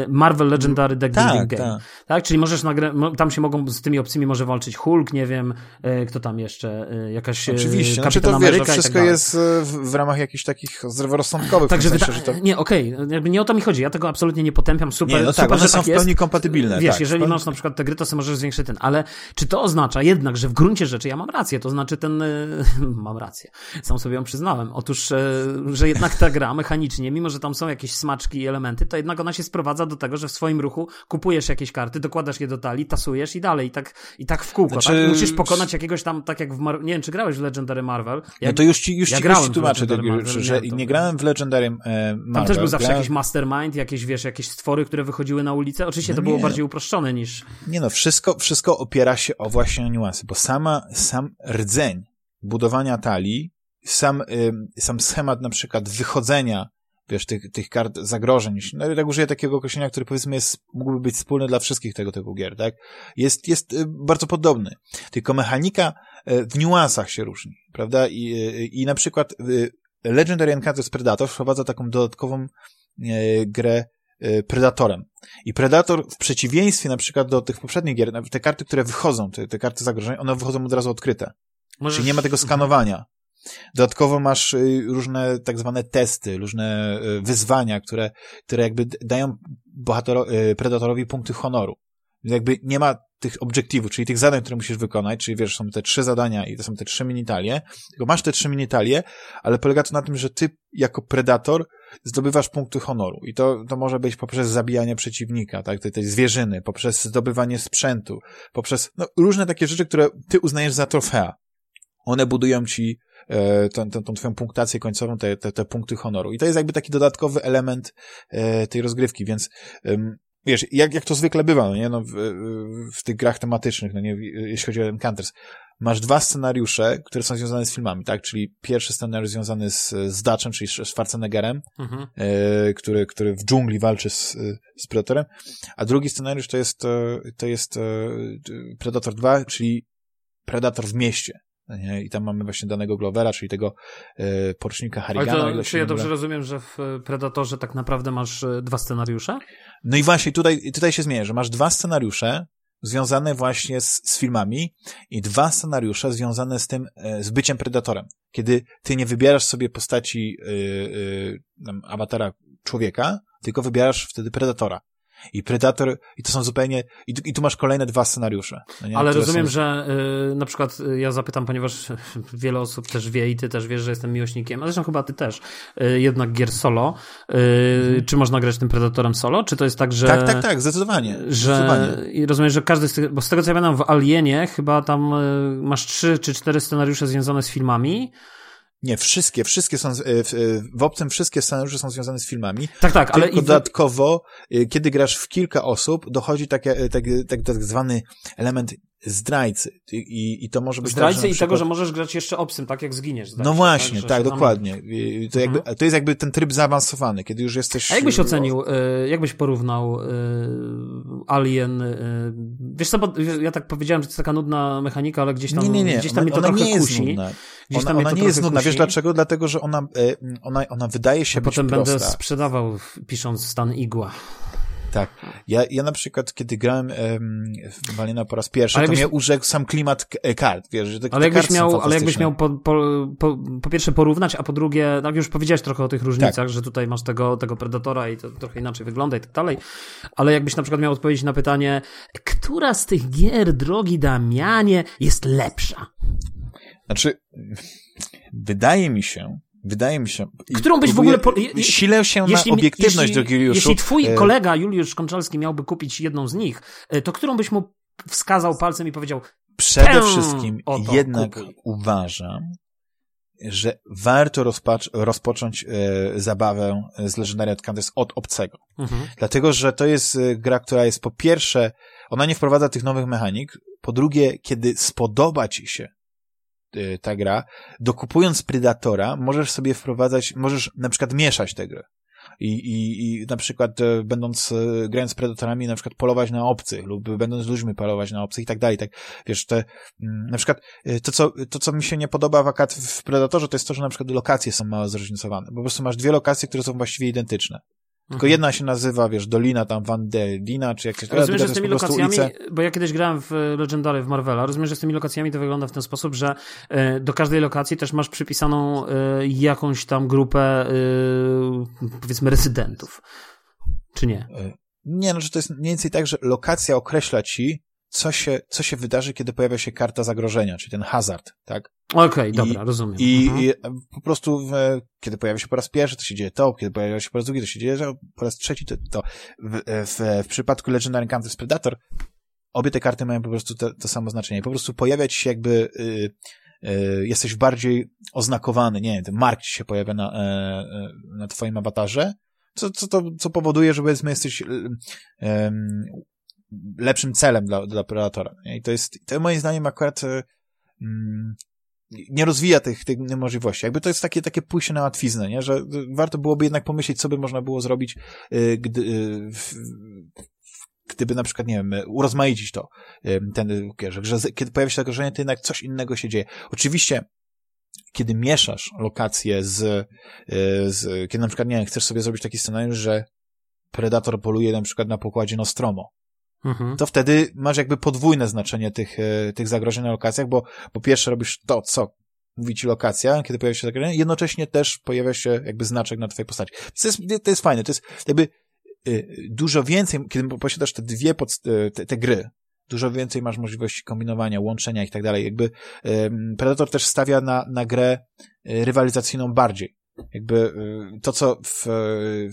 Marvel Legendary Deck Tak, Building Game. tak. Tak, czyli możesz nagrać, tam się mogą z tymi opcjami może walczyć Hulk, nie wiem, kto tam jeszcze, jakaś Oczywiście, znaczy Kapitan to wiesz, Ameryka to i tak wszystko dalej. jest w, w ramach jakichś takich zdroworozsądkowych, Także w sensie, to... Nie, okej, jakby nie o to mi chodzi. Ja tego absolutnie nie potępiam. Super, Nie, no tak, super one że są tak w jest. pełni kompatybilne. Wiesz, tak, jeżeli pełni- masz na przykład te gry, to sobie możesz zwiększyć ten. Ale czy to oznacza jednak, że w gruncie rzeczy ja mam rację? To znaczy ten... y, mam rację. Sam sobie ją przyznałem. Otóż, e, że jednak ta gra mechanicznie, mimo że tam są jakieś smaczki i elementy, to jednak ona się sprowadza do tego, że w swoim ruchu kupujesz jakieś karty, dokładasz je do talii, tasujesz i dalej. I tak, i tak w kółko. Znaczy- Tak? Musisz pokonać jakiegoś tam, tak jak w... Mar- nie wiem, czy grałeś w Legendary Marvel. Ja, No to już ci, już ja ci, grałem już ci tłumaczę, tak, Marvel, że to. nie grałem w Legendary e, Marvel. Tam też był zawsze jakiś mastermind, jakieś, wiesz, jakieś stwory, które wychodziły na ulicę. Oczywiście No to było nie. bardziej uproszczone niż... Nie no, wszystko, wszystko opiera się o właśnie niuansy, bo sama, sam rdzeń budowania talii, sam, ym, sam schemat na przykład wychodzenia wiesz, tych, tych kart zagrożeń, no tak użyję takiego określenia, który powiedzmy jest, mógłby być wspólny dla wszystkich tego typu gier, tak? Jest, jest y, bardzo podobny. Tylko mechanika y, w niuansach się różni, prawda? I, y, i na przykład y, Legendary Encounters Predator wprowadza taką dodatkową y, grę y, Predatorem. I Predator w przeciwieństwie na przykład do tych poprzednich gier, te karty, które wychodzą, te, te karty zagrożeń, one wychodzą od razu odkryte. Możesz... Czyli nie ma tego skanowania. Dodatkowo masz y, różne tak zwane testy, różne y, wyzwania, które, które jakby dają bohatero, y, Predatorowi punkty honoru. Więc jakby nie ma tych obiektywów, czyli tych zadań, które musisz wykonać, czyli wiesz, są te trzy zadania i to są te trzy minitalie, tylko masz te trzy minitalie, ale polega to na tym, że ty jako Predator zdobywasz punkty honoru. I to, to może być poprzez zabijanie przeciwnika, tak, tej, tej zwierzyny, poprzez zdobywanie sprzętu, poprzez no, różne takie rzeczy, które ty uznajesz za trofea. One budują ci e, tą, tą, tą twoją punktację końcową, te, te, te punkty honoru. I to jest jakby taki dodatkowy element e, tej rozgrywki, więc em, wiesz, jak, jak to zwykle bywa, no nie, no, w, w tych grach tematycznych, no nie, jeśli chodzi o Encounters, masz dwa scenariusze, które są związane z filmami, tak, czyli pierwszy scenariusz związany z, z Dutchem, czyli z Schwarzeneggerem, Mhm. e, który, który w dżungli walczy z, z Predatorem, a drugi scenariusz to jest, e, to jest e, Predator 2, czyli Predator w mieście. Nie? I tam mamy właśnie danego Glovera, czyli tego e, porucznika Ale Harrigana. o to, czy ja dobrze rozumiem, że w Predatorze tak naprawdę masz dwa scenariusze? No i właśnie tutaj, tutaj się zmienia, że masz dwa scenariusze związane właśnie z, z filmami i dwa scenariusze związane z tym, e, z byciem Predatorem. Kiedy ty nie wybierasz sobie postaci y, y, tam, awatara człowieka, tylko wybierasz wtedy Predatora. I Predator, i to są zupełnie, i, tu- i tu masz kolejne dwa scenariusze. no? Ale rozumiem, są, że y, na przykład y, ja zapytam, ponieważ wiele osób też wie i ty też wiesz, że jestem miłośnikiem, a zresztą chyba ty też, y, jednak gier solo. Y, Czy można grać tym Predatorem solo? Czy to jest tak, że... Tak, tak, tak, zdecydowanie. Że zdecydowanie. i rozumiem, że każdy z tych, bo z tego co ja pamiętam w Alienie chyba tam y, masz trzy czy cztery scenariusze związane z filmami. Nie, wszystkie, wszystkie są, e, w, e, w obcym wszystkie scenariusze są związane z filmami. Tak, tak, ale Tylko i w, dodatkowo, y, kiedy grasz w kilka osób, dochodzi takie, y, tak, tak, tak zwany element zdrajcy. I, i, to może być zdrajcy tak, że na i tego, przykład- że możesz grać jeszcze obcym, tak jak zginiesz. No właśnie, tak, tam- dokładnie. To, jakby, to jest jakby ten tryb zaawansowany, kiedy już jesteś... A jakbyś y, ocenił, y, jakbyś porównał y, Alien, wiesz co, bo ja tak powiedziałem, że to jest taka nudna mechanika, ale gdzieś tam, Nie, nie, nie. Gdzieś tam ona, mnie to ona trochę nie jest kusi. nudna. Gdzieś Ona, ona nie jest nudna. Wiesz kusi. dlaczego? Dlatego, że ona, e, ona, ona wydaje się A być potem prosta. będę sprzedawał, pisząc stan igła. Tak. Ja, ja na przykład, kiedy grałem em, w Aliena po raz pierwszy, Ale to jakbyś- mnie urzekł sam klimat e, kart, wiesz, że te, Ale te jakbyś miał, ale jakbyś miał po, po, po, po pierwsze porównać, a po drugie, tak już powiedziałeś trochę o tych różnicach, Tak. że tutaj masz tego, tego Predatora i to trochę inaczej wygląda i tak dalej, ale jakbyś na przykład miał odpowiedzieć na pytanie, która z tych gier, drogi Damianie, jest lepsza? Znaczy, wydaje mi się, wydaje mi się... Którą byś w ogóle po- je- Silę się Jeśli, na obiektywność, jeśli, drogi Juliuszu. jeśli twój E, kolega Juliusz Konczalski miałby kupić jedną z nich, e, to którą byś mu wskazał palcem i powiedział, Przede wszystkim oto jednak kupuj. uważam, że warto rozpacz, rozpocząć e, zabawę z Legendary Encounters od obcego. mhm. Dlatego, że to jest e, gra, która jest po pierwsze, ona nie wprowadza tych nowych mechanik, po drugie, kiedy spodoba ci się ta gra, dokupując Predatora, możesz sobie wprowadzać, możesz na przykład mieszać tę grę. I, i, i na przykład e, będąc, e, grając z predatorami, na przykład polować na obcych lub będąc ludźmi polować na obcych i tak dalej. Tak, wiesz, te, mm, na przykład e, to co, to, co mi się nie podoba w, akat, w Predatorze, to jest to, że na przykład lokacje są mało zróżnicowane. Po prostu masz dwie lokacje, które są właściwie identyczne. Tylko Mhm. jedna się nazywa, wiesz, Dolina tam Van de Lina, czy jakieś... Rozumiem, że z tymi lokacjami, bo ja kiedyś grałem w Legendary w Marvela, rozumiem, że z tymi lokacjami to wygląda w ten sposób, że e, do każdej lokacji też masz przypisaną e, jakąś tam grupę, e, powiedzmy, rezydentów. Czy nie? Nie, no, że to jest mniej więcej tak, że lokacja określa ci, co się, co się wydarzy, kiedy pojawia się karta zagrożenia, czyli ten hazard, tak? Okej, I- dobra, rozumiem. I, Mhm. i po prostu, w, kiedy pojawia się po raz pierwszy, to się dzieje to, kiedy pojawia się po raz drugi, to się dzieje to, po raz trzeci, to, to. W, w, w przypadku Legendary Encounters Predator obie te karty mają po prostu to, to samo znaczenie. Po prostu pojawiać się jakby y, y, jesteś bardziej oznakowany, nie wiem, ten mark ci się pojawia na, e, e, na twoim awatarze, co, co, to, co powoduje, że powiedzmy jesteś y, lepszym celem dla, dla Predatora. I to jest, to moim zdaniem akurat y, mm, nie rozwija tych, tych możliwości. Jakby to jest takie, takie pójście na łatwiznę, nie? że y, warto byłoby jednak pomyśleć, co by można było zrobić, y, gdy, w, gdyby na przykład, nie wiem, urozmaicić to, ten, że, że kiedy pojawia się zagrożenie, to jednak coś innego się dzieje. Oczywiście, kiedy mieszasz lokacje z, z kiedy na przykład, nie wiem, chcesz sobie zrobić taki scenariusz, że Predator poluje na przykład na pokładzie Nostromo, Mhm. to wtedy masz jakby podwójne znaczenie tych, e, tych zagrożeń na lokacjach, bo po pierwsze robisz to, co mówi ci lokacja, kiedy pojawia się zagrożenie, jednocześnie też pojawia się jakby znaczek na twojej postaci. To jest, to jest fajne, to jest jakby y, dużo więcej, kiedy posiadasz te dwie podst- y, te, te gry, dużo więcej masz możliwości kombinowania, łączenia i tak dalej. Jakby Predator też stawia na, na grę rywalizacyjną bardziej. Jakby y, to, co w,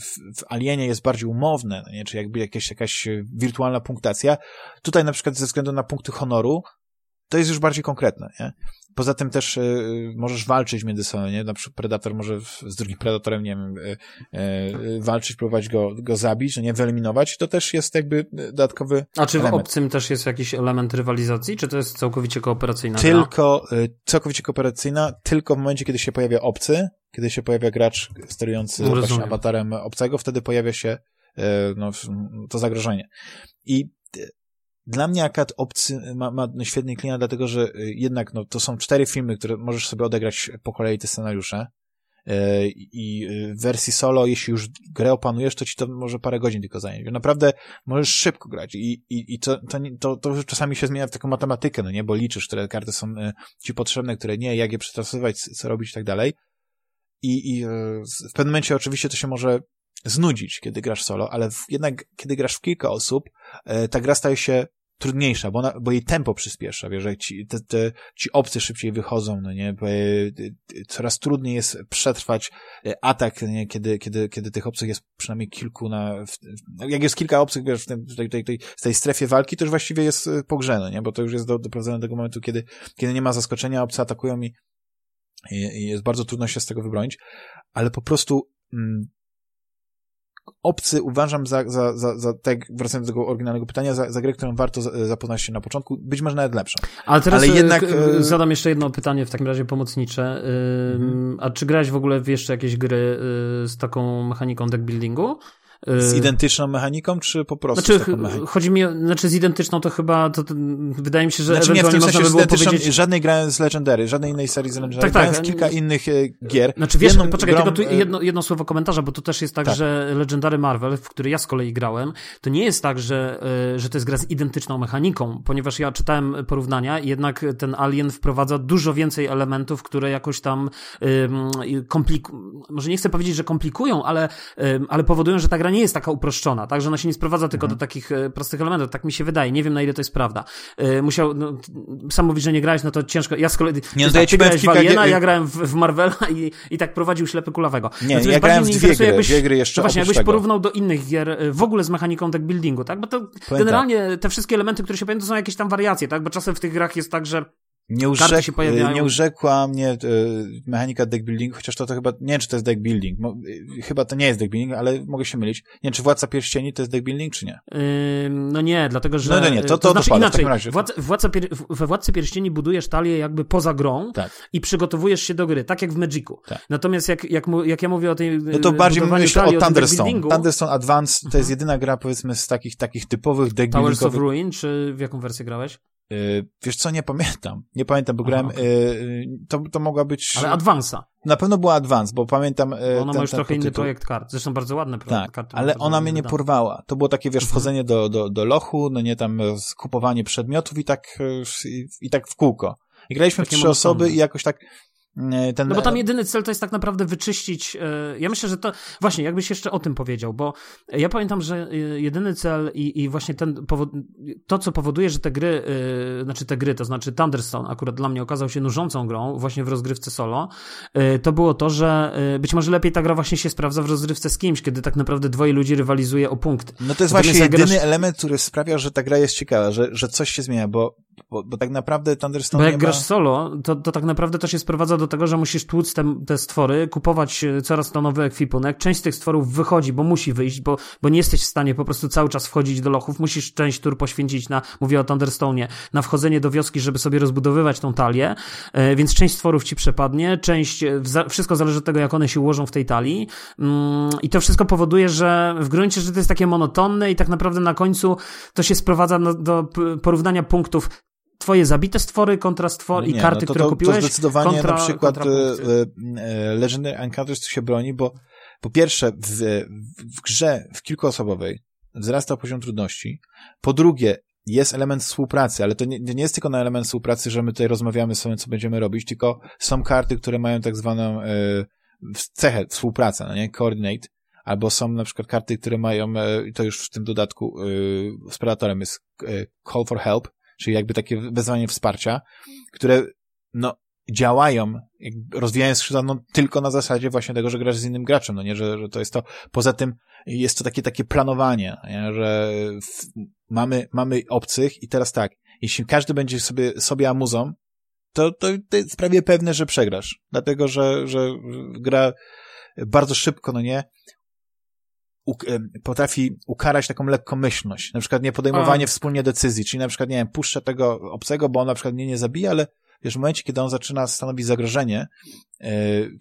w, Alienie jest bardziej umowne, no nie? czy jakby jakaś y, wirtualna punktacja, tutaj na przykład ze względu na punkty honoru, to jest już bardziej konkretne, nie? Poza tym też y, możesz walczyć między sobą, nie? Na przykład Predator może w, z drugim Predatorem, nie wiem, y, y, walczyć, próbować go, go zabić, no nie, wyeliminować. To też jest jakby dodatkowy A czy w element. obcym też jest jakiś element rywalizacji, czy to jest całkowicie kooperacyjna? Tylko, całkowicie kooperacyjna, tylko w momencie, kiedy się pojawia obcy, kiedy się pojawia gracz sterujący Rozumiem. właśnie awatarem obcego, wtedy pojawia się no, to zagrożenie. I dla mnie akad obcy ma, ma świetny klimat, dlatego że y, jednak no, to są cztery filmy, które możesz sobie odegrać po kolei te scenariusze. Y, I y, w wersji solo, jeśli już grę opanujesz, to ci to może parę godzin tylko zająć. Naprawdę możesz szybko grać i, i, i to, to, to, to czasami się zmienia w taką matematykę, no nie, bo liczysz, które karty są y, ci potrzebne, które nie, jak je przetasować, co robić i tak dalej. I, i w pewnym momencie oczywiście to się może znudzić, kiedy grasz solo, ale w, jednak kiedy grasz w kilka osób, y, ta gra staje się trudniejsza, bo, ona, bo jej tempo przyspiesza, wiesz, że ci, te, te, ci obcy szybciej wychodzą, no nie, y, coraz trudniej jest przetrwać y, atak, nie, kiedy, kiedy, kiedy tych obcych jest przynajmniej kilku na, w, no, jak jest kilka obcych, wiesz, w, tym, w tej, tej, tej, w tej strefie walki, to już właściwie jest po grze, no nie, bo to już jest do, doprowadzone do tego momentu, kiedy, kiedy nie ma zaskoczenia, obcy atakują i, i, i jest bardzo trudno się z tego wybronić, ale po prostu mm, obcy uważam za, za, za, za tak wracając do tego oryginalnego pytania, za, za grę, którą warto za, zapoznać się na początku, być może nawet lepszą. Ale teraz Ale ale jednak, e, zadam jeszcze jedno pytanie, w takim razie pomocnicze. Mhm. A czy grałeś w ogóle w jeszcze jakieś gry z taką mechaniką deck buildingu? Y, Z identyczną mechaniką, czy po prostu Znaczy, chodzi mi, znaczy z identyczną to chyba, to, to, wydaje mi się, że Znaczy nie, w tym można sensie by było powiedzieć... żadnej grałem z Legendary, żadnej innej serii z Legendary, Tak, tak. z kilka innych e, gier. Znaczy wiesz, Jedną poczekaj, grą, tylko tu e, jedno, jedno słowo komentarza, bo to też jest tak, Tak. że Legendary Marvel, w który ja z kolei grałem, to nie jest tak, że, e, że to jest gra z identyczną mechaniką, ponieważ ja czytałem porównania i jednak ten Alien wprowadza dużo więcej elementów, które jakoś tam komplikują, może nie chcę powiedzieć, że komplikują, ale, ale powodują, że ta gra nie jest taka uproszczona, tak, że ona się nie sprowadza tylko Mhm. do takich e, prostych elementów, tak mi się wydaje, nie wiem na ile to jest prawda. E, Musiał, no, sam mówić, że nie grałeś, no to ciężko, ja z kolei, Nie, no to ja tak, ci powiem grałeś w Aliena, ja grałem w, w Marvela i, i tak prowadził ślepy kulawego. Nie, Natomiast ja grałem w dwie gry, jakbyś- dwie gry jeszcze właśnie, jakbyś tego. porównał do innych gier y, w ogóle z mechaniką deck buildingu, tak? Bo to generalnie te wszystkie elementy, które się pojawiają, to są jakieś tam wariacje, tak? Bo czasem w tych grach jest tak, że Nie, urzek, się pojawiają. nie urzekła mnie e, mechanika deck building, chociaż to, to chyba, nie wiem, czy to jest deck building. E, chyba to nie jest deck building, ale mogę się mylić. Nie wiem, czy Władca Pierścieni to jest deck building, czy nie? Ym, No nie, dlatego że. No to nie, to- to znaczy dopada, w inaczej. razie. Władca, władca pier... We Władcy Pierścieni budujesz talię jakby poza grą Tak. i przygotowujesz się do gry, tak jak w Magicu. Tak. Natomiast jak, jak, jak ja mówię o tej. No to bardziej myślę o Thunderstone. Thunderstone Advance to jest jedyna gra, powiedzmy, z takich, takich typowych deck Towers of buildingowych. Ruin, czy w jaką wersję grałeś? Y, Wiesz co, nie pamiętam. Nie pamiętam, bo Aha, grałem, okej. y, to, to mogła być... Ale Advansa. Na pewno była Advance, bo pamiętam... y, Bo ona ten- ma już ten trochę inny projekt kart. Zresztą bardzo ładny projekt Tak, kart. ale ona mnie nie porwała. To było takie, wiesz, Mhm. wchodzenie do, do, do lochu, no nie tam e, skupowanie przedmiotów i tak, e, i, i tak w kółko. I graliśmy w trzy osoby i jakoś tak ten... No bo tam jedyny cel to jest tak naprawdę wyczyścić. e, Ja myślę, że to. Właśnie, jakbyś jeszcze o tym powiedział, bo ja pamiętam, że e, jedyny cel i, i właśnie ten powod... to, co powoduje, że te gry, e, znaczy te gry, to znaczy Thunderstone akurat dla mnie okazał się nużącą grą, właśnie w rozgrywce solo, e, to było to, że e, być może lepiej ta gra właśnie się sprawdza w rozgrywce z kimś, kiedy tak naprawdę dwoje ludzi rywalizuje o punkty. No to jest Natomiast właśnie jedyny grasz- element, który sprawia, że ta gra jest ciekawa, że, że coś się zmienia, bo, bo, bo tak naprawdę Thunderstone Bo jak grasz solo, to, to tak naprawdę to się sprowadza do tego, że musisz tłuc te, te stwory, kupować e, coraz to nowy ekwipunek. Część z tych stworów wychodzi, bo musi wyjść, bo, bo nie jesteś w stanie po prostu cały czas wchodzić do lochów. Musisz część tur poświęcić na, mówię o Thunderstone'ie, na wchodzenie do wioski, żeby sobie rozbudowywać tą talię, e, więc część stworów ci przepadnie, część, e, wszystko zależy od tego, jak one się ułożą w tej talii Mm, i to wszystko powoduje, że w gruncie, że to jest takie monotonne i tak naprawdę na końcu to się sprowadza do porównania punktów twoje zabite stwory kontra stwory i Nie, karty, no to, które to, kupiłeś. To zdecydowanie kontra, na przykład e, e, Legendary Encounters się broni, bo po pierwsze w, w grze w kilkuosobowej wzrasta poziom trudności, po drugie jest element współpracy, ale to nie, nie jest tylko na element współpracy, że my tutaj rozmawiamy sobie, co będziemy robić, tylko są karty, które mają tak zwaną w- cechę współpraca, no nie? Coordinate, albo są na przykład karty, które mają, i to już w tym dodatku e, z Predatorem jest e, Call for Help, czyli jakby takie wezwanie wsparcia, które no, działają, rozwijają skrzydła no, tylko na zasadzie właśnie tego, że grasz z innym graczem, no nie, że, że to jest to, poza tym jest to takie, takie planowanie, nie? że w, mamy, mamy obcych i teraz tak, jeśli każdy będzie sobie, sobie amuzą, to, to, to jest prawie pewne, że przegrasz, dlatego, że, że gra bardzo szybko, no nie, potrafi ukarać taką lekkomyślność. Na przykład nie podejmowanie A. wspólnie decyzji, czyli na przykład, nie wiem, puszczę tego obcego, bo on na przykład mnie nie zabije, ale wiesz, w momencie, kiedy on zaczyna stanowić zagrożenie, e,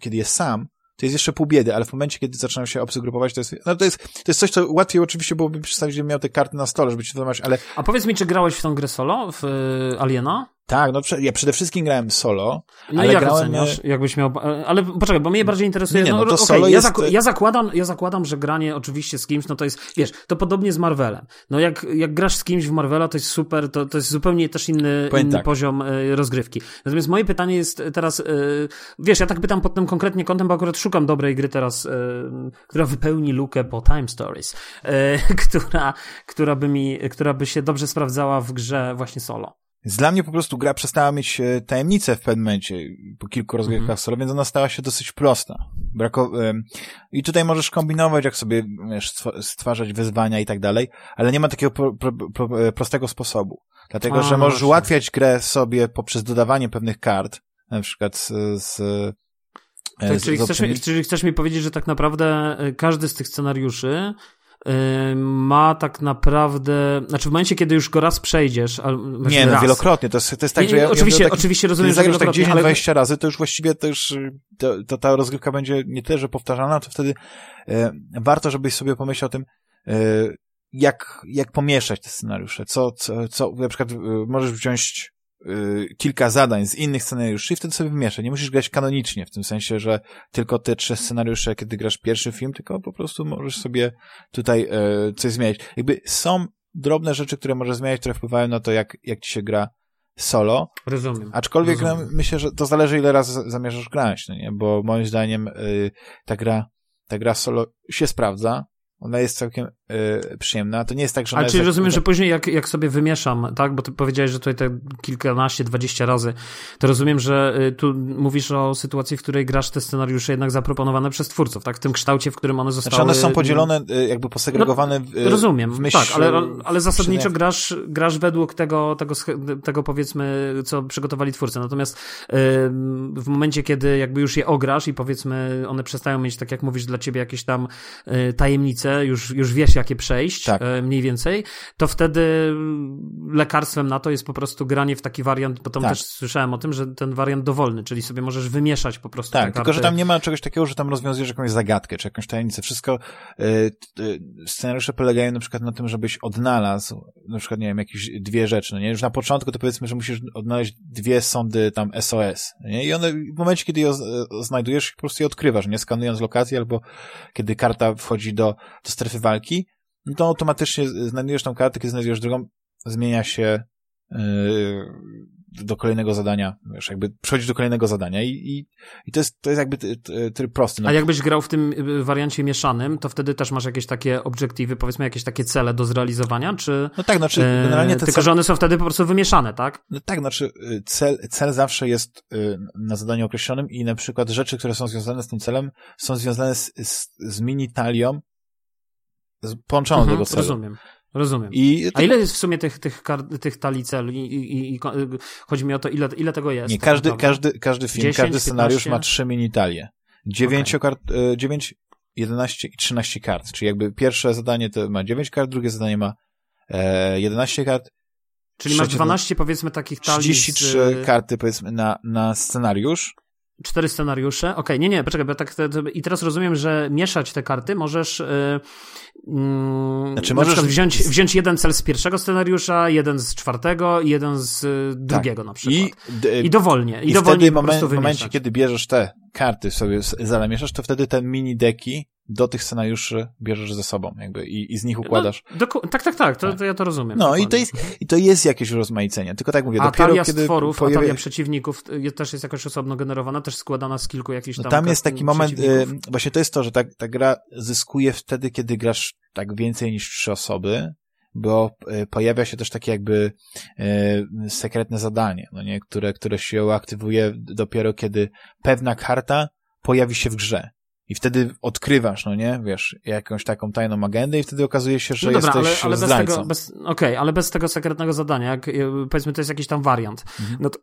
kiedy jest sam, to jest jeszcze pół biedy, ale w momencie, kiedy zaczynają się obcy grupować, to jest, no to jest, to jest coś, co łatwiej oczywiście byłoby przedstawić, gdybym miał te karty na stole, żeby ci to ale A powiedz mi, czy grałeś w tą grę solo, w y, Aliena? Tak, no ja przede wszystkim grałem solo, No ale jak grałem, oceniasz, jakbyś miał... Ale poczekaj, bo mnie bardziej interesuje... Nie, nie, no to solo ja, jest- zaku- ja, zakładam, ja zakładam, że granie oczywiście z kimś, no to jest, wiesz, to podobnie z Marvelem. No jak, jak grasz z kimś w Marvela, to jest super, to, to jest zupełnie też inny, inny tak. poziom rozgrywki. Natomiast moje pytanie jest teraz, wiesz, ja tak pytam pod tym konkretnie kątem, bo akurat szukam dobrej gry teraz, która wypełni lukę po Time Stories, która, która by mi, która by się dobrze sprawdzała w grze właśnie solo. Więc Dla mnie po prostu gra przestała mieć e, tajemnicę w pewnym momencie, po kilku rozgrywkach Mhm. solo, więc ona stała się dosyć prosta. Brako em, I tutaj możesz kombinować, jak sobie wiesz, stwa- stwarzać wyzwania i tak dalej, ale nie ma takiego pro, pro, pro, e, prostego sposobu. Dlatego, A, że no możesz właśnie. ułatwiać grę sobie poprzez dodawanie pewnych kart, na przykład z... z e, Tak, czyli, chcesz czyli chcesz mi powiedzieć, że tak naprawdę każdy z tych scenariuszy ma tak naprawdę, znaczy w momencie, kiedy już go raz przejdziesz, al, znaczy Nie, no raz. wielokrotnie. To jest, to jest tak, że ja, ja oczywiście, o takim- oczywiście rozumiem, że tak wielokrotnie, ale 10-20 razy, to już właściwie to już to, to ta rozgrywka będzie nie tyle, że powtarzana, to wtedy e, warto, żebyś sobie pomyślał o tym, e, jak, jak pomieszać te scenariusze. Co, co, co na przykład e, możesz wziąć e, kilka zadań z innych scenariuszy i wtedy sobie wymieszać. Nie musisz grać kanonicznie, w tym sensie, że tylko te trzy scenariusze, kiedy grasz pierwszy film, tylko po prostu możesz sobie tutaj e, coś zmieniać. Jakby są drobne rzeczy, które możesz zmieniać, które wpływają na to, jak, jak ci się gra solo, Rozumiem. Aczkolwiek no, Rozumiem. myślę, że to zależy ile razy zamierzasz grać, no nie? Bo moim zdaniem y, ta gra, ta gra solo się sprawdza. Ona jest całkiem y, przyjemna. To nie jest tak, że Ale czyli rozumiem, że później jak, jak sobie wymieszam, tak, bo ty powiedziałeś, że tutaj te kilkanaście, dwadzieścia razy, to rozumiem, że y, tu mówisz o sytuacji, w której grasz te scenariusze jednak zaproponowane przez twórców, tak, w tym kształcie, w którym one zostały... Znaczy one są podzielone, y, jakby posegregowane w, y, Rozumiem, w myśl, tak, ale, ale zasadniczo grasz, grasz według tego, tego, tego powiedzmy, co przygotowali twórcy. Natomiast w momencie, kiedy jakby już je ograsz i powiedzmy one przestają mieć, tak jak mówisz, dla ciebie jakieś tam tajemnice, już, już wiesz, jakie przejść, Tak. y, mniej więcej, to wtedy lekarstwem na to jest po prostu granie w taki wariant, bo tam Tak. też słyszałem o tym, że ten wariant dowolny, czyli sobie możesz wymieszać po prostu Tak, tylko że tam nie ma czegoś takiego, że tam rozwiązujesz jakąś zagadkę, czy jakąś tajemnicę. Wszystko, y, y, scenariusze polegają na przykład na tym, żebyś odnalazł, na przykład, nie wiem, jakieś dwie rzeczy, no nie? Już na początku to powiedzmy, że musisz odnaleźć dwie sondy tam SOS, nie? I one, w momencie, kiedy je znajdujesz, po prostu je odkrywasz, nie? Skanując lokację, albo kiedy karta wchodzi do, do strefy walki, no to automatycznie znajdujesz tą kartę, kiedy znajdujesz drugą, zmienia się yy, do kolejnego zadania, wiesz, jakby przechodzisz do kolejnego zadania i, i, i to jest, to jest jakby tryb prosty. No, A jakbyś grał w tym y, wariancie mieszanym, to wtedy też masz jakieś takie obiektywy, powiedzmy jakieś takie cele do zrealizowania, czy... no tak, znaczy, e, generalnie te tylko, cel, że one są wtedy po prostu wymieszane, tak? no tak, znaczy y, cel, cel zawsze jest y, na zadaniu określonym i na przykład rzeczy, które są związane z tym celem, są związane z, z, z mini-talią z- połączoną do Mhm, tego celu. Rozumiem, rozumiem. I A ile jest w sumie tych, tych, tych talii celu? I, i, i, chodzi mi o to, ile, ile tego jest? Nie, tak każdy, każdy, każdy film, 10, każdy scenariusz 15? ma trzy mini-talie. Dziewięcio kart, e, dziewięć, 11 i 13 kart. Czyli jakby pierwsze zadanie to ma 9 kart, drugie zadanie ma e, 11 kart, Czyli masz trzecie- 12 powiedzmy takich talii 33 z, karty powiedzmy na, na scenariusz. Cztery scenariusze. Okej, nie, nie, poczekaj, bo tak i teraz rozumiem, że mieszać te karty możesz. Yy, Znaczy, na możesz- wziąć, wziąć jeden cel z pierwszego scenariusza, jeden z czwartego i jeden z y, drugiego na przykład. I, d, I, dowolnie. I, i dowolnie wtedy po momen, prostu w momencie, kiedy bierzesz te karty sobie z- zalemieszasz, to wtedy te mini deki do tych scenariuszy bierzesz ze sobą jakby i, i z nich układasz. No, tak, tak, tak, to, to ja to rozumiem. No i to, jest, i to jest jakieś urozmaicenie. Tylko tak mówię, A dopiero kiedy stworów, a pojawia... talia przeciwników y, też jest jakoś osobno generowana, też składana z kilku jakichś No tam... tam jest taki moment, y, właśnie to jest to, że ta, ta gra zyskuje wtedy, kiedy grasz tak więcej niż trzy osoby, bo y, pojawia się też takie jakby y, sekretne zadanie, no nie, które, które się aktywuje dopiero kiedy pewna karta pojawi się w grze. I wtedy odkrywasz, no nie, wiesz, jakąś taką tajną agendę i wtedy okazuje się, że No dobra, ale, jesteś ale bez zdrajcą. tego, bez, okej, ale bez tego sekretnego zadania, jak y, powiedzmy to jest jakiś tam wariant. Mhm. No to,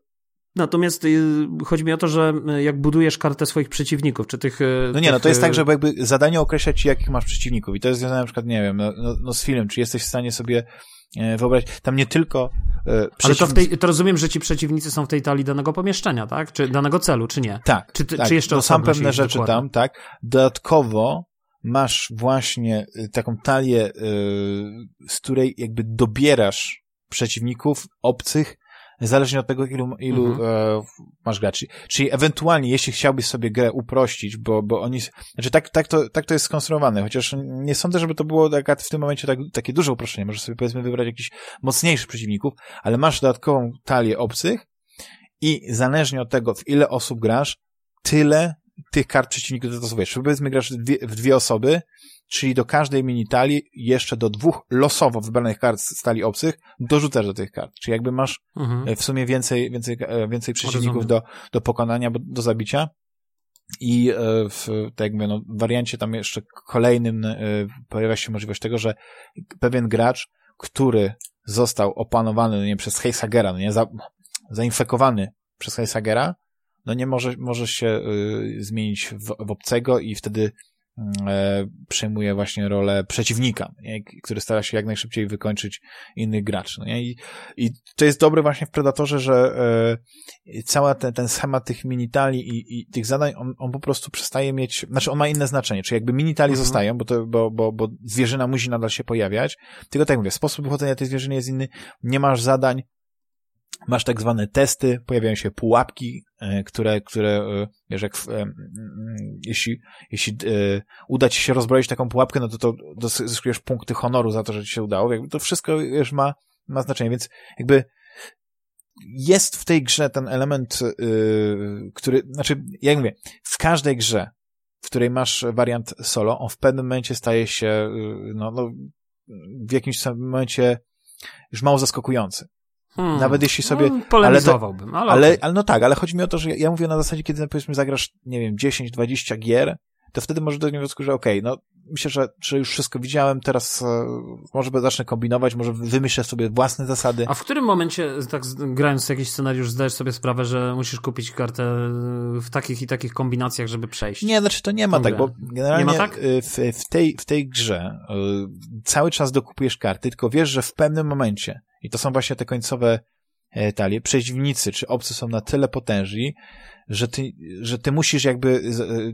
natomiast y, chodzi mi o to, że y, jak budujesz kartę swoich przeciwników, czy tych... No nie, no tych, to jest tak, że jakby zadanie określa ci, jakich masz przeciwników i to jest związane na przykład, nie wiem, no, no, no z filmem, czy jesteś w stanie sobie wyobrazić, tam nie tylko e, Ale to, w tej, to rozumiem, że ci przeciwnicy są w tej talii danego pomieszczenia, tak? Czy danego celu, czy nie? Tak, Czy, tak. czy jeszcze no, są pewne rzeczy dokłada? tam, tak. Dodatkowo masz właśnie y, taką talię, y, z której jakby dobierasz przeciwników obcych, zależnie od tego, ilu, ilu Mhm. e, masz graczy. Czyli ewentualnie, jeśli chciałbyś sobie grę uprościć, bo, bo oni, znaczy tak, tak, to, tak to jest skonstruowane, chociaż nie sądzę, żeby to było tak, w tym momencie tak, takie duże uproszczenie. Możesz sobie powiedzmy wybrać jakichś mocniejszych przeciwników, ale masz dodatkową talię obcych i zależnie od tego, w ile osób grasz, tyle tych kart przeciwników dostosowujesz. Powiedzmy, grasz w dwie, w dwie osoby, czyli do każdej mini talii jeszcze do dwóch losowo wybranych kart z talii obcych dorzucasz do tych kart. Czyli jakby masz Mhm. e, w sumie więcej, więcej, e, więcej przeciwników Rozumiem. do, do pokonania, do zabicia. I e, w, tak jak mówię, no, w wariancie tam jeszcze kolejnym pojawia się możliwość tego, że pewien gracz, który został opanowany no nie, przez Heisagera, no nie, za, zainfekowany przez Heisagera, no nie może, może się y, zmienić w, w obcego i wtedy przejmuje właśnie rolę przeciwnika, nie? który stara się jak najszybciej wykończyć innych graczy. No nie? I, I to jest dobre właśnie w Predatorze, że e, cały ten, ten schemat tych minitali i, i tych zadań, on, on po prostu przestaje mieć, znaczy on ma inne znaczenie, czyli jakby minitali Mhm. zostają, bo, to, bo, bo, bo zwierzyna musi nadal się pojawiać, tylko tak jak mówię, sposób wychodzenia tej zwierzyny jest inny, nie masz zadań, masz tak zwane testy, pojawiają się pułapki, e, które, które e, wiesz, jak e, jeśli, jeśli uda ci się rozbroić taką pułapkę, no to, to zyskujesz punkty honoru za to, że ci się udało. Jakby to wszystko już ma, ma znaczenie, więc jakby jest w tej grze ten element, który, znaczy, jak mówię, w każdej grze w której masz wariant solo, on w pewnym momencie staje się, no, no w jakimś momencie już mało zaskakujący. Hmm. Nawet jeśli sobie... No, polemizowałbym, ale, ale, okej. ale no tak, ale chodzi mi o to, że ja mówię na zasadzie, kiedy powiedzmy zagrasz, nie wiem, 10-20 gier, to wtedy może do wniosku, że okej, no myślę, że, że już wszystko widziałem, teraz e, może zacznę kombinować, może wymyślę sobie własne zasady. A w którym momencie, tak grając jakiś scenariusz, zdajesz sobie sprawę, że musisz kupić kartę w takich i takich kombinacjach, żeby przejść? Nie, znaczy to nie ma tak, bo generalnie Nie ma tak? y, w, w, tej, w tej grze cały czas dokupujesz karty, tylko wiesz, że w pewnym momencie, i to są właśnie te końcowe e, talie, przeciwnicy czy obcy są na tyle potężni, że ty, że ty musisz jakby e,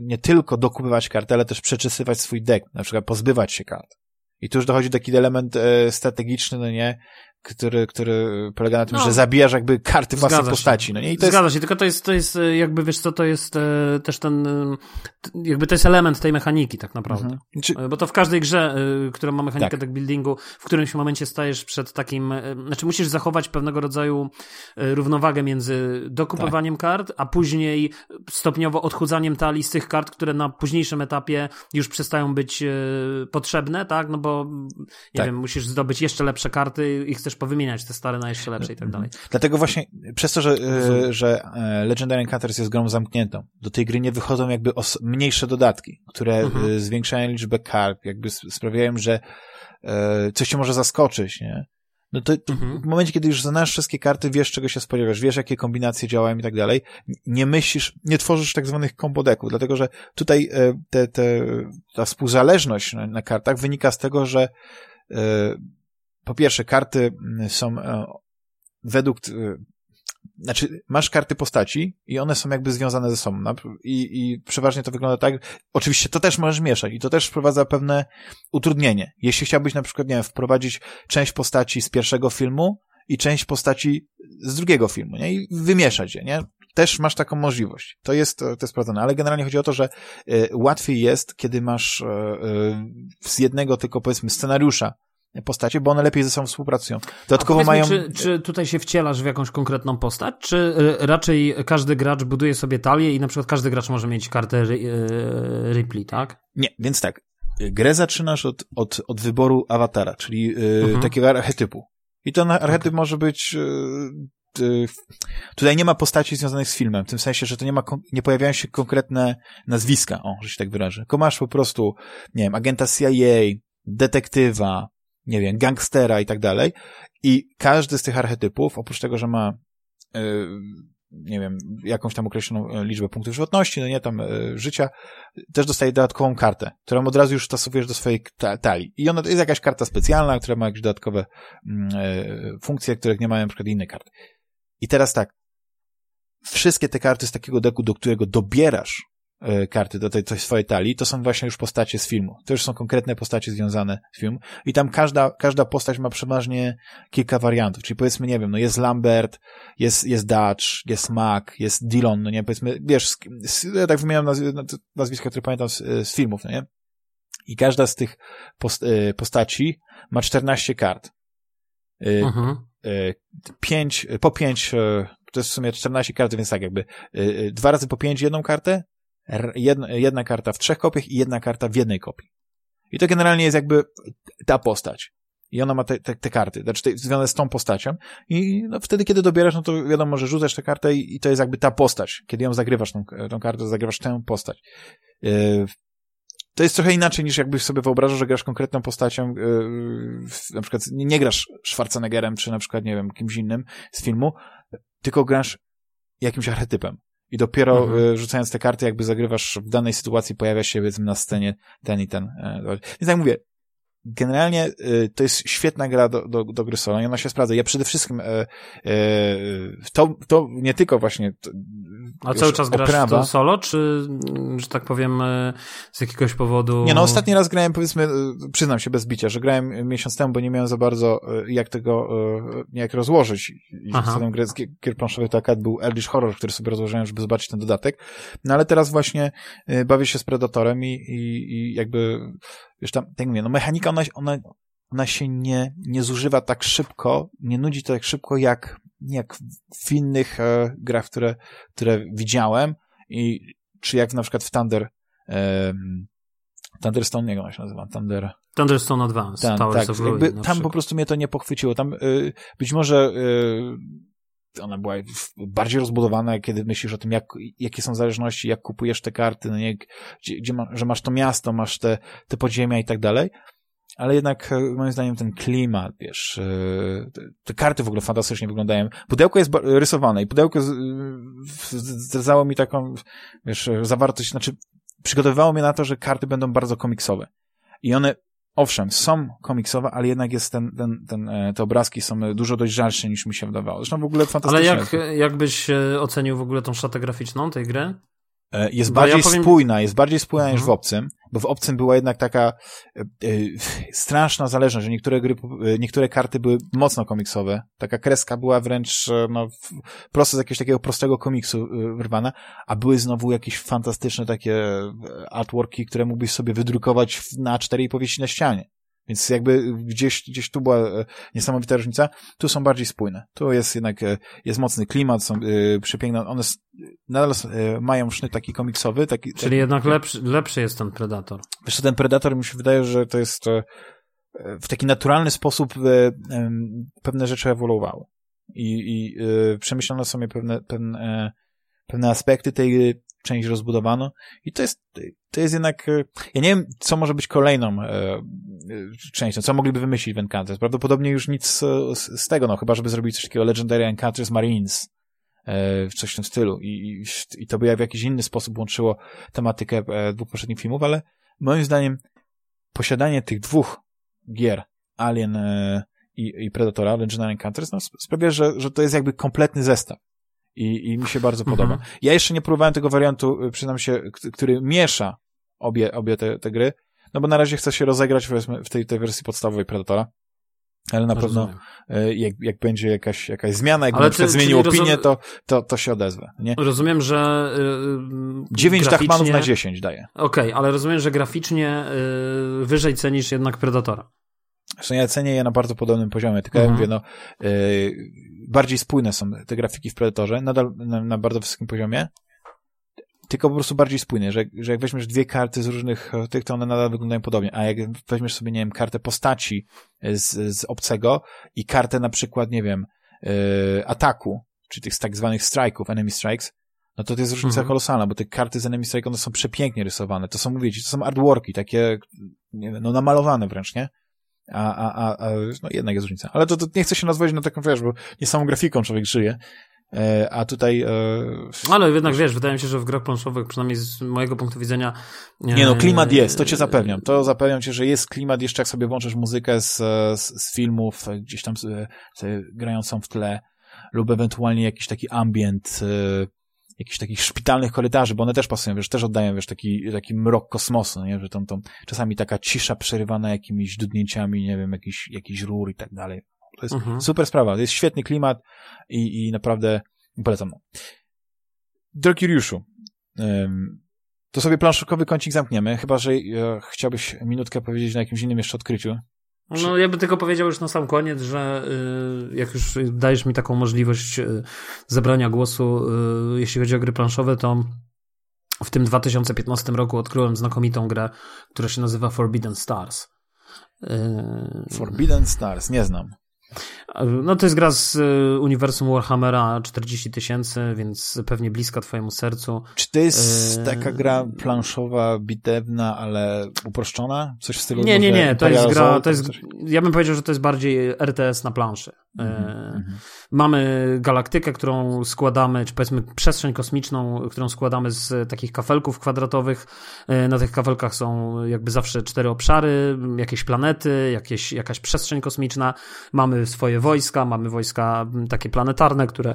nie tylko dokupywać karty, ale też przeczesywać swój deck, na przykład pozbywać się kart. I tu już dochodzi taki element e, strategiczny, no nie, który, który polega na tym, No. że zabijasz jakby karty własnej postaci, no nie? I to jest, Zgadza się, tylko to jest, to jest jakby, wiesz co, to jest e, też ten, e, jakby to jest element tej mechaniki tak naprawdę. Mhm. Czy, E, Bo to w każdej grze, która ma mechanikę Tak. deck buildingu, w którymś momencie stajesz przed takim, znaczy musisz zachować pewnego rodzaju równowagę między dokupywaniem kart, a później stopniowo odchudzaniem talii z tych kart, które na późniejszym etapie już przestają być potrzebne, tak? No bo, nie Tak. wiem, musisz zdobyć jeszcze lepsze karty i chcesz powymieniać te stare na jeszcze lepsze i tak dalej. Dlatego właśnie przez to, że, e, że e, Legendary Encounters jest grą zamkniętą, do tej gry nie wychodzą jakby os- mniejsze dodatki, które Mhm. e, zwiększają liczbę kart, jakby sprawiają, że coś cię może zaskoczyć, nie? No to to Mhm. w momencie, kiedy już znasz wszystkie karty, wiesz, czego się spodziewasz, wiesz, jakie kombinacje działają i tak dalej, nie myślisz, nie tworzysz tak zwanych combo decków, dlatego, że tutaj te, te, ta współzależność na, na kartach wynika z tego, że po pierwsze, karty mm, są e, według, e, znaczy, masz karty postaci i one są jakby związane ze sobą. I, I przeważnie to wygląda tak. Oczywiście to też możesz mieszać i to też wprowadza pewne utrudnienie. Jeśli chciałbyś na przykład, nie wiem, wprowadzić część postaci z pierwszego filmu i część postaci z drugiego filmu, nie? I wymieszać je, nie? Też masz taką możliwość. To jest, to jest sprawdzone. Ale generalnie chodzi o to, że e, łatwiej jest, kiedy masz z jednego tylko, powiedzmy, scenariusza postacie, bo one lepiej ze sobą współpracują. Dodatkowo mają... Mi, czy, czy tutaj się wcielasz w jakąś konkretną postać, czy y, raczej każdy gracz buduje sobie talię i na przykład każdy gracz może mieć kartę y, Ripley, tak? Nie, więc tak. Grę zaczynasz od, od, od wyboru awatara, czyli yy, Mhm. takiego archetypu. I ten archetyp może być. Yy, tutaj nie ma postaci związanych z filmem, w tym sensie, że to nie ma, nie pojawiają się konkretne nazwiska, o, że się tak wyrażę. Tylko masz po prostu, nie wiem, agenta CIA, detektywa, nie wiem, gangstera i tak dalej. I każdy z tych archetypów, oprócz tego, że ma yy, nie wiem, jakąś tam określoną e, liczbę punktów żywotności, no nie tam e, życia, też dostaje dodatkową kartę, którą od razu już stosujesz do swojej ta talii. I ona to jest jakaś karta specjalna, która ma jakieś dodatkowe mm, funkcje, których nie mają na przykład inne karty. I teraz tak, wszystkie te karty z takiego deku, do którego dobierasz karty do tej, tej swojej talii, to są właśnie już postacie z filmu. To już są konkretne postacie związane z filmu. I tam każda, każda postać ma przeważnie kilka wariantów. Czyli powiedzmy, nie wiem, no jest Lambert, jest, jest Dutch, jest Mac, jest Dillon, no nie, powiedzmy, wiesz, z, z, ja tak wymieniam nazw, nazwiska, które pamiętam z, z filmów, no nie? I każda z tych post, e, postaci ma 14 kart. E, Mhm. e, pięć, po pięć, e, to jest w sumie 14 kart, więc tak jakby e, e, dwa razy po pięć jedną kartę, jedna, karta w trzech kopiach i jedna karta w jednej kopii. I to generalnie jest jakby ta postać. I ona ma te, te, te karty, znaczy te, związane z tą postacią. I no, wtedy, kiedy dobierasz, no to wiadomo, że rzucasz tę kartę i, i to jest jakby ta postać. Kiedy ją zagrywasz, tą, tą kartę, zagrywasz tę postać. Yy, to jest trochę inaczej niż jakbyś sobie wyobrażał, że grasz konkretną postacią, yy, na przykład nie, nie grasz Schwarzeneggerem, czy na przykład, nie wiem, kimś innym z filmu, tylko grasz jakimś archetypem. I dopiero Mhm. yy, rzucając te karty, jakby zagrywasz w danej sytuacji, pojawia się powiedzmy na scenie ten i ten. Yy, więc jak mówię, generalnie y, to jest świetna gra do, do, do gry solo i ona się sprawdza. Ja przede wszystkim e, e, to, to nie tylko właśnie to, A cały czas grasz w oprawa. to solo, czy, mm, że tak powiem, e, z jakiegoś powodu... Nie, no ostatni raz grałem, powiedzmy, y, przyznam się bez bicia, że grałem miesiąc temu, bo nie miałem za bardzo jak tego, jak rozłożyć. Zatem grę z gi- gier planszowych to akurat był Eldritch Horror, który sobie rozłożyłem, żeby zobaczyć ten dodatek. No ale teraz właśnie bawię się z Predatorem i, i, i jakby, wiesz tam, tak mówię, no mechanika ona, ona, ona się nie, nie zużywa tak szybko, nie nudzi tak szybko jak, jak w innych e, grach, które, które widziałem i czy jak na przykład w Thunder em, Thunderstone, jak ona się nazywa? Thunder... Thunderstone Advance, Tam, Towers tak, of Ruin tam po prostu mnie to nie pochwyciło. Tam y, być może y, ona była bardziej rozbudowana, kiedy myślisz o tym, jak, jakie są zależności, jak kupujesz te karty, no nie, gdzie, gdzie ma, że masz to miasto, masz te, te podziemia i tak dalej. Ale jednak e, moim zdaniem ten klimat, wiesz, e, te, te karty w ogóle fantastycznie wyglądają. Pudełko jest rysowane i pudełko zdradzało mi taką, wiesz, zawartość, znaczy przygotowywało mnie na to, że karty będą bardzo komiksowe. I one, owszem, są komiksowe, ale jednak jest ten, ten, ten, e, te obrazki są dużo dojrzalsze niż mi się wydawało. Zresztą w ogóle Ale fantastycznie. jak, jak byś e, ocenił w ogóle tą szatę graficzną tej gry? E, Jest Bo bardziej ja powiem- spójna, jest bardziej spójna niż Mhm. w obcym, bo w obcym była jednak taka e, e, straszna zależność, że niektóre gry, niektóre karty były mocno komiksowe. Taka kreska była wręcz no, prosto z jakiegoś takiego prostego komiksu wyrwana, a były znowu jakieś fantastyczne takie artworki, które mógłbyś sobie wydrukować na cztery i powiesić na ścianie. Więc jakby gdzieś, gdzieś tu była e, niesamowita różnica. Tu są bardziej spójne. Tu jest jednak, e, jest mocny klimat, są e, przepiękne. One nadal mają sznyt taki komiksowy. Taki, Czyli taki, jednak lepszy, lepszy jest ten Predator. Wiesz ten Predator mi się wydaje, że to jest w taki naturalny sposób pewne rzeczy ewoluowały. I, i przemyślano sobie pewne, pewne, pewne aspekty tej część rozbudowano i to jest, to jest jednak, e, ja nie wiem, co może być kolejną e, e, częścią, co mogliby wymyślić w Encounters. Prawdopodobnie już nic e, z, z tego, no, chyba żeby zrobić coś takiego Legendary Encounters Marines, e, coś w tym stylu I, i, i to by w jakiś inny sposób łączyło tematykę e, dwóch poprzednich filmów, ale moim zdaniem posiadanie tych dwóch gier, Alien e, i, i Predatora, Legendary Encounters, no, sp- sprawia, że, że to jest jakby kompletny zestaw. I, I mi się bardzo Mhm. podoba. Ja jeszcze nie próbowałem tego wariantu, y, przyznam się, który miesza obie, obie te, te gry, no bo na razie chcę się rozegrać powiedzmy, w tej, tej wersji podstawowej Predatora. Ale na pewno, Rozumiem. e, jak, jak będzie jakaś, jakaś zmiana, jak na przykład zmienił opinię, to, to, to się odezwę. Nie? Rozumiem, że. Yy, 9 graficznie- Dachmanów na 10 daje. Okej, ale rozumiem, że graficznie yy, wyżej cenisz jednak Predatora. Zresztą ja cenię je na bardzo podobnym poziomie, tylko ja Mhm. mówię, no, yy, bardziej spójne są te grafiki w Predatorze, nadal na, na bardzo wysokim poziomie, tylko po prostu bardziej spójne, że, że jak weźmiesz dwie karty z różnych e, tych, to one nadal wyglądają podobnie, a jak weźmiesz sobie, nie wiem, kartę postaci z, z obcego i kartę na przykład, nie wiem, yy, ataku, czy tych tak zwanych strike'ów, enemy strikes, no to to jest różnica Mhm. kolosalna, bo te karty z enemy strike, one są przepięknie rysowane, to są, mówię ci, to są artworki, takie, nie wiem, no namalowane wręcz, nie? A, a, a, a no jednak jest różnica. Ale to, to nie chcę się nazwać na taką, wiesz, bo nie samą grafiką człowiek żyje. E, a tutaj... E, Ale jednak wiesz, wydaje mi się, że w grach planszowych, przynajmniej z mojego punktu widzenia. nie no, klimat yy, jest, to cię zapewniam. To zapewniam cię, że jest klimat, jeszcze jak sobie włączysz muzykę z, z, z filmów, e, gdzieś tam sobie, sobie grającą w tle, lub ewentualnie jakiś taki ambient, e, jakichś takich szpitalnych korytarzy, bo one też pasują, wiesz, też oddają, wiesz, taki, taki mrok kosmosu, nie, że tą, tą, czasami taka cisza przerywana jakimiś dudnięciami, nie wiem, jakiś, jakiś rur i tak dalej. To jest Mhm. super sprawa, to jest świetny klimat i, i naprawdę polecam. Drogi Riuszu, to sobie planszokowy kącik zamkniemy, chyba, że e, chciałbyś minutkę powiedzieć na jakimś innym jeszcze odkryciu. No, ja bym tylko powiedział już na sam koniec, że y, jak już dajesz mi taką możliwość y, zebrania głosu, y, jeśli chodzi o gry planszowe, to w tym 2015 roku odkryłem znakomitą grę, która się nazywa Forbidden Stars. Forbidden Stars, nie znam. No to jest gra z y, uniwersum Warhammera 40 tysięcy, więc pewnie bliska twojemu sercu. Czy to jest Eee, taka gra planszowa, bitewna, ale uproszczona? Coś w stylu Nie, nie, nie, to jest gra, to jest, ja bym powiedział, że to jest bardziej RTS na planszy. Mhm, E, mhm. Mamy galaktykę, którą składamy, czy powiedzmy przestrzeń kosmiczną, którą składamy z takich kafelków kwadratowych. E, Na tych kafelkach są jakby zawsze cztery obszary, jakieś planety, jakieś, jakaś przestrzeń kosmiczna. Mamy swoje wojska, mamy wojska takie planetarne, które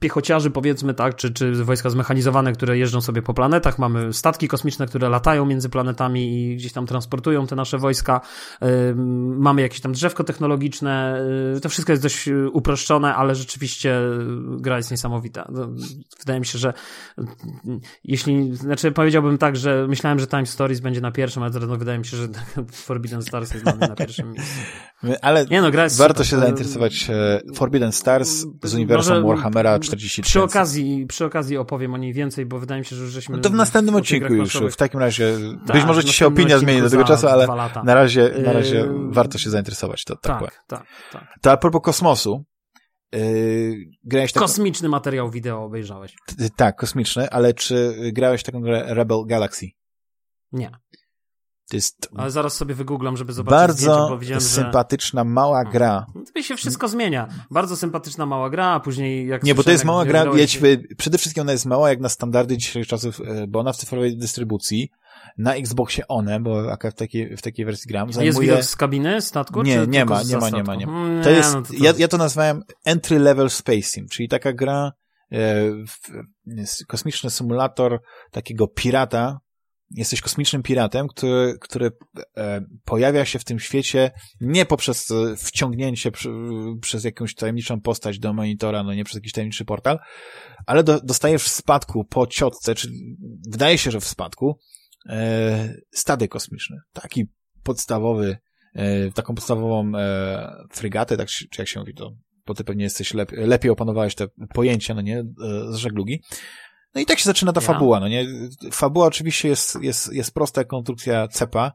piechociarzy powiedzmy, tak, czy, czy wojska zmechanizowane, które jeżdżą sobie po planetach, mamy statki kosmiczne, które latają między planetami i gdzieś tam transportują te nasze wojska, mamy jakieś tam drzewko technologiczne, to wszystko jest dość y, uproszczone, ale rzeczywiście y, gra jest niesamowita. No, Wydaje mi się, że y, jeśli, znaczy powiedziałbym tak, że myślałem, że Time Stories będzie na pierwszym, ale teraz no, wydaje mi się, że Forbidden Stars jest na pierwszym miejscu. Ale Nie no, gra jest warto super. się zainteresować e, Forbidden Stars z uniwersum Może Warhammera 40 Przy okazji, przy okazji opowiem o niej więcej, bo wydaje mi się, że już żeśmy... No to w następnym odcinku już. W takim razie, Tak, być może ci się opinia zmieni do tego za czasu, ale na razie, na razie Yy, warto się zainteresować. To tak. Tak, tak, tak. To a propos kosmosu, yy, grałeś tak, Kosmiczny materiał wideo obejrzałeś. t- tak, kosmiczny, ale czy grałeś taką grę Rebel Galaxy? Nie, To jest ale zaraz sobie wygooglam, żeby zobaczyć zdjęcie, bardzo bo widziałem, że... sympatyczna, mała gra. To się wszystko zmienia. Bardzo sympatyczna mała gra, a później jak Nie, bo to jest mała gra, jedź, wy- przede wszystkim ona jest mała jak na standardy dzisiejszych czasów, e, bo ona w cyfrowej dystrybucji, na Xboxie One, bo akurat w takiej, w takiej wersji gram, Jest zajmuje... widok z kabiny statku? Nie, nie ma, nie ma, nie ma, nie ma. Mm, To jest, no to ja, ja to nazwałem entry level space sim, czyli taka gra, e, w, jest kosmiczny symulator takiego pirata. Jesteś kosmicznym piratem, który, który e, pojawia się w tym świecie nie poprzez e, wciągnięcie przez jakąś tajemniczą postać do monitora, no nie przez jakiś tajemniczy portal, ale do, dostajesz w spadku po ciotce, czy wydaje się, że w spadku, e, statek kosmiczny. Taki podstawowy, e, taką podstawową e, frygatę, tak, czy jak się mówi to, bo ty pewnie jesteś lep, lepiej opanowałeś te pojęcia, no nie, e, z żeglugi. No i tak się zaczyna ta fabuła, no nie. Fabuła oczywiście jest, jest, jest prosta jak konstrukcja cepa.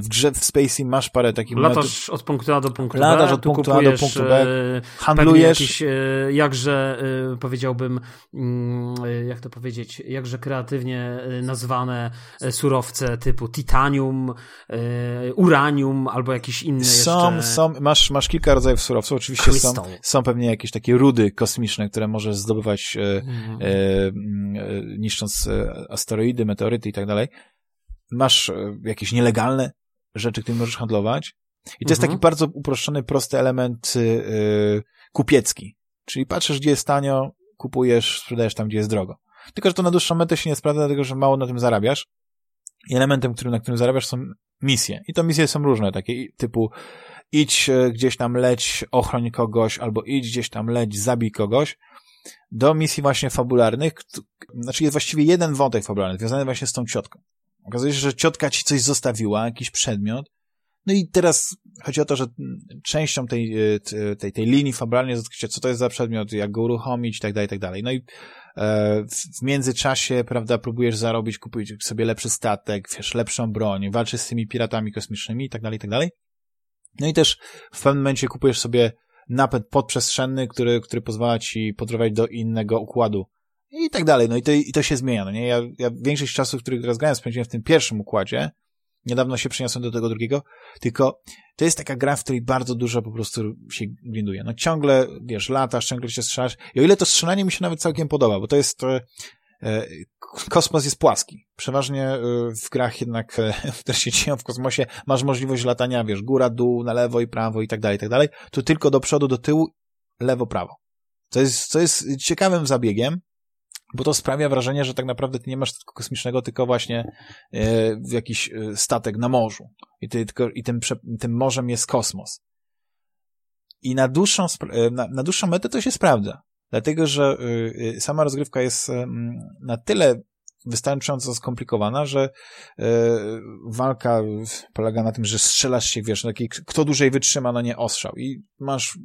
W grze w Spacey masz parę takich momentów, Latasz od punktu A do punktu Latasz B, od tu punktu A do punktu B, e, handlujesz, jakieś, e, jakże, e, powiedziałbym, mm, e, jak to powiedzieć, jakże kreatywnie e, nazwane e, surowce typu titanium, e, uranium albo jakieś inne są, jeszcze. są, masz, masz kilka rodzajów surowców, oczywiście są, Crystal. są pewnie jakieś takie rudy kosmiczne, które możesz zdobywać e, Mhm. e, mm, e, niszcząc e, asteroidy, meteoryty i tak dalej. Masz e, jakieś nielegalne rzeczy, którymi możesz handlować. I to jest Mhm. taki bardzo uproszczony, prosty element e, kupiecki. Czyli patrzysz, gdzie jest tanio, kupujesz, sprzedajesz tam, gdzie jest drogo. Tylko, że to na dłuższą metę się nie sprawdza, dlatego, że mało na tym zarabiasz. I elementem, który, na którym zarabiasz są misje. I to misje są różne, takie typu idź e, gdzieś tam leć, ochroń kogoś, albo idź gdzieś tam leć, zabij kogoś, do misji właśnie fabularnych, znaczy jest właściwie jeden wątek fabularny, związany właśnie z tą ciotką. Okazuje się, że ciotka ci coś zostawiła, jakiś przedmiot, no i teraz chodzi o to, że częścią tej, e, t- tej, tej linii fabularnej jest odkrycie, co to jest za przedmiot, jak go uruchomić i tak dalej, tak dalej. No i e, w, w międzyczasie, prawda, próbujesz zarobić, kupić sobie lepszy statek, wiesz, lepszą broń, walczysz z tymi piratami kosmicznymi i tak dalej, i tak dalej. No i też w pewnym momencie kupujesz sobie napęd podprzestrzenny, który, który pozwala ci podróżować do innego układu i tak dalej. No i to, i to się zmienia. No nie? Ja, ja większość czasu, który teraz grałem, spędziłem w tym pierwszym układzie. Niedawno się przeniosłem do tego drugiego, tylko to jest taka gra, w której bardzo dużo po prostu się grinduje. No ciągle, wiesz, latasz, ciągle się strzelasz. I o ile to strzelanie mi się nawet całkiem podoba, bo to jest e, e, kosmos jest płaski. Przeważnie e, w grach jednak, e, które się dzieją w kosmosie, masz możliwość latania, wiesz, góra, dół, na lewo i prawo i tak dalej, i tak dalej. Tu tylko do przodu, do tyłu, lewo, prawo. Co jest, co jest ciekawym zabiegiem, bo to sprawia wrażenie, że tak naprawdę ty nie masz statku kosmicznego, tylko właśnie e, jakiś e, statek na morzu. I, ty, tylko, i tym, tym morzem jest kosmos. I na dłuższą, e, na, na dłuższą metę to się sprawdza. Dlatego, że y, y, sama rozgrywka jest em, na tyle wystarczająco skomplikowana, że y, walka polega na tym, że strzelasz się, wiesz, taki, kto dłużej wytrzyma, no nie ostrzał. I masz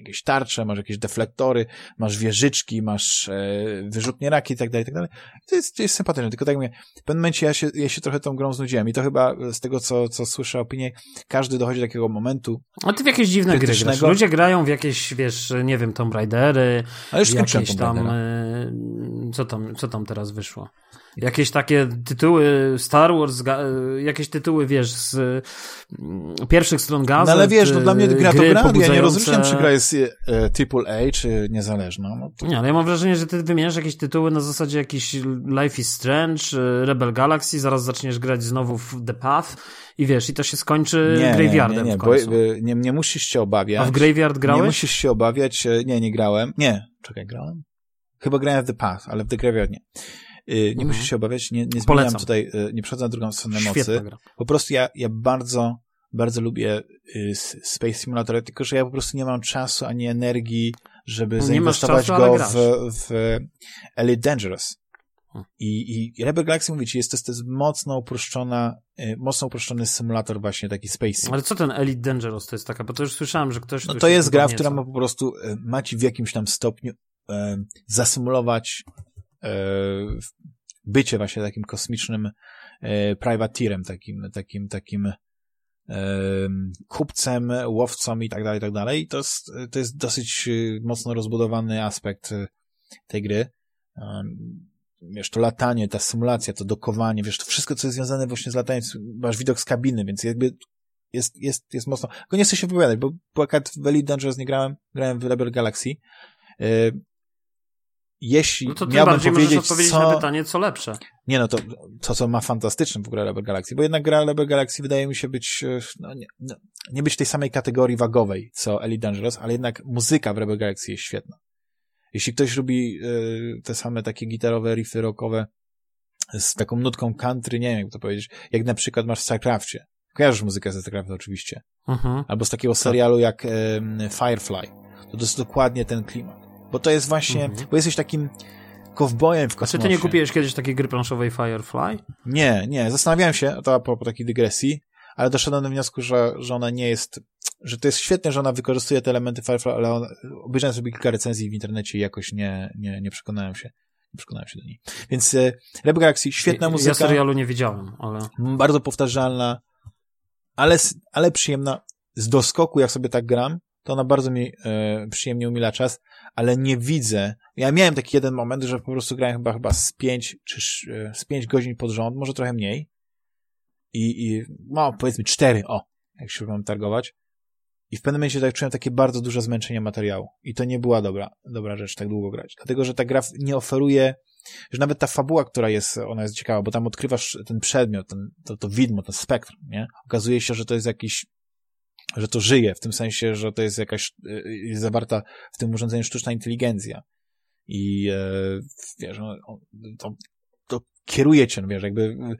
jakieś tarcze, masz jakieś deflektory, masz wieżyczki, masz e, wyrzutnie raki i tak dalej, i tak dalej. To jest, to jest sympatyczne, tylko tak mówię, w pewnym momencie ja się, ja się trochę tą grą znudziłem i to chyba z tego, co, co słyszę opinie, każdy dochodzi do takiego momentu, A ty w jakieś dziwne gry grasz. Ludzie grają w jakieś, wiesz, nie wiem, Tomb Raidery, ale już jakieś tam... e, co tam, co tam teraz wyszło? Jakieś takie tytuły Star Wars, e, jakieś tytuły, wiesz, z mm, pierwszych stron gazet. No ale wiesz, no dla mnie gra to gra, ja nie pobudzające- rozróżniam, czy gra jest e, AAA, czy niezależna. No to... Nie, ale ja mam wrażenie, że ty wymieniasz jakieś tytuły na zasadzie jakiś Life is Strange, e, Rebel Galaxy, zaraz zaczniesz grać znowu w The Path i wiesz, i to się skończy Nie, nie, Graveyardem nie, nie, w bo, e, nie, nie musisz się obawiać. A w Graveyard grałeś? Nie musisz się obawiać, e, nie, nie grałem. Nie, czekaj, grałem? Chyba grałem w The Path, ale w The Graveyard nie. E, Nie Mhm. musisz się obawiać, nie, nie zmieniam Polecam. tutaj, e, nie przechodzę na drugą stronę mocy. Po prostu ja, ja bardzo, bardzo lubię y, Space Simulator, tylko że ja po prostu nie mam czasu ani energii, żeby Nie zainwestować czasu, go w, w Elite Dangerous. Hmm. I, I Rebel Galaxy, mówię ci, jest to, to jest mocno uproszczona, y, mocno uproszczony symulator właśnie taki Space. Ale co ten Elite Dangerous to jest taka? Bo to już słyszałem, że ktoś... No to jest gra, podnieca. która ma po prostu, y, ma ci w jakimś tam stopniu e, zasymulować bycie właśnie takim kosmicznym e, privateerem, takim, takim, takim e, kupcem, łowcą i tak dalej, i tak dalej. To jest, to jest dosyć e, mocno rozbudowany aspekt tej gry. Wiesz, to latanie, ta symulacja, to dokowanie, wiesz, to wszystko, co jest związane właśnie z lataniem, masz widok z kabiny, więc jakby jest, jest, jest mocno, tylko nie chcę się wypowiadać, bo akurat w Elite Dangerous nie grałem, grałem w Rebel Galaxy. Jeśli No to tym miałbym bardziej powiedzieć, możesz odpowiedzieć co... na pytanie, co lepsze. Nie no, to, to co ma fantastyczne w ogóle Rebel Galaxy, bo jednak gra Rebel Galaxy wydaje mi się być, e, no, nie, no, nie być tej samej kategorii wagowej, co Elite Dangerous, ale jednak muzyka w Rebel Galaxy jest świetna. Jeśli ktoś lubi y, te same takie gitarowe, riffy rockowe z taką nutką country, nie wiem jak to powiedzieć, jak na przykład masz w StarCraftie. Kojarzysz muzykę ze StarCrafta oczywiście. Mhm. Albo z takiego serialu jak y, Firefly. To, to jest dokładnie ten klimat. Bo to jest właśnie, Mhm. bo jesteś takim kowbojem w A kosmosie. czy ty nie kupiłeś kiedyś takiej gry planszowej Firefly? Nie, nie. Zastanawiałem się, to a propos takiej dygresji, ale doszedłem do wniosku, że, że ona nie jest, że to jest świetne, że ona wykorzystuje te elementy Firefly, ale ona, obejrzałem sobie kilka recenzji w internecie i jakoś nie, nie, nie przekonałem się. Nie przekonałem się do niej. Więc e, Rebel Galaxy, świetna Ja muzyka, serialu nie widziałem, ale... bardzo powtarzalna, ale, ale przyjemna. Z doskoku, jak sobie tak gram, to ona bardzo mi e, przyjemnie umila czas, ale nie widzę. Ja miałem taki jeden moment, że po prostu grałem chyba, chyba z pięć, czy sz- e, z pięć godzin pod rząd, może trochę mniej. I, i no, powiedzmy cztery, o, jak się mam targować. I w pewnym momencie tak czułem takie bardzo duże zmęczenie materiału. I to nie była dobra, dobra rzecz tak długo grać. Dlatego, że ta gra nie oferuje, że nawet ta fabuła, która jest, ona jest ciekawa, bo tam odkrywasz ten przedmiot, ten, to, to widmo, ten spektrum, nie? Okazuje się, że to jest jakiś, że to żyje, w tym sensie, że to jest jakaś, y, jest zawarta w tym urządzeniu sztuczna inteligencja. I e, wiesz, on, to, to kieruje cię, no wiesz, jakby y,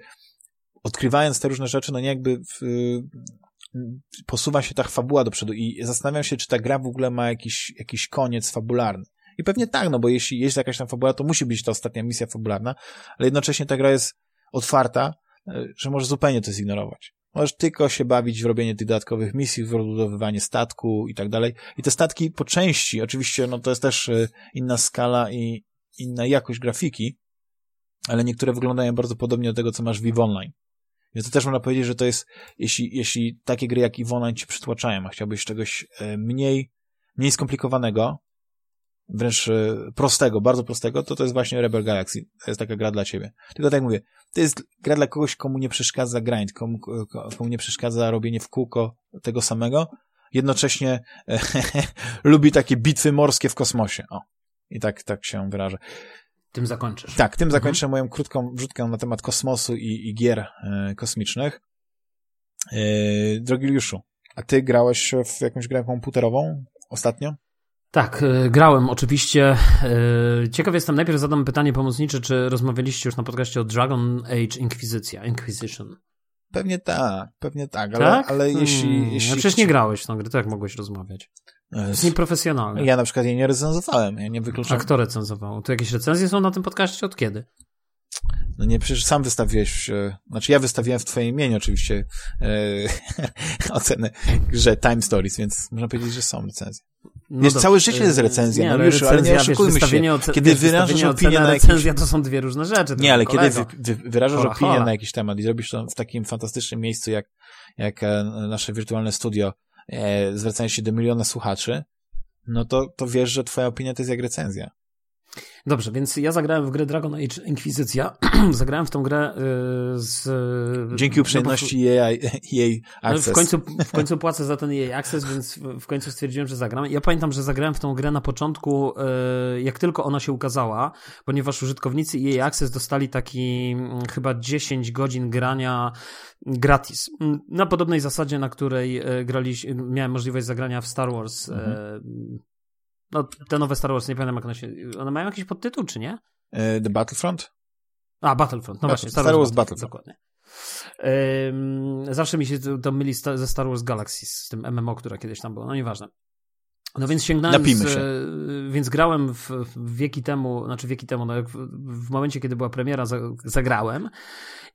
odkrywając te różne rzeczy, no nie jakby w, y, posuwa się ta fabuła do przodu i zastanawiam się, czy ta gra w ogóle ma jakiś, jakiś koniec fabularny. I pewnie tak, no bo jeśli jest jakaś tam fabuła, to musi być ta ostatnia misja fabularna, ale jednocześnie ta gra jest otwarta, że możesz zupełnie to zignorować. Możesz tylko się bawić w robienie tych dodatkowych misji, w rozbudowywanie statku i tak dalej. I te statki po części, oczywiście, no to jest też e, inna skala i inna jakość grafiki, ale niektóre wyglądają bardzo podobnie do tego, co masz w EVE Online. Więc to też można powiedzieć, że to jest, jeśli, jeśli takie gry jak EVE Online ci przytłaczają, a chciałbyś czegoś e, mniej, mniej skomplikowanego, wręcz e, prostego, bardzo prostego, to to jest właśnie Rebel Galaxy. To jest taka gra dla ciebie. Tylko tak jak mówię, to jest gra dla kogoś, komu nie przeszkadza grind, komu, komu nie przeszkadza robienie w kółko tego samego, jednocześnie e, lubi takie bitwy morskie w kosmosie. O. I tak, tak się wyrażę. Tym zakończysz. Tak, tym Mhm. zakończę moją krótką wrzutkę na temat kosmosu i, i gier e, kosmicznych. E, drogi Juliuszu, a ty grałeś w jakąś grę komputerową ostatnio? Tak, y, grałem oczywiście. Y, Ciekaw jestem, najpierw zadam pytanie pomocnicze, czy rozmawialiście już na podcaście o Dragon Age Inquisicja, Inquisition. Pewnie tak, pewnie tak, ale, Tak? ale jeśli... Hmm, jeśli no przecież nie grałeś w tą grę, to jak mogłeś rozmawiać? E, To jest nieprofesjonalne. Ja na przykład jej nie recenzowałem, ja nie A wykluczam. kto recenzował? To jakieś recenzje są na tym podcaście od kiedy? No nie, przecież sam wystawiłeś, e, znaczy ja wystawiłem w twoim imieniu oczywiście e, ocenę grze Time Stories, więc można powiedzieć, że są recenzje. No Wiesz, całe życie jest recenzja, Nie, no ale już, ale nie recenzja, oszukujmy wiesz, się. Kiedy wiesz, wyrażasz opinię na jakiś- recenzja to są dwie różne rzeczy. Nie, ale kiedy kolego. wy, wy, wyrażasz Hola, opinię hola. na jakiś temat i robisz to w takim fantastycznym miejscu jak, jak e, nasze wirtualne studio, e, zwracając się do miliona słuchaczy, no to, to wiesz, że twoja opinia to jest jak recenzja. Dobrze, więc ja zagrałem w grę Dragon Age Inkwizycja. zagrałem w tą grę y, z... Dzięki uprzejmości jej, jej Ale access. w końcu, w końcu płacę za ten jej access, więc w- końcu stwierdziłem, że zagram. Ja pamiętam, że zagrałem w tą grę na początku, e, jak tylko ona się ukazała, ponieważ użytkownicy jej access dostali taki mm, chyba 10 godzin grania gratis. Mm, Na podobnej zasadzie, na której e, grali, miałem możliwość zagrania w Star Wars. e, No, te nowe Star Wars, nie pamiętam jak one się... One mają jakiś podtytuł, czy nie? E, The Battlefront? A, Battlefront, no Battle- właśnie. Star Wars Battlefront. Dokładnie. Ym, zawsze mi się to, to myli sta, ze Star Wars Galaxies, z tym MMO, które kiedyś tam było, no nieważne. No więc sięgnąłem, z, e, więc grałem w, w wieki temu, znaczy wieki temu, no jak w, w momencie, kiedy była premiera, za- zagrałem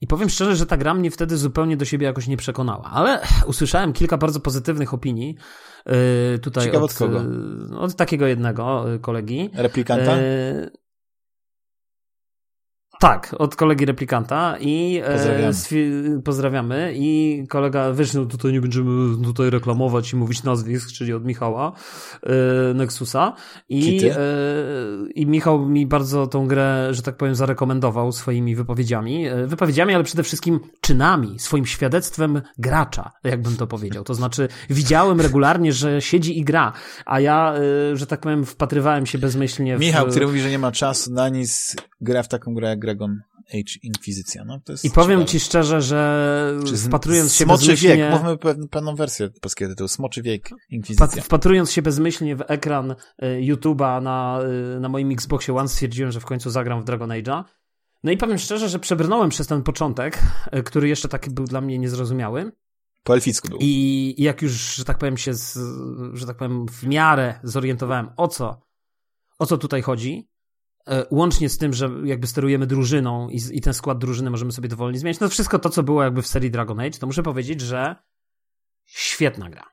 i powiem szczerze, że ta gra mnie wtedy zupełnie do siebie jakoś nie przekonała, ale usłyszałem kilka bardzo pozytywnych opinii e, tutaj Ciekawe od, od kogo? e, od takiego jednego kolegi. Replikanta? E, tak, od kolegi replikanta i e, Pozdrawiamy. swi- pozdrawiamy i kolega, wiesz, no tutaj nie będziemy tutaj reklamować i mówić nazwisk, czyli od Michała e, Nexusa i, e, i Michał mi bardzo tą grę, że tak powiem, zarekomendował swoimi wypowiedziami, e, wypowiedziami, ale przede wszystkim czynami, swoim świadectwem gracza, jakbym to powiedział, to znaczy widziałem regularnie, że siedzi i gra, a ja, e, że tak powiem, wpatrywałem się bezmyślnie w... Michał, który mówi, że nie ma czasu na nic, gra w taką grę jak Dragon Age Inquisicja. No, to jest I powiem ciekawe. ci szczerze, że Czy wpatrując się Smoczy bezmyślnie... wiek, mówmy pe- pewną wersję polskiego tytułu. Smoczy wiek Inkwizycja. Wpatrując się bezmyślnie w ekran y, YouTube'a na, y, na moim Xboxie One stwierdziłem, że w końcu zagram w Dragon Age'a. No i powiem szczerze, że przebrnąłem przez ten początek, y, który jeszcze taki był dla mnie niezrozumiały. Po elficku był. I jak już, że tak powiem, się, z, że tak powiem, w miarę zorientowałem, o co, o co tutaj chodzi, łącznie z tym, że jakby sterujemy drużyną i, i ten skład drużyny możemy sobie dowolnie zmieniać, no wszystko to, co było jakby w serii Dragon Age, to muszę powiedzieć, że świetna gra.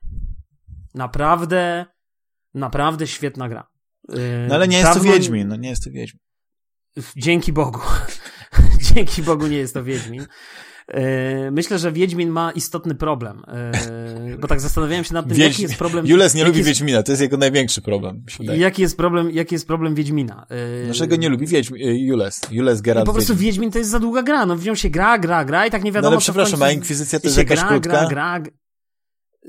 Naprawdę, naprawdę świetna gra. E, No ale nie jest to Wiedźmin, no nie jest to Wiedźmin. Dzięki Bogu. Dzięki Bogu nie jest to Wiedźmin. E, Myślę, że Wiedźmin ma istotny problem, e, bo tak zastanawiałem się nad tym, Wiedź- jaki jest problem... Jules nie lubi jest, Wiedźmina, to jest jego największy problem. Jaki jest problem, jaki jest problem Wiedźmina? E, Dlaczego nie lubi Wiedźmin? Jules. Jules no Geralt po prostu Wiedźmin. Wiedźmin to jest za długa gra, no wziął się gra, gra, gra i tak nie No wiadomo ale co w przepraszam, końcu... a Inkwizycja to jest jakaś gra, krótka? gra, gra.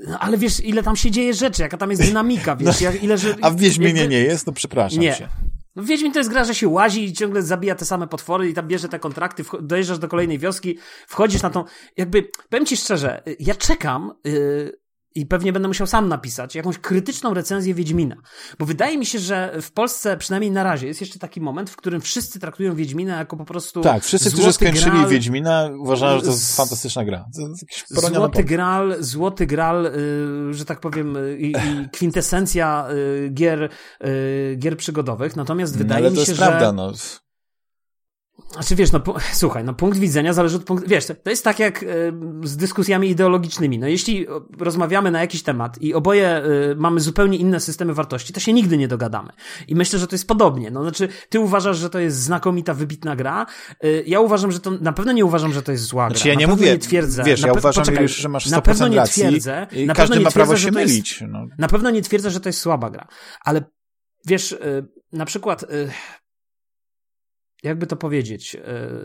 No, ale wiesz, ile tam się dzieje rzeczy, jaka tam jest dynamika, wiesz, jak, ile... Że, A w Wiedźminie jakby- nie jest? No przepraszam Nie. się. No Wiedźmin to jest gra, że się łazi i ciągle zabija te same potwory i tam bierze te kontrakty, dojeżdżasz do kolejnej wioski, wchodzisz na tą... Jakby, powiem ci szczerze, y, ja czekam yy, i pewnie będę musiał sam napisać jakąś krytyczną recenzję Wiedźmina. Bo wydaje mi się, że w Polsce, przynajmniej na razie, jest jeszcze taki moment, w którym wszyscy traktują Wiedźmina jako po prostu Tak, wszyscy, którzy skończyli graal, Wiedźmina uważają, że to jest fantastyczna gra. To jest Złoty gral, złoty gral, y, że tak powiem, y, i, kwintesencja y, gier, gier przygodowych. Natomiast No, wydaje ale mi to się, jest że... prawda, no. Znaczy wiesz, no słuchaj, no punkt widzenia zależy od punktu, wiesz, to jest tak jak e, z dyskusjami ideologicznymi, no jeśli rozmawiamy na jakiś temat i oboje e, mamy zupełnie inne systemy wartości, to się nigdy nie dogadamy. I myślę, że to jest podobnie, no znaczy ty uważasz, że to jest znakomita, wybitna gra, e, ja uważam, że to, na pewno nie uważam, że to jest zła gra. Znaczy ja nie mówię, nie twierdzę. wiesz, na ja uważam poczekaj, już, że masz 100% na pewno nie twierdzę, i na każdy pewno nie ma prawo twierdzę, się to jest- mylić. No. na pewno nie twierdzę, że to jest słaba gra, ale wiesz, y, na przykład, y, jakby to powiedzieć, y,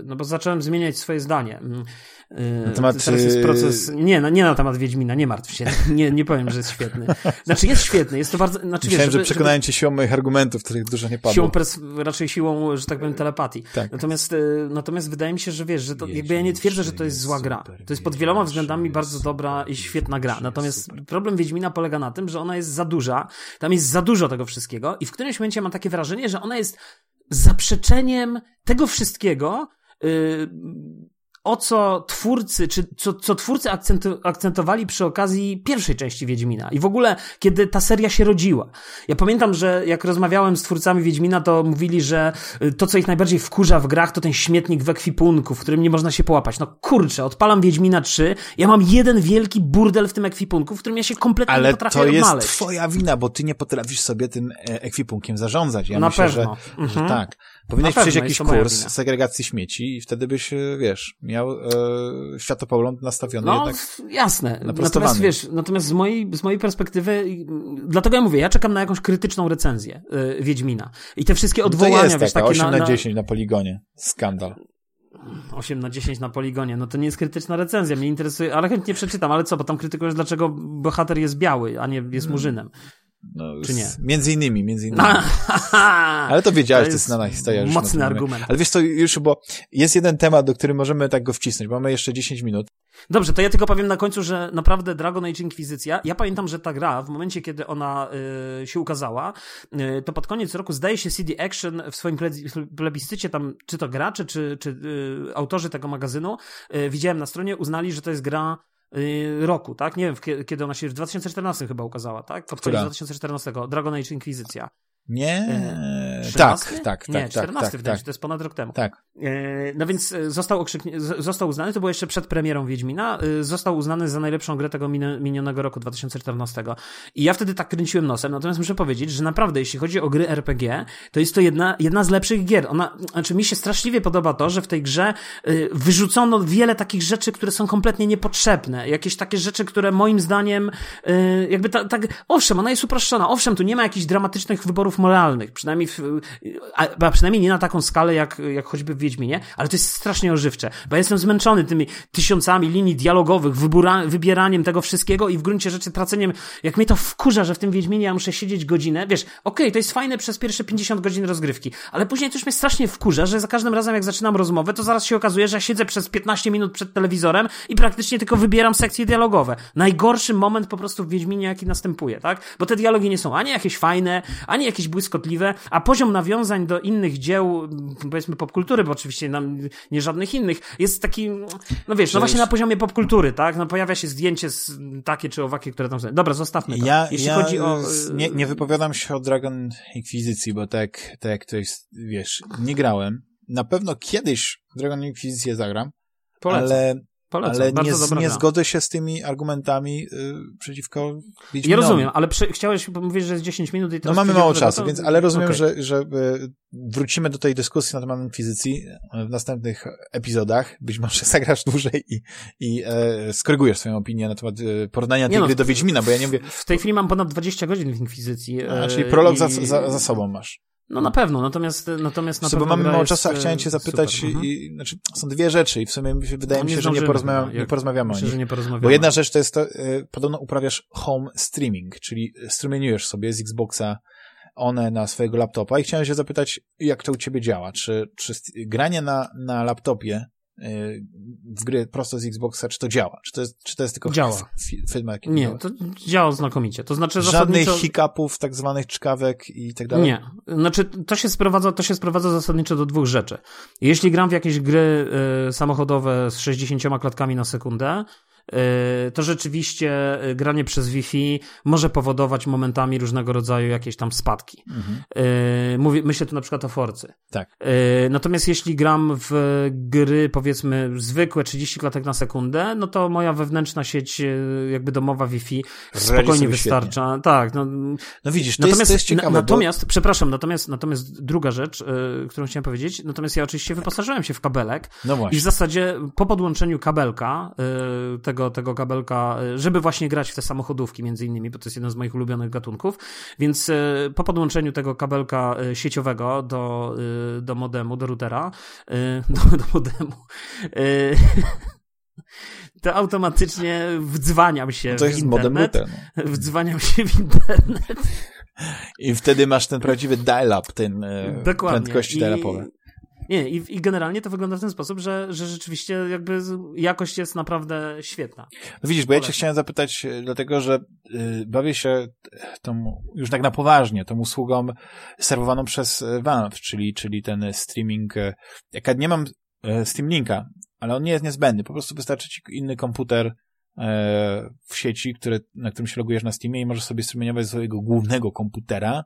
no bo zacząłem zmieniać swoje zdanie. Mm, y, Na temat, Teraz jest y, proces, nie, no, nie na temat Wiedźmina, nie martw się, nie, nie powiem, że jest świetny. Znaczy jest świetny, jest to bardzo, znaczy Myślałem, wiesz, że żeby, przekonałem cię siłą moich argumentów, których dużo nie padło. Siłą pres- raczej siłą, że tak powiem, telepatii. Tak. Natomiast, natomiast wydaje mi się, że wiesz, że to, jakby ja nie twierdzę, że to jest zła gra. To jest pod wieloma względami bardzo dobra i świetna gra. Natomiast problem Wiedźmina polega na tym, że ona jest za duża. Tam jest za dużo tego wszystkiego i w którymś momencie mam takie wrażenie, że ona jest zaprzeczeniem tego wszystkiego, y, o co twórcy, czy co, co twórcy akcentu- akcentowali przy okazji pierwszej części Wiedźmina. I w ogóle, kiedy ta seria się rodziła. Ja pamiętam, że jak rozmawiałem z twórcami Wiedźmina, to mówili, że y, to, co ich najbardziej wkurza w grach, to ten śmietnik w ekwipunku, w którym nie można się połapać. No kurczę, odpalam Wiedźmina 3, ja mam jeden wielki burdel w tym ekwipunku, w którym ja się kompletnie nie Ale potrafię to jest odnaleźć. twoja wina, bo ty nie potrafisz sobie tym e, ekwipunkiem zarządzać. Ja Na myślę, pewno. Że, Mhm. że tak. Powinieneś przejść jakiś kurs segregacji śmieci i wtedy byś, e, wiesz, miał e, światopogląd nastawiony No, jednak. jasne. Natomiast wiesz, natomiast z mojej, z mojej perspektywy, dlatego ja mówię, ja czekam na jakąś krytyczną recenzję y, Wiedźmina. I te wszystkie No to odwołania, jest wiesz, taka, takie 8 na, na na 10 na poligonie. Skandal. 8 na 10 na poligonie, no to nie jest krytyczna recenzja, mnie interesuje, ale chętnie przeczytam, ale co, bo tam krytykujesz, dlaczego bohater jest biały, a nie jest murzynem. No, Czy nie? s- Między innymi, między innymi. Ale to wiedziałeś, to jest znana historia. już Mocny argument. Ale wiesz co, już, bo jest jeden temat, do którym możemy tak go wcisnąć, mamy jeszcze 10 minut. Dobrze, to ja tylko powiem na końcu, że naprawdę Dragon Age Inkwizycja, ja pamiętam, że ta gra w momencie, kiedy ona y, się ukazała, y, to pod koniec roku zdaje się CD Action w swoim ple- plebiscycie tam, czy to gracze, czy, czy y, autorzy tego magazynu, y, widziałem na stronie, uznali, że to jest gra roku, tak? Nie wiem, kiedy ona się w 2014 chyba ukazała, tak? Pod koniec Która? 2014. Dragon Age Inkwizycja. Nie, E, tak, 13? tak, Nie, tak, 14 tak, wydaje tak, to jest ponad rok temu. tak. E, No więc e, został, okrzyknie, został uznany, to było jeszcze przed premierą Wiedźmina, e, został uznany za najlepszą grę tego min- minionego roku 2014. I ja wtedy tak kręciłem nosem, natomiast muszę powiedzieć, że naprawdę, jeśli chodzi o gry RPG, to jest to jedna, jedna z lepszych gier. Ona, znaczy mi się straszliwie podoba to, że w tej grze wyrzucono wiele takich rzeczy, które są kompletnie niepotrzebne. Jakieś takie rzeczy, które moim zdaniem jakby ta, tak, owszem, ona jest uproszczona, owszem, tu nie ma jakichś dramatycznych wyborów moralnych, przynajmniej w, a, przynajmniej nie na taką skalę jak, jak choćby w Wiedźminie, ale to jest strasznie ożywcze, bo ja jestem zmęczony tymi tysiącami linii dialogowych, wybóra, wybieraniem tego wszystkiego i w gruncie rzeczy traceniem, jak mnie to wkurza, że w tym Wiedźminie ja muszę siedzieć godzinę, wiesz, okej, to jest fajne przez pierwsze 50 godzin rozgrywki, ale później już mnie strasznie wkurza, że za każdym razem jak zaczynam rozmowę, to zaraz się okazuje, że ja siedzę przez 15 minut przed telewizorem i praktycznie tylko wybieram sekcje dialogowe. Najgorszy moment po prostu w Wiedźminie, jaki następuje, tak? Bo te dialogi nie są ani jakieś fajne, ani jakieś błyskotliwe, a poziom nawiązań do innych dzieł, powiedzmy popkultury, bo oczywiście nam nie żadnych innych, jest taki, no wiesz, no właśnie na poziomie popkultury, tak? No pojawia się zdjęcie takie czy owakie, które tam są. Dobra, zostawmy to. Ja, Jeśli ja chodzi o... z- nie, nie wypowiadam się o Dragon Inkwizycji, bo tak, tak jak to jest, wiesz, nie grałem. Na pewno kiedyś Dragon Inkwizycję zagram, Polecam, ale, polecam. ale nie, dobra nie zgodzę się z tymi argumentami y, przeciwko Ja Wiedźminowi. rozumiem, ale przy, chciałeś mówić, że jest 10 minut i No teraz mamy przejdziemy mało czasu, tego? więc, ale rozumiem, Okej. że, że y, wrócimy do tej dyskusji na temat Inkwizycji y, w następnych epizodach. Być może zagrasz dłużej i, i e, skorygujesz swoją opinię na temat e, porównania tej Nie no, gry do Wiedźmina, bo ja nie wiem, W tej chwili mam ponad 20 godzin w Inkwizycji. a, e, czyli prolog i- za, za, za sobą masz. No na pewno, natomiast, natomiast na Wiesz co, bo pewno mamy mało czasu, a e, chciałem cię zapytać, super. Mhm. i, znaczy, są dwie rzeczy i w sumie wydaje No, mi się, że nie, porozmawiamy, chyba, nie porozmawiamy o Myślę, nich. że nie porozmawiamy. Bo jedna rzecz to jest to, y, podobno uprawiasz home streaming, czyli strumieniujesz sobie z Xboxa one na swojego laptopa i chciałem się zapytać, jak to u ciebie działa? Czy, czy granie na, na laptopie w gry prosto z Xboxa, czy to działa? Czy to jest, czy to jest tylko Działa. fi- film jakiś? Nie, to działa znakomicie. To znaczy Żadnych zasadniczo... hiccupów, tak zwanych czkawek i tak dalej? Nie. Znaczy, to się sprowadza, to się sprowadza zasadniczo do dwóch rzeczy. Jeśli gram w jakieś gry y, samochodowe z 60 klatkami na sekundę, y, to rzeczywiście y, granie przez Wi-Fi może powodować momentami różnego rodzaju jakieś tam spadki. Mhm. Y, mówię, myślę tu na przykład o Forcy. Tak. Y, Natomiast jeśli gram w gry, powiedzmy, zwykłe 30 klatek na sekundę, no to moja wewnętrzna sieć, y, jakby domowa Wi-Fi, spokojnie wystarcza. Tak, no, No widzisz, to, natomiast, jest, to jest ciekawe, na, bo natomiast, przepraszam, natomiast, natomiast druga rzecz, y, którą chciałem powiedzieć, natomiast ja oczywiście wyposażyłem się w kabelek no i w zasadzie po podłączeniu kabelka, y, tego, tego kabelka, y, żeby właśnie grać w te samochodówki między innymi, bo to jest jeden z moich ulubionych gatunków, więc y, po podłączeniu tego kabelka y, sieciowego do, do modemu, do routera, do, do modemu, to automatycznie wdzwaniam się No to w jest modem internet. router. No. Wdzwaniam się w internet. I wtedy masz ten prawdziwy dial-up, ten e, Dokładnie. prędkości dial-upowe. Nie, i, i generalnie to wygląda w ten sposób, że, że rzeczywiście jakby jakość jest naprawdę świetna. No widzisz, bo ja cię chciałem zapytać, e, dlatego że y, bawię się tą, już tak na poważnie, tą usługą serwowaną przez e, Valve, czyli, czyli ten streaming. e, Jak ja nie mam e, Steam Linka, ale on nie jest niezbędny, po prostu wystarczy ci inny komputer e, w sieci, który, na którym się logujesz na Steamie i możesz sobie streamować z swojego głównego komputera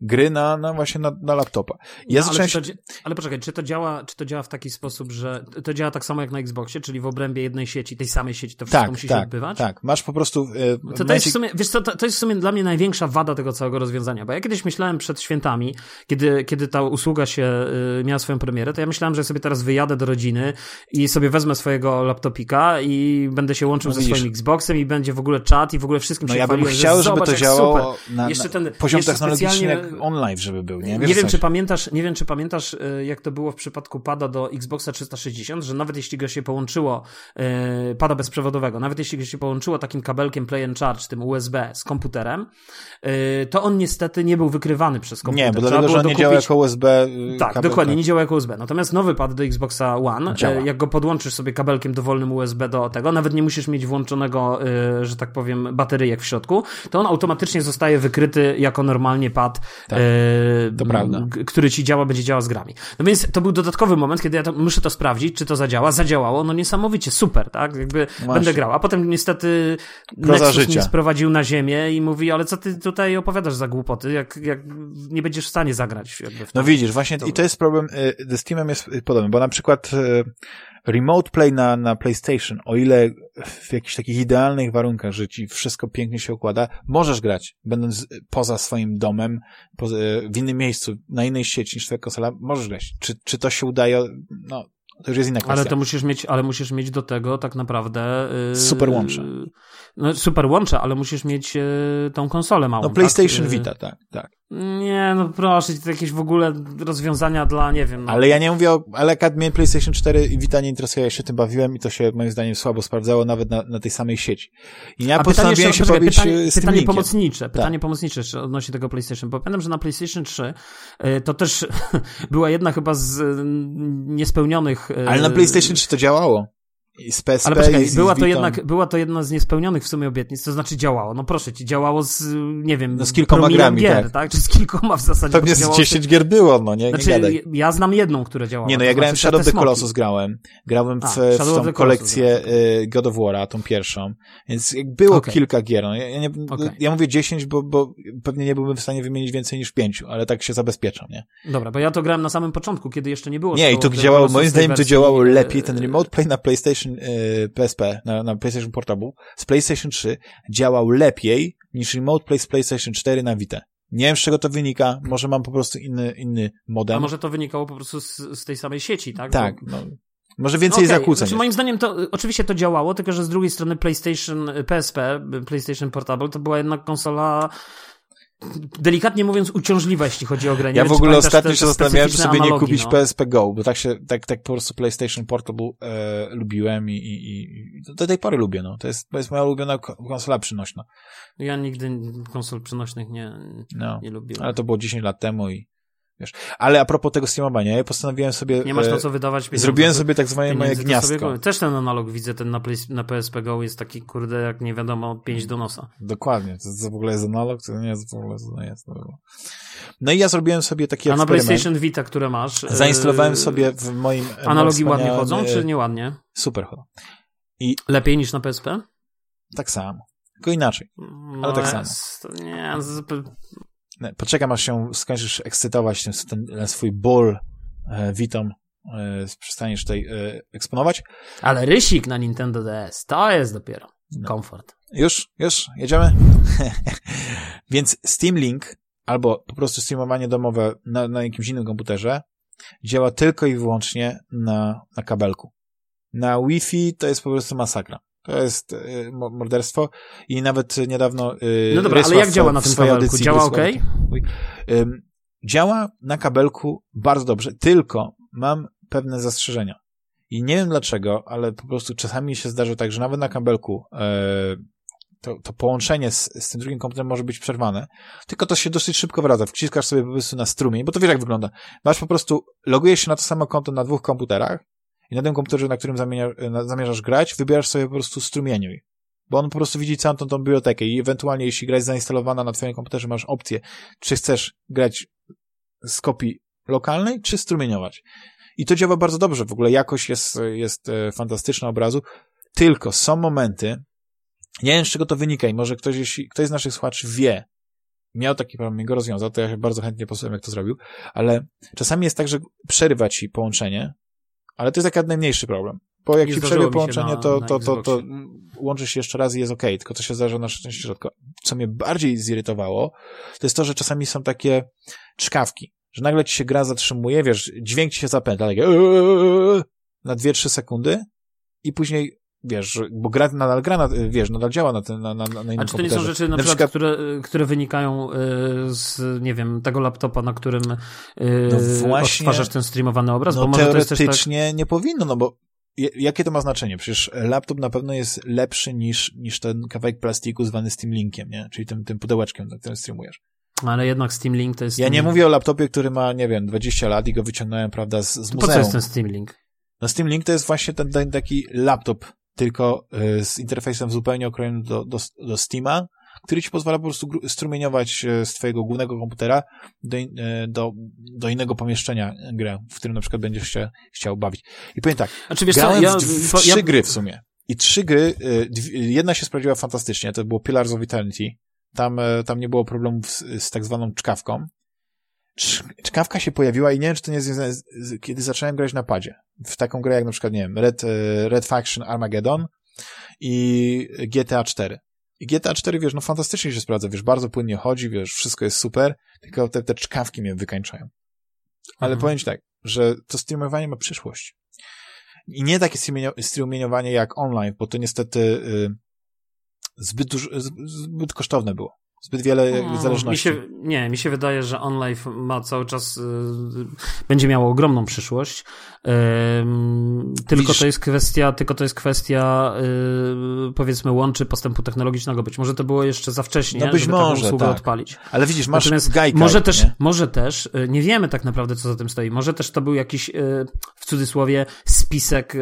gry na, na właśnie na, na laptopa. Ja No, ale, zacząłem to, ale poczekaj, czy to, działa, czy to działa w taki sposób, że to działa tak samo jak na Xboxie, czyli w obrębie jednej sieci, tej samej sieci to wszystko tak, musi się tak, odbywać? tak. Masz po prostu... e, w To, to jest w sumie, wiesz co, to, to jest w sumie dla mnie największa wada tego całego rozwiązania, bo ja kiedyś myślałem przed świętami, kiedy, kiedy ta usługa się y, miała swoją premierę, to ja myślałem, że sobie teraz wyjadę do rodziny i sobie wezmę swojego laptopika i będę się łączył No ze widzisz. swoim Xboxem i będzie w ogóle czat i w ogóle wszystkim No się ja bym chwaliłem, że chciał, żeby zobacz, to działało super. na, ten- poziom technologiczny jak OnLive, żeby był, nie? Wiesz, Nie wiem, czy pamiętasz, nie wiem, czy pamiętasz, y, jak to było w przypadku pada do Xboxa 360, że nawet jeśli go się połączyło, y, pada bezprzewodowego, nawet jeśli go się połączyło takim kabelkiem Play and Charge, tym USB z komputerem, y, to on niestety nie był wykrywany przez komputer. Nie, bo Trzeba dlatego, że on nie dokupić- działa jako USB. tak, dokładnie, tak. nie działa jako USB. Natomiast nowy pad do Xboxa One, Działa. jak go podłączysz sobie kabelkiem dowolnym USB do tego, nawet nie musisz mieć włączonego, że tak powiem, bateryjek w środku, to on automatycznie zostaje wykryty jako normalnie pad pad, Tak, e, który ci działa, będzie działał z grami. No więc to był dodatkowy moment, kiedy ja to, muszę to sprawdzić, czy to zadziała. Zadziałało, no niesamowicie, super, tak? Jakby Właśnie. będę grał. A potem niestety Proza Nexus życia. mnie sprowadził na ziemię i mówi, ale co ty tutaj opowiadasz za głupoty, jak, jak nie będziesz w stanie zagrać jakby w. No widzisz, właśnie i to jest problem, y, ze Steamem jest podobny, bo na przykład y, Remote Play na, na PlayStation, o ile w jakichś takich idealnych warunkach, że ci wszystko pięknie się układa, możesz grać, będąc y, poza swoim domem, poza, y, w innym miejscu, na innej sieci niż twoja konsola, możesz grać. Czy, czy to się udaje? No, to już jest inna kwestia. Ale to musisz mieć, ale musisz mieć do tego tak naprawdę. Yy, Super łącze. No, super łącze, ale musisz mieć yy, tą konsolę małą. No PlayStation tak? Yy, Vita, tak, tak. Nie, no proszę, to jakieś w ogóle rozwiązania dla, nie wiem. No. Ale ja nie mówię o, ale mnie PlayStation 4 i Vita nie interesuje, ja się tym bawiłem i to się moim zdaniem słabo sprawdzało nawet na, na tej samej sieci. I ja A postanowiłem się pobić pytanie, z tym pytanie pomocnicze, pytanie pomocnicze jeszcze odnośnie tego PlayStation, bo pamiętam, że na PlayStation 3 y, to też była jedna chyba z y, niespełnionych... y, Ale na PlayStation 3 to działało. I z PSP Ale poczekaj, i z, była to, jednak, była to jedna z niespełnionych w sumie obietnic, to znaczy działało. No proszę ci, działało z, nie wiem, No z kilkoma grami, gier, tak. tak. Czy z kilkoma w zasadzie. Pewnie z działało 10 gier było, no nie, nie Znaczy, gadaj. ja znam jedną, która działała. Nie, no ja grałem w znaczy Shadow of the. Colossus grałem. Grałem w, A, w of tą Colossus kolekcję y, God of War'a, tą pierwszą. Więc było Okej. kilka gier. No, ja, ja, nie, Okej. ja mówię 10, bo, bo pewnie nie byłbym w stanie wymienić więcej niż 5, ale tak się zabezpieczam, nie? Dobra, bo ja to grałem na samym początku, kiedy jeszcze nie było. Nie, i to działało, moim zdaniem to działało e, lepiej, ten Remote Play na PlayStation y, PSP, na, na PlayStation Portable, z PlayStation 3 działał lepiej niż Remote Play z PlayStation 4 na Vita. Nie wiem, z czego to wynika, może mam po prostu inny, inny modem. A może to wynikało po prostu z, z tej samej sieci, tak? Tak, no. Może więcej Okej, zakłóceń. Znaczy, moim zdaniem to y, oczywiście to działało, tylko że z drugiej strony PlayStation y, PSP, y, PlayStation Portable, to była jednak konsola delikatnie mówiąc uciążliwa, jeśli chodzi o grę. Nie Ja wiem, w ogóle ostatnio się zastanawiałem, czy sobie nie kupić no. PSP Go, bo tak się, tak, tak po prostu PlayStation Portable e, lubiłem i, i, i do tej pory lubię, no. To jest, to jest moja ulubiona ko- konsola przynośna. Ja nigdy konsol przenośnych nie, No. nie lubiłem. Ale to było 10 lat temu i wiesz. Ale a propos tego streamowania, ja postanowiłem sobie... Nie masz e, na co wydawać pieniędzy. Zrobiłem sobie tak zwane moje gniazdko. Też ten analog widzę, ten na, na PSP Go jest taki, kurde, jak nie wiadomo, 5 do nosa. Dokładnie. To, to w ogóle jest analog, to nie jest w ogóle, to nie jest. No i ja zrobiłem sobie taki A na. PlayStation Vita, które masz... yy, Zainstalowałem sobie w moim... Analogi ładnie chodzą, e, czy nieładnie? Super chodzą. Lepiej niż na PSP? Tak samo. Tylko inaczej. No tak samo. jest, Nie, Poczekam, aż się skończysz ekscytować ten, ten, swój ból e, e, przestaniesz tutaj e, eksponować. ale rysik na Nintendo DS, to jest dopiero No. komfort. Już? Już? Jedziemy? Więc Steam Link albo po prostu streamowanie domowe na, na jakimś innym komputerze działa tylko i wyłącznie na, na kabelku. Na Wi-Fi to jest po prostu masakra. To jest y, mo- morderstwo i nawet niedawno y, No dobra, ale jak działa na tym kabelku? Działa ok? Ym, działa na kabelku bardzo dobrze, tylko mam pewne zastrzeżenia. I nie wiem dlaczego, ale po prostu czasami się zdarza tak, że nawet na kabelku e, to, to połączenie z, z tym drugim komputerem może być przerwane, tylko to się dosyć szybko wraca. Wciskasz sobie po prostu na strumień, bo to wiesz jak wygląda. Masz po prostu, logujesz się na to samo konto na dwóch komputerach i na tym komputerze, na którym zamierzasz grać, wybierasz sobie po prostu strumieniu. Bo on po prostu widzi całą tą, tą bibliotekę i ewentualnie jeśli gra jest zainstalowana na twoim komputerze, masz opcję, czy chcesz grać z kopii lokalnej, czy strumieniować. I to działa bardzo dobrze. W ogóle jakość jest, jest e, fantastyczna obrazu. Tylko są momenty, nie wiem z czego to wynika i może ktoś, jeśli ktoś z naszych słuchaczy wie, miał taki problem i go rozwiązał, to ja się bardzo chętnie posłucham, jak to zrobił, ale czasami jest tak, że przerywa ci połączenie, ale to jest taki najmniejszy problem. Bo jak Nie ci przerwie połączenie, to, to, to, to łączysz się jeszcze raz i jest okej, tylko to się zdarza na szczęście rzadko. Co mnie bardziej zirytowało, to jest to, że czasami są takie czkawki, że nagle ci się gra zatrzymuje, wiesz, dźwięk ci się zapętla, takie eee, na 2-3 sekundy i później, wiesz, bo gra nadal gra, na, wiesz, nadal działa na, tym, na, na, na innym A czy to nie są rzeczy na, Na przykład, przykład- które, które wynikają y, z, nie wiem, tego laptopa, na którym y, No właśnie. odtwarzasz ten streamowany obraz? No bo może to jest też tak... teoretycznie nie powinno, no bo jakie to ma znaczenie? Przecież laptop na pewno jest lepszy niż, niż ten kawałek plastiku zwany Steam Linkiem, nie? Czyli tym, tym pudełeczkiem, na którym streamujesz. Ale jednak Steam Link to jest... Ja nie mówię o laptopie, który ma, nie wiem, 20 lat i go wyciągnąłem, prawda, z, z To po co muzeum. jest ten Steam Link? No Steam Link to jest właśnie ten, ten taki laptop, tylko y, z interfejsem zupełnie okrojonym do, do, do Steama, który ci pozwala po prostu strumieniować e, z twojego głównego komputera do, e, do, do innego pomieszczenia grę, w którym na przykład będziesz się chciał bawić. I powiem tak, Znaczy, wiesz co, grałem ja, w, w po- trzy ja, gry w sumie. I trzy gry, e, jedna się sprawdziła fantastycznie, to było Pillars of Eternity. Tam, e, tam nie było problemów z, z tak zwaną czkawką. Cz- Czkawka się pojawiła i nie wiem, czy to nie jest związane z, z, kiedy zacząłem grać na padzie. W taką grę jak na przykład, nie wiem, Red, e, Red Faction Armageddon i GTA 4. I GTA 4, wiesz, no fantastycznie się sprawdza, wiesz, bardzo płynnie chodzi, wiesz, wszystko jest super, tylko te, te czkawki mnie wykańczają. Ale Mhm. powiem ci tak, że to streamowanie ma przyszłość. I nie takie streamowanie jak online, bo to niestety y, zbyt, duż, zbyt kosztowne było. Zbyt wiele No, Mi zależności. się, nie, mi się wydaje, że OnLive ma cały czas, y, będzie miało ogromną przyszłość. Tylko Widzisz- to jest kwestia, tylko to jest kwestia, y, powiedzmy, łączy postępu technologicznego. Być może to było jeszcze za wcześnie, No być żeby może, taką usługę tak. odpalić. Ale widzisz, masz Natomiast gajka. może też, nie? może też, y, nie wiemy tak naprawdę, co za tym stoi. Może też to był jakiś, w cudzysłowie, spisek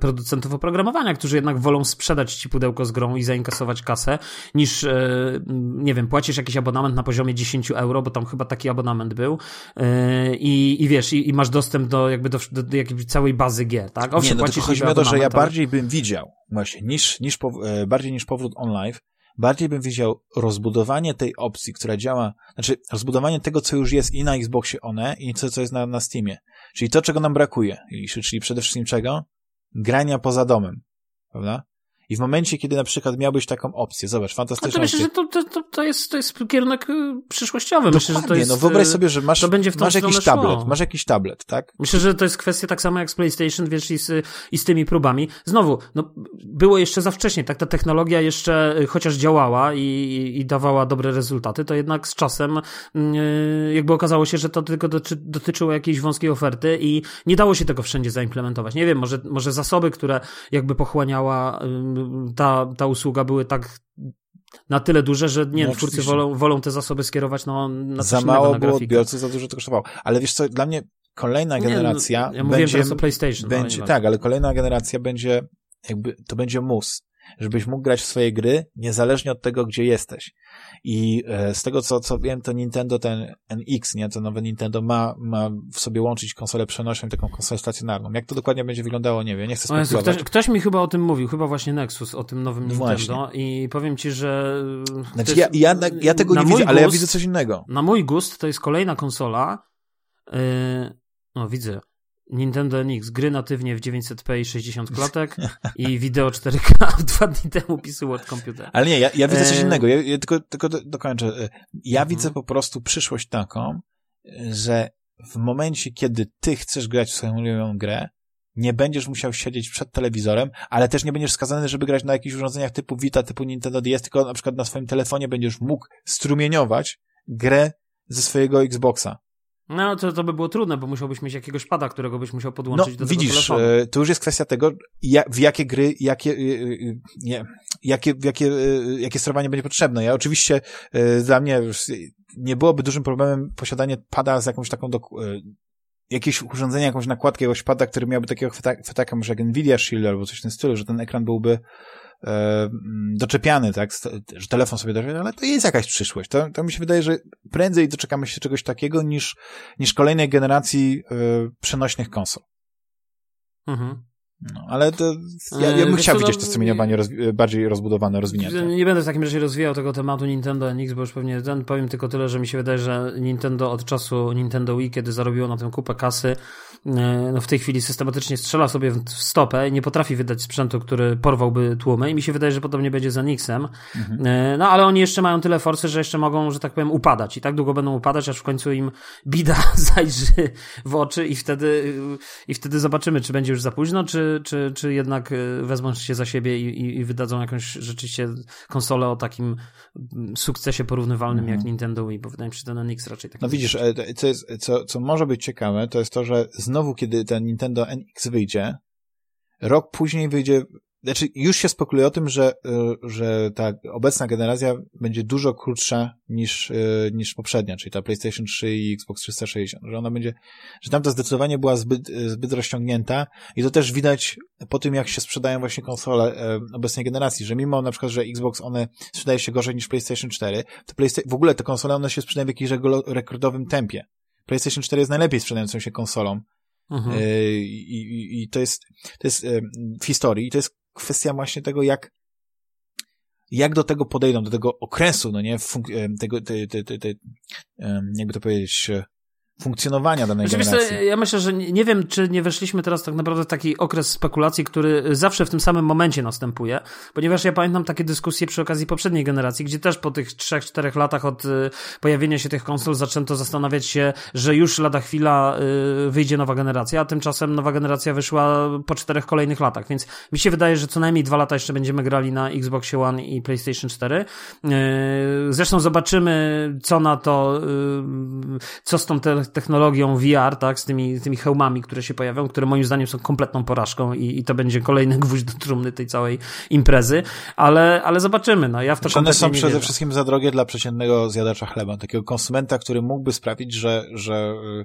producentów oprogramowania, którzy jednak wolą sprzedać ci pudełko z grą i zainkasować kasę, niż, y, nie wiem, płacisz jakiś abonament na poziomie 10 euro, bo tam chyba taki abonament był y, i, i wiesz, i, i masz dostęp do jakby do, do, do jakiejś całej bazy gier, tak? Owszem, nie, no płacisz chodzi mi o to, że ja bardziej bym widział, właśnie, niż, niż pow- e, bardziej niż powrót online, bardziej bym widział rozbudowanie tej opcji, która działa, znaczy rozbudowanie tego, co już jest i na Xboxie One i co, co jest na, na Steamie. Czyli to, czego nam brakuje. Czyli przede wszystkim czego? Grania poza domem. Prawda? I w momencie, kiedy na przykład miałbyś taką opcję, zobacz, fantastyczną to myślę, opcję. że to, to, to, jest, to jest kierunek y, przyszłościowy. Myślę, że to Dokładnie, jest, no wyobraź y, sobie, że masz, to będzie w tą masz jakiś stronę tablet, szło. masz jakiś tablet, tak? Myślę, że to jest kwestia tak samo jak z PlayStation, wiesz, i z, i z tymi próbami. Znowu, no, było jeszcze za wcześnie, tak, ta technologia jeszcze, y, chociaż działała i, i, dawała dobre rezultaty, to jednak z czasem jakby okazało się, że to tylko doty, dotyczyło jakiejś wąskiej oferty i nie dało się tego wszędzie zaimplementować. Nie wiem, może, może zasoby, które jakby pochłaniała ta, ta usługa były tak na tyle duże, że nie No, twórcy wolą, wolą te zasoby skierować no, na coś Za mało na było odbiorców, za dużo to kosztowało. Ale wiesz co, dla mnie kolejna Nie, no, generacja ja będzie, teraz o PlayStation. no, będzie nieważne. tak, ale kolejna generacja będzie jakby, to będzie mus, żebyś mógł grać w swoje gry, niezależnie od tego, gdzie jesteś. I e, z tego, co, co wiem, to Nintendo, ten NX, nie, to nowe Nintendo ma, ma w sobie łączyć konsolę przenośną i taką konsolę stacjonarną. Jak to dokładnie będzie wyglądało, nie wiem, nie chcę Jezu, spekulować. ktoś, ktoś mi chyba o tym mówił, chyba właśnie Nexus, o tym nowym No Nintendo i powiem ci, że... to Znaczy, ja, ja, ja tego nie widzę, ale ja gust- widzę coś innego. Na mój gust to jest kolejna konsola, yy, no widzę, Nintendo NX, gry natywnie w 900p i 60 klatek i wideo 4K dwa dni temu pisy World Computer. Ale nie, ja, ja widzę coś E, innego. Ja, ja tylko, tylko do, dokończę. Ja Mhm. widzę po prostu przyszłość taką, że w momencie, kiedy ty chcesz grać w swoją ulubioną grę, nie będziesz musiał siedzieć przed telewizorem, ale też nie będziesz skazany, żeby grać na jakichś urządzeniach typu Vita, typu Nintendo DS, tylko na przykład na swoim telefonie będziesz mógł strumieniować grę ze swojego Xboxa. No to, to by było trudne, bo musiałbyś mieć jakiegoś pada, którego byś musiał No, podłączyć do widzisz, tego telefonu. e, to już jest kwestia tego, ja, w jakie gry, jakie, e, e, nie, jakie, jakie, jakie sterowanie będzie potrzebne. Ja oczywiście, dla mnie już nie byłoby dużym problemem posiadanie pada z jakąś taką, e, jakieś urządzenie, jakąś nakładkę, jakiegoś pada, który miałby takiego chwyta- chwytaka, może jak Nvidia Shield albo coś w tym stylu, że ten ekran byłby doczepiany, tak, że telefon sobie doczepiany, ale to jest jakaś przyszłość. To, to mi się wydaje, że prędzej doczekamy się czegoś takiego niż, niż kolejnej generacji e, przenośnych konsol. Mhm. No, ale to ja, ja bym chciał co, no, widzieć to strumieniowanie rozwi- bardziej rozbudowane, rozwinięte. Nie będę w takim razie rozwijał tego tematu Nintendo NX, bo już pewnie ten powiem tylko tyle, że mi się wydaje, że Nintendo od czasu Nintendo Wii, kiedy zarobiło na tym kupę kasy, no w tej chwili systematycznie strzela sobie w stopę i nie potrafi wydać sprzętu, który porwałby tłumy i mi się wydaje, że podobnie będzie z NX-em. Mhm. E, No ale oni jeszcze mają tyle forsy, że jeszcze mogą, że tak powiem, upadać i tak długo będą upadać, aż w końcu im bida zajrzy w oczy i wtedy, i wtedy zobaczymy, czy będzie już za późno, czy, czy, czy jednak e, wezmą się za siebie i, i, i wydadzą jakąś rzeczywiście konsolę o takim mm, sukcesie porównywalnym Mhm. jak Nintendo Wii, bo wydaje mi się, że ten NX raczej tak No widzisz, e, co, jest, co, co może być ciekawe, to jest to, że znowu, kiedy ten Nintendo NX wyjdzie, rok później wyjdzie znaczy już się spekuluje o tym, że, y, że ta obecna generacja będzie dużo krótsza niż, y, niż poprzednia, czyli ta PlayStation 3 i Xbox 360, że ona będzie, że tamta zdecydowanie była zbyt, zbyt rozciągnięta i to też widać po tym, jak się sprzedają właśnie konsole e, obecnej generacji, że mimo na przykład, że Xbox one sprzedaje się gorzej niż PlayStation 4, to PlayStation, w ogóle te konsole one się sprzedają w jakimś rekordowym tempie. PlayStation 4 jest najlepiej sprzedającą się konsolą. Mhm. E, I, i, I to jest, to jest e, w historii, to jest kwestia właśnie tego, jak jak do tego podejdą, do tego okresu, no nie, tego, te, te, te, jakby to powiedzieć, funkcjonowania danej znaczy, generacji. ja myślę, że nie, nie, wiem, czy nie weszliśmy teraz tak naprawdę w taki okres spekulacji, który zawsze w tym samym momencie następuje, ponieważ ja pamiętam takie dyskusje przy okazji poprzedniej generacji, gdzie też po tych 3-4 latach od y, pojawienia się tych konsol zaczęto zastanawiać się, że już lada chwila y, wyjdzie nowa generacja, a tymczasem nowa generacja wyszła po czterech kolejnych latach, więc mi się wydaje, że co najmniej dwa lata jeszcze będziemy grali na Xbox One i PlayStation 4. Y, zresztą zobaczymy, co na to, co z tą te technologią VR, tak, z tymi, tymi hełmami, które się pojawią, które moim zdaniem są kompletną porażką i, i to będzie kolejny gwóźdź do trumny tej całej imprezy, ale, ale zobaczymy, no ja w to znaczy One są przede wszystkim za drogie dla przeciętnego zjadacza chleba, takiego konsumenta, który mógłby sprawić, że, że y,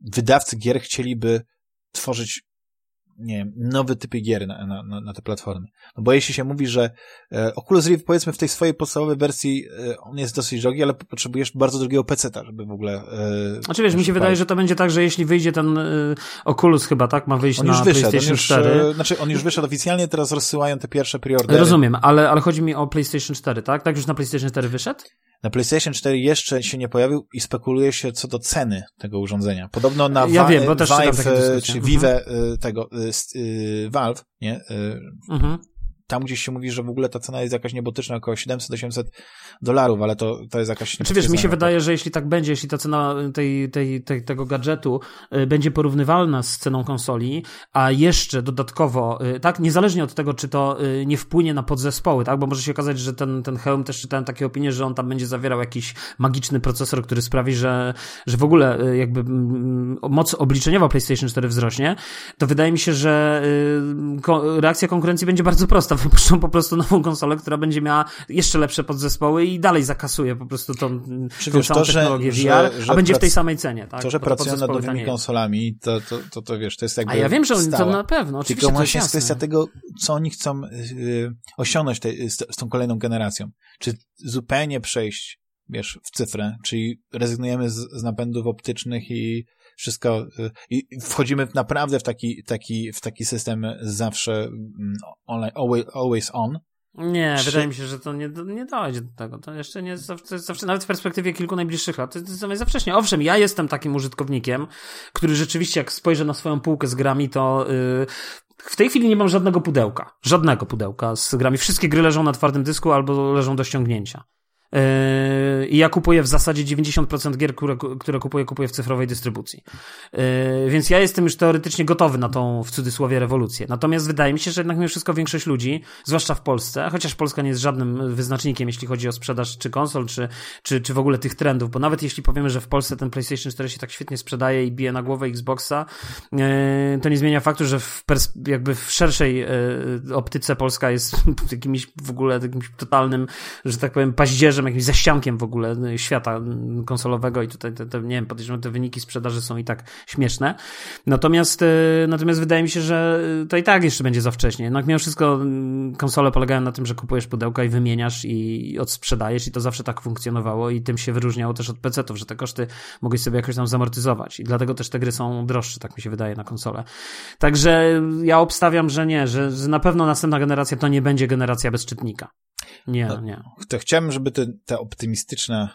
wydawcy gier chcieliby tworzyć nie wiem, nowe typy gier na, na, na te platformy. No bo jeśli się mówi, że e, Oculus Rift powiedzmy w tej swojej podstawowej wersji e, on jest dosyć drogi, ale potrzebujesz bardzo drogiego peceta, żeby w ogóle... E, znaczy wiesz, mi się wydaje, że to będzie tak, że jeśli wyjdzie ten Oculus chyba, tak, ma wyjść on na już wyszedł, PlayStation on już, 4. E, znaczy on już wyszedł oficjalnie, teraz rozsyłają te pierwsze preordery. Rozumiem, ale, ale chodzi mi o PlayStation 4, tak? Tak już na PlayStation 4 wyszedł? Na PlayStation 4 jeszcze się nie pojawił i spekuluje się co do ceny tego urządzenia. Podobno na ja wiem, bo też Vive, czy Vive mhm. tego Valve, nie? Mhm tam gdzieś się mówi, że w ogóle ta cena jest jakaś niebotyczna, około 700-800 dolarów, ale to, to jest jakaś... Znaczy wiesz, mi się wydaje, że jeśli tak będzie, jeśli ta cena tej, tej, tej, tego gadżetu y, będzie porównywalna z ceną konsoli, a jeszcze dodatkowo, y, tak, niezależnie od tego, czy to y, nie wpłynie na podzespoły, tak, bo może się okazać, że ten, ten hełm, też czytałem takie opinie, że on tam będzie zawierał jakiś magiczny procesor, który sprawi, że, że w ogóle jakby moc obliczeniowa PlayStation 4 wzrośnie, to wydaje mi się, że reakcja konkurencji będzie bardzo prosta wypuszczą po prostu nową konsolę, która będzie miała jeszcze lepsze podzespoły i dalej zakasuje po prostu tą, Czy tą wiesz, całą to, technologię że, VR, że, że a będzie w tej samej cenie. Tak? To, że pracują nad nowymi taniej. konsolami, to, to, to, to wiesz, to jest jakby A ja wiem, że oni to na pewno, oczywiście Tylko właśnie jest, jest kwestia tego, co oni chcą yy, osiągnąć te, z, z tą kolejną generacją. Czy zupełnie przejść wiesz, w cyfrę, czyli rezygnujemy z, z napędów optycznych i wszystko y, i wchodzimy naprawdę w taki, taki, w taki system zawsze mm, always, always on. Nie, Czy... wydaje mi się, że to nie, nie dojdzie do tego. To jeszcze nie zawsze, zawsze, nawet w perspektywie kilku najbliższych lat, to jest za wcześnie. Owszem, ja jestem takim użytkownikiem, który rzeczywiście, jak spojrzę na swoją półkę z grami, to yy, w tej chwili nie mam żadnego pudełka. Żadnego pudełka z grami. Wszystkie gry leżą na twardym dysku albo leżą do ściągnięcia. Yy, I ja kupuję w zasadzie 90% gier, które, które kupuję, kupuję w cyfrowej dystrybucji. Yy, więc ja jestem już teoretycznie gotowy na tą, w cudzysłowie, rewolucję. Natomiast wydaje mi się, że jednak mimo wszystko większość ludzi, zwłaszcza w Polsce, chociaż Polska nie jest żadnym wyznacznikiem, jeśli chodzi o sprzedaż czy konsol, czy, czy, czy w ogóle tych trendów, bo nawet jeśli powiemy, że w Polsce ten PlayStation 4 się tak świetnie sprzedaje i bije na głowę Xboxa, yy, to nie zmienia faktu, że w jakby w szerszej optyce Polska jest jakimś w ogóle jakimś totalnym, że tak powiem, paździerzem jakimś zaściankiem w ogóle y, świata y, konsolowego i tutaj te, te, nie wiem, podejrzewam, te wyniki sprzedaży są i tak śmieszne. Natomiast, y, natomiast wydaje mi się, że to i tak jeszcze będzie za wcześnie. Jednak mimo wszystko konsole polegają na tym, że kupujesz pudełka i wymieniasz i odsprzedajesz i to zawsze tak funkcjonowało i tym się wyróżniało też od PC-ów, że te koszty mogłeś sobie jakoś tam zamortyzować i dlatego też te gry są droższe, tak mi się wydaje, na konsolę. Także ja obstawiam, że nie, że, że na pewno następna generacja to nie będzie generacja bez czytnika. Nie, no, nie. To chciałem, żeby te, te optymistyczne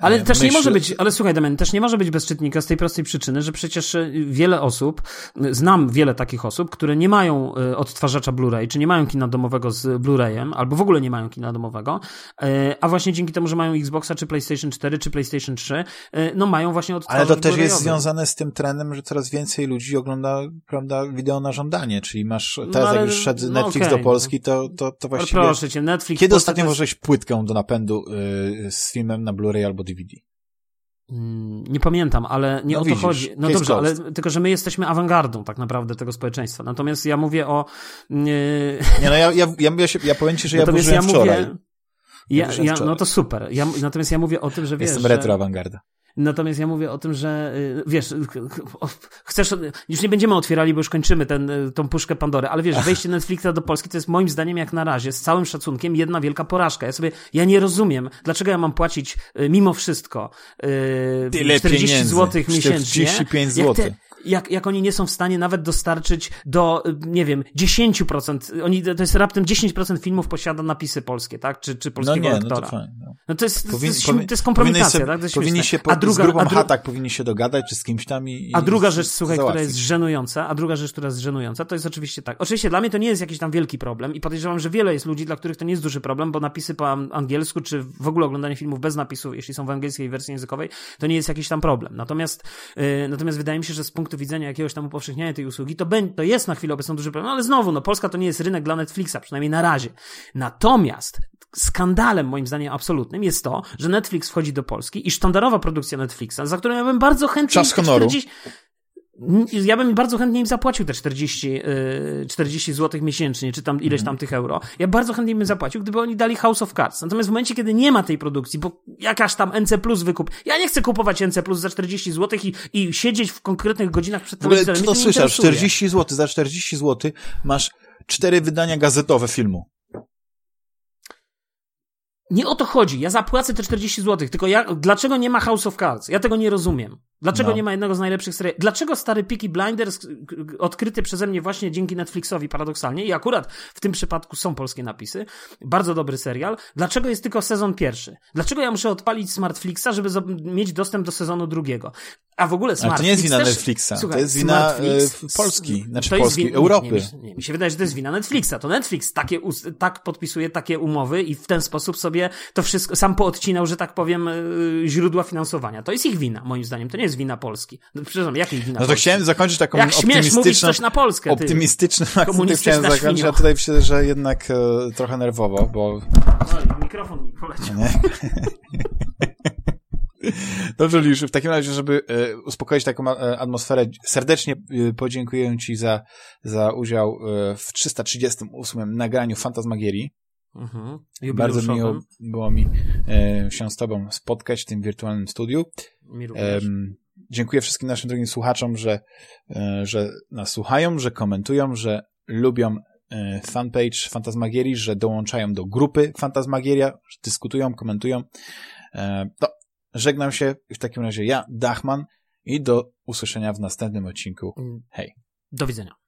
ale też myśl... nie może być, ale słuchaj Damian, też nie może być bez czytnika z tej prostej przyczyny, że przecież e, wiele osób, znam wiele takich osób, które nie mają e, odtwarzacza Blu-ray, czy nie mają kina domowego z Blu-rayem, albo w ogóle nie mają kina domowego, e, a właśnie dzięki temu, że mają Xboxa, czy PlayStation 4, czy PlayStation 3, no mają właśnie odtwarzacz Ale to też jest związane z tym trendem, że coraz więcej ludzi ogląda, prawda, wideo na żądanie, czyli masz, teraz no, ale, jak już szedł no Netflix okay, do Polski, to, to, to właściwie... Ale proszę cię, Netflix... Kiedy ostatnio jest... możesz płytkę do napędu yy, z filmem na Blu-ray albo DVD. Mm, Nie pamiętam, ale nie No o to widzisz, chodzi. No dobrze, ale tylko, że my jesteśmy awangardą tak naprawdę tego społeczeństwa. Natomiast ja mówię o... mm, Nie, no ja, ja, ja, ja, się, ja powiem ci, że ja włożyłem ja wczoraj. Ja, ja, no to super. Ja, natomiast ja mówię o tym, że wiesz, Jestem retro awangarda. Natomiast ja mówię o tym, że y, wiesz, o, chcesz, już nie będziemy otwierali, bo już kończymy ten, y, tą puszkę Pandory, ale wiesz, wejście Netflixa do Polski to jest moim zdaniem jak na razie, z całym szacunkiem, jedna wielka porażka. Ja sobie, ja nie rozumiem, dlaczego ja mam płacić y, mimo wszystko y, Tyle 40 pieniędzy. zł miesięcznie. 45 jak zł. Jak, jak oni nie są w stanie nawet dostarczyć do, nie wiem, 10%, oni, to jest raptem 10% filmów posiada napisy polskie, tak? Czy, czy No polskiego nie, no aktora. to fajnie. No. No to jest, to, Powin- jest, powin- to jest kompromitacja, się, tak? To jest powinni się po, a druga, z a dru- chatak powinni się dogadać, czy z kimś tam i, a druga rzecz, słuchaj, która załatwić. jest żenująca, a druga rzecz, która jest żenująca, to jest oczywiście tak. Oczywiście dla mnie to nie jest jakiś tam wielki problem i podejrzewam, że wiele jest ludzi, dla których to nie jest duży problem, bo napisy po an- angielsku, czy w ogóle oglądanie filmów bez napisu, jeśli są w angielskiej wersji językowej, to nie jest jakiś tam problem. Natomiast, yy, natomiast wydaje mi się, że z punktu widzenia jakiegoś tam upowszechniania tej usługi, to, to jest na chwilę obecną duży problem, ale znowu, no Polska to nie jest rynek dla Netflixa, przynajmniej na razie. Natomiast skandalem moim zdaniem absolutnym jest to, że Netflix wchodzi do Polski i sztandarowa produkcja Netflixa, za którą ja bym bardzo chętnie Czas honoru. 40 ja bym bardzo chętnie im zapłacił te 40, yy, 40 zł miesięcznie, czy tam ileś tam tych euro. Ja bardzo chętnie bym zapłacił, gdyby oni dali House of Cards. Natomiast w momencie, kiedy nie ma tej produkcji, bo jakaś tam NC Plus wykup, ja nie chcę kupować NC Plus za 40 zł i, i siedzieć w konkretnych godzinach przed W ogóle telewizorem. Mnie to interesuje. 40 zł, za 40 zł masz cztery wydania gazetowe filmu. Nie o to chodzi. Ja zapłacę te 40 zł, tylko ja, dlaczego nie ma House of Cards? Ja tego nie rozumiem. Dlaczego No. nie ma jednego z najlepszych seriali? Dlaczego stary Peaky Blinders, odkryty przeze mnie właśnie dzięki Netflixowi paradoksalnie, i akurat w tym przypadku są polskie napisy, bardzo dobry serial, dlaczego jest tylko sezon pierwszy? Dlaczego ja muszę odpalić Smartflixa, żeby mieć dostęp do sezonu drugiego? A w ogóle Smartflix to nie jest wina też, Netflixa, Słuchaj, to jest wina Smartflix- e, Polski, znaczy Polski, win- Europy. Nie, nie, nie, mi się wydaje, że to jest wina Netflixa. To Netflix takie, tak podpisuje takie umowy i w ten sposób sobie to wszystko sam poodcinał, że tak powiem, yy, źródła finansowania. To jest ich wina, moim zdaniem. To nie jest wina Polski. No, przepraszam, jakiej wina No to Polski? chciałem zakończyć taką Jak śmiesz mówić optymistyczną, coś na Polskę, ty. optymistyczną chciałem zakończyć, a tutaj myślę, że jednak e, trochę nerwowo, bo Oj, mikrofon mi poleciał. Dobrze, Lisz, w takim razie, żeby e, uspokoić taką e, atmosferę, serdecznie e, podziękuję Ci za, za udział w 338 nagraniu Fantasmagierii. Mhm. Bardzo miło było mi się z Tobą spotkać w tym wirtualnym studiu. Mi również. Em, dziękuję wszystkim naszym drogim słuchaczom, że, e, że nas słuchają, że komentują, że lubią e, fanpage Fantasmagierii, że dołączają do grupy Fantasmagieria, że dyskutują, komentują. E, To żegnam się w takim razie ja, Dachman i do usłyszenia w następnym odcinku. Hej. Do widzenia.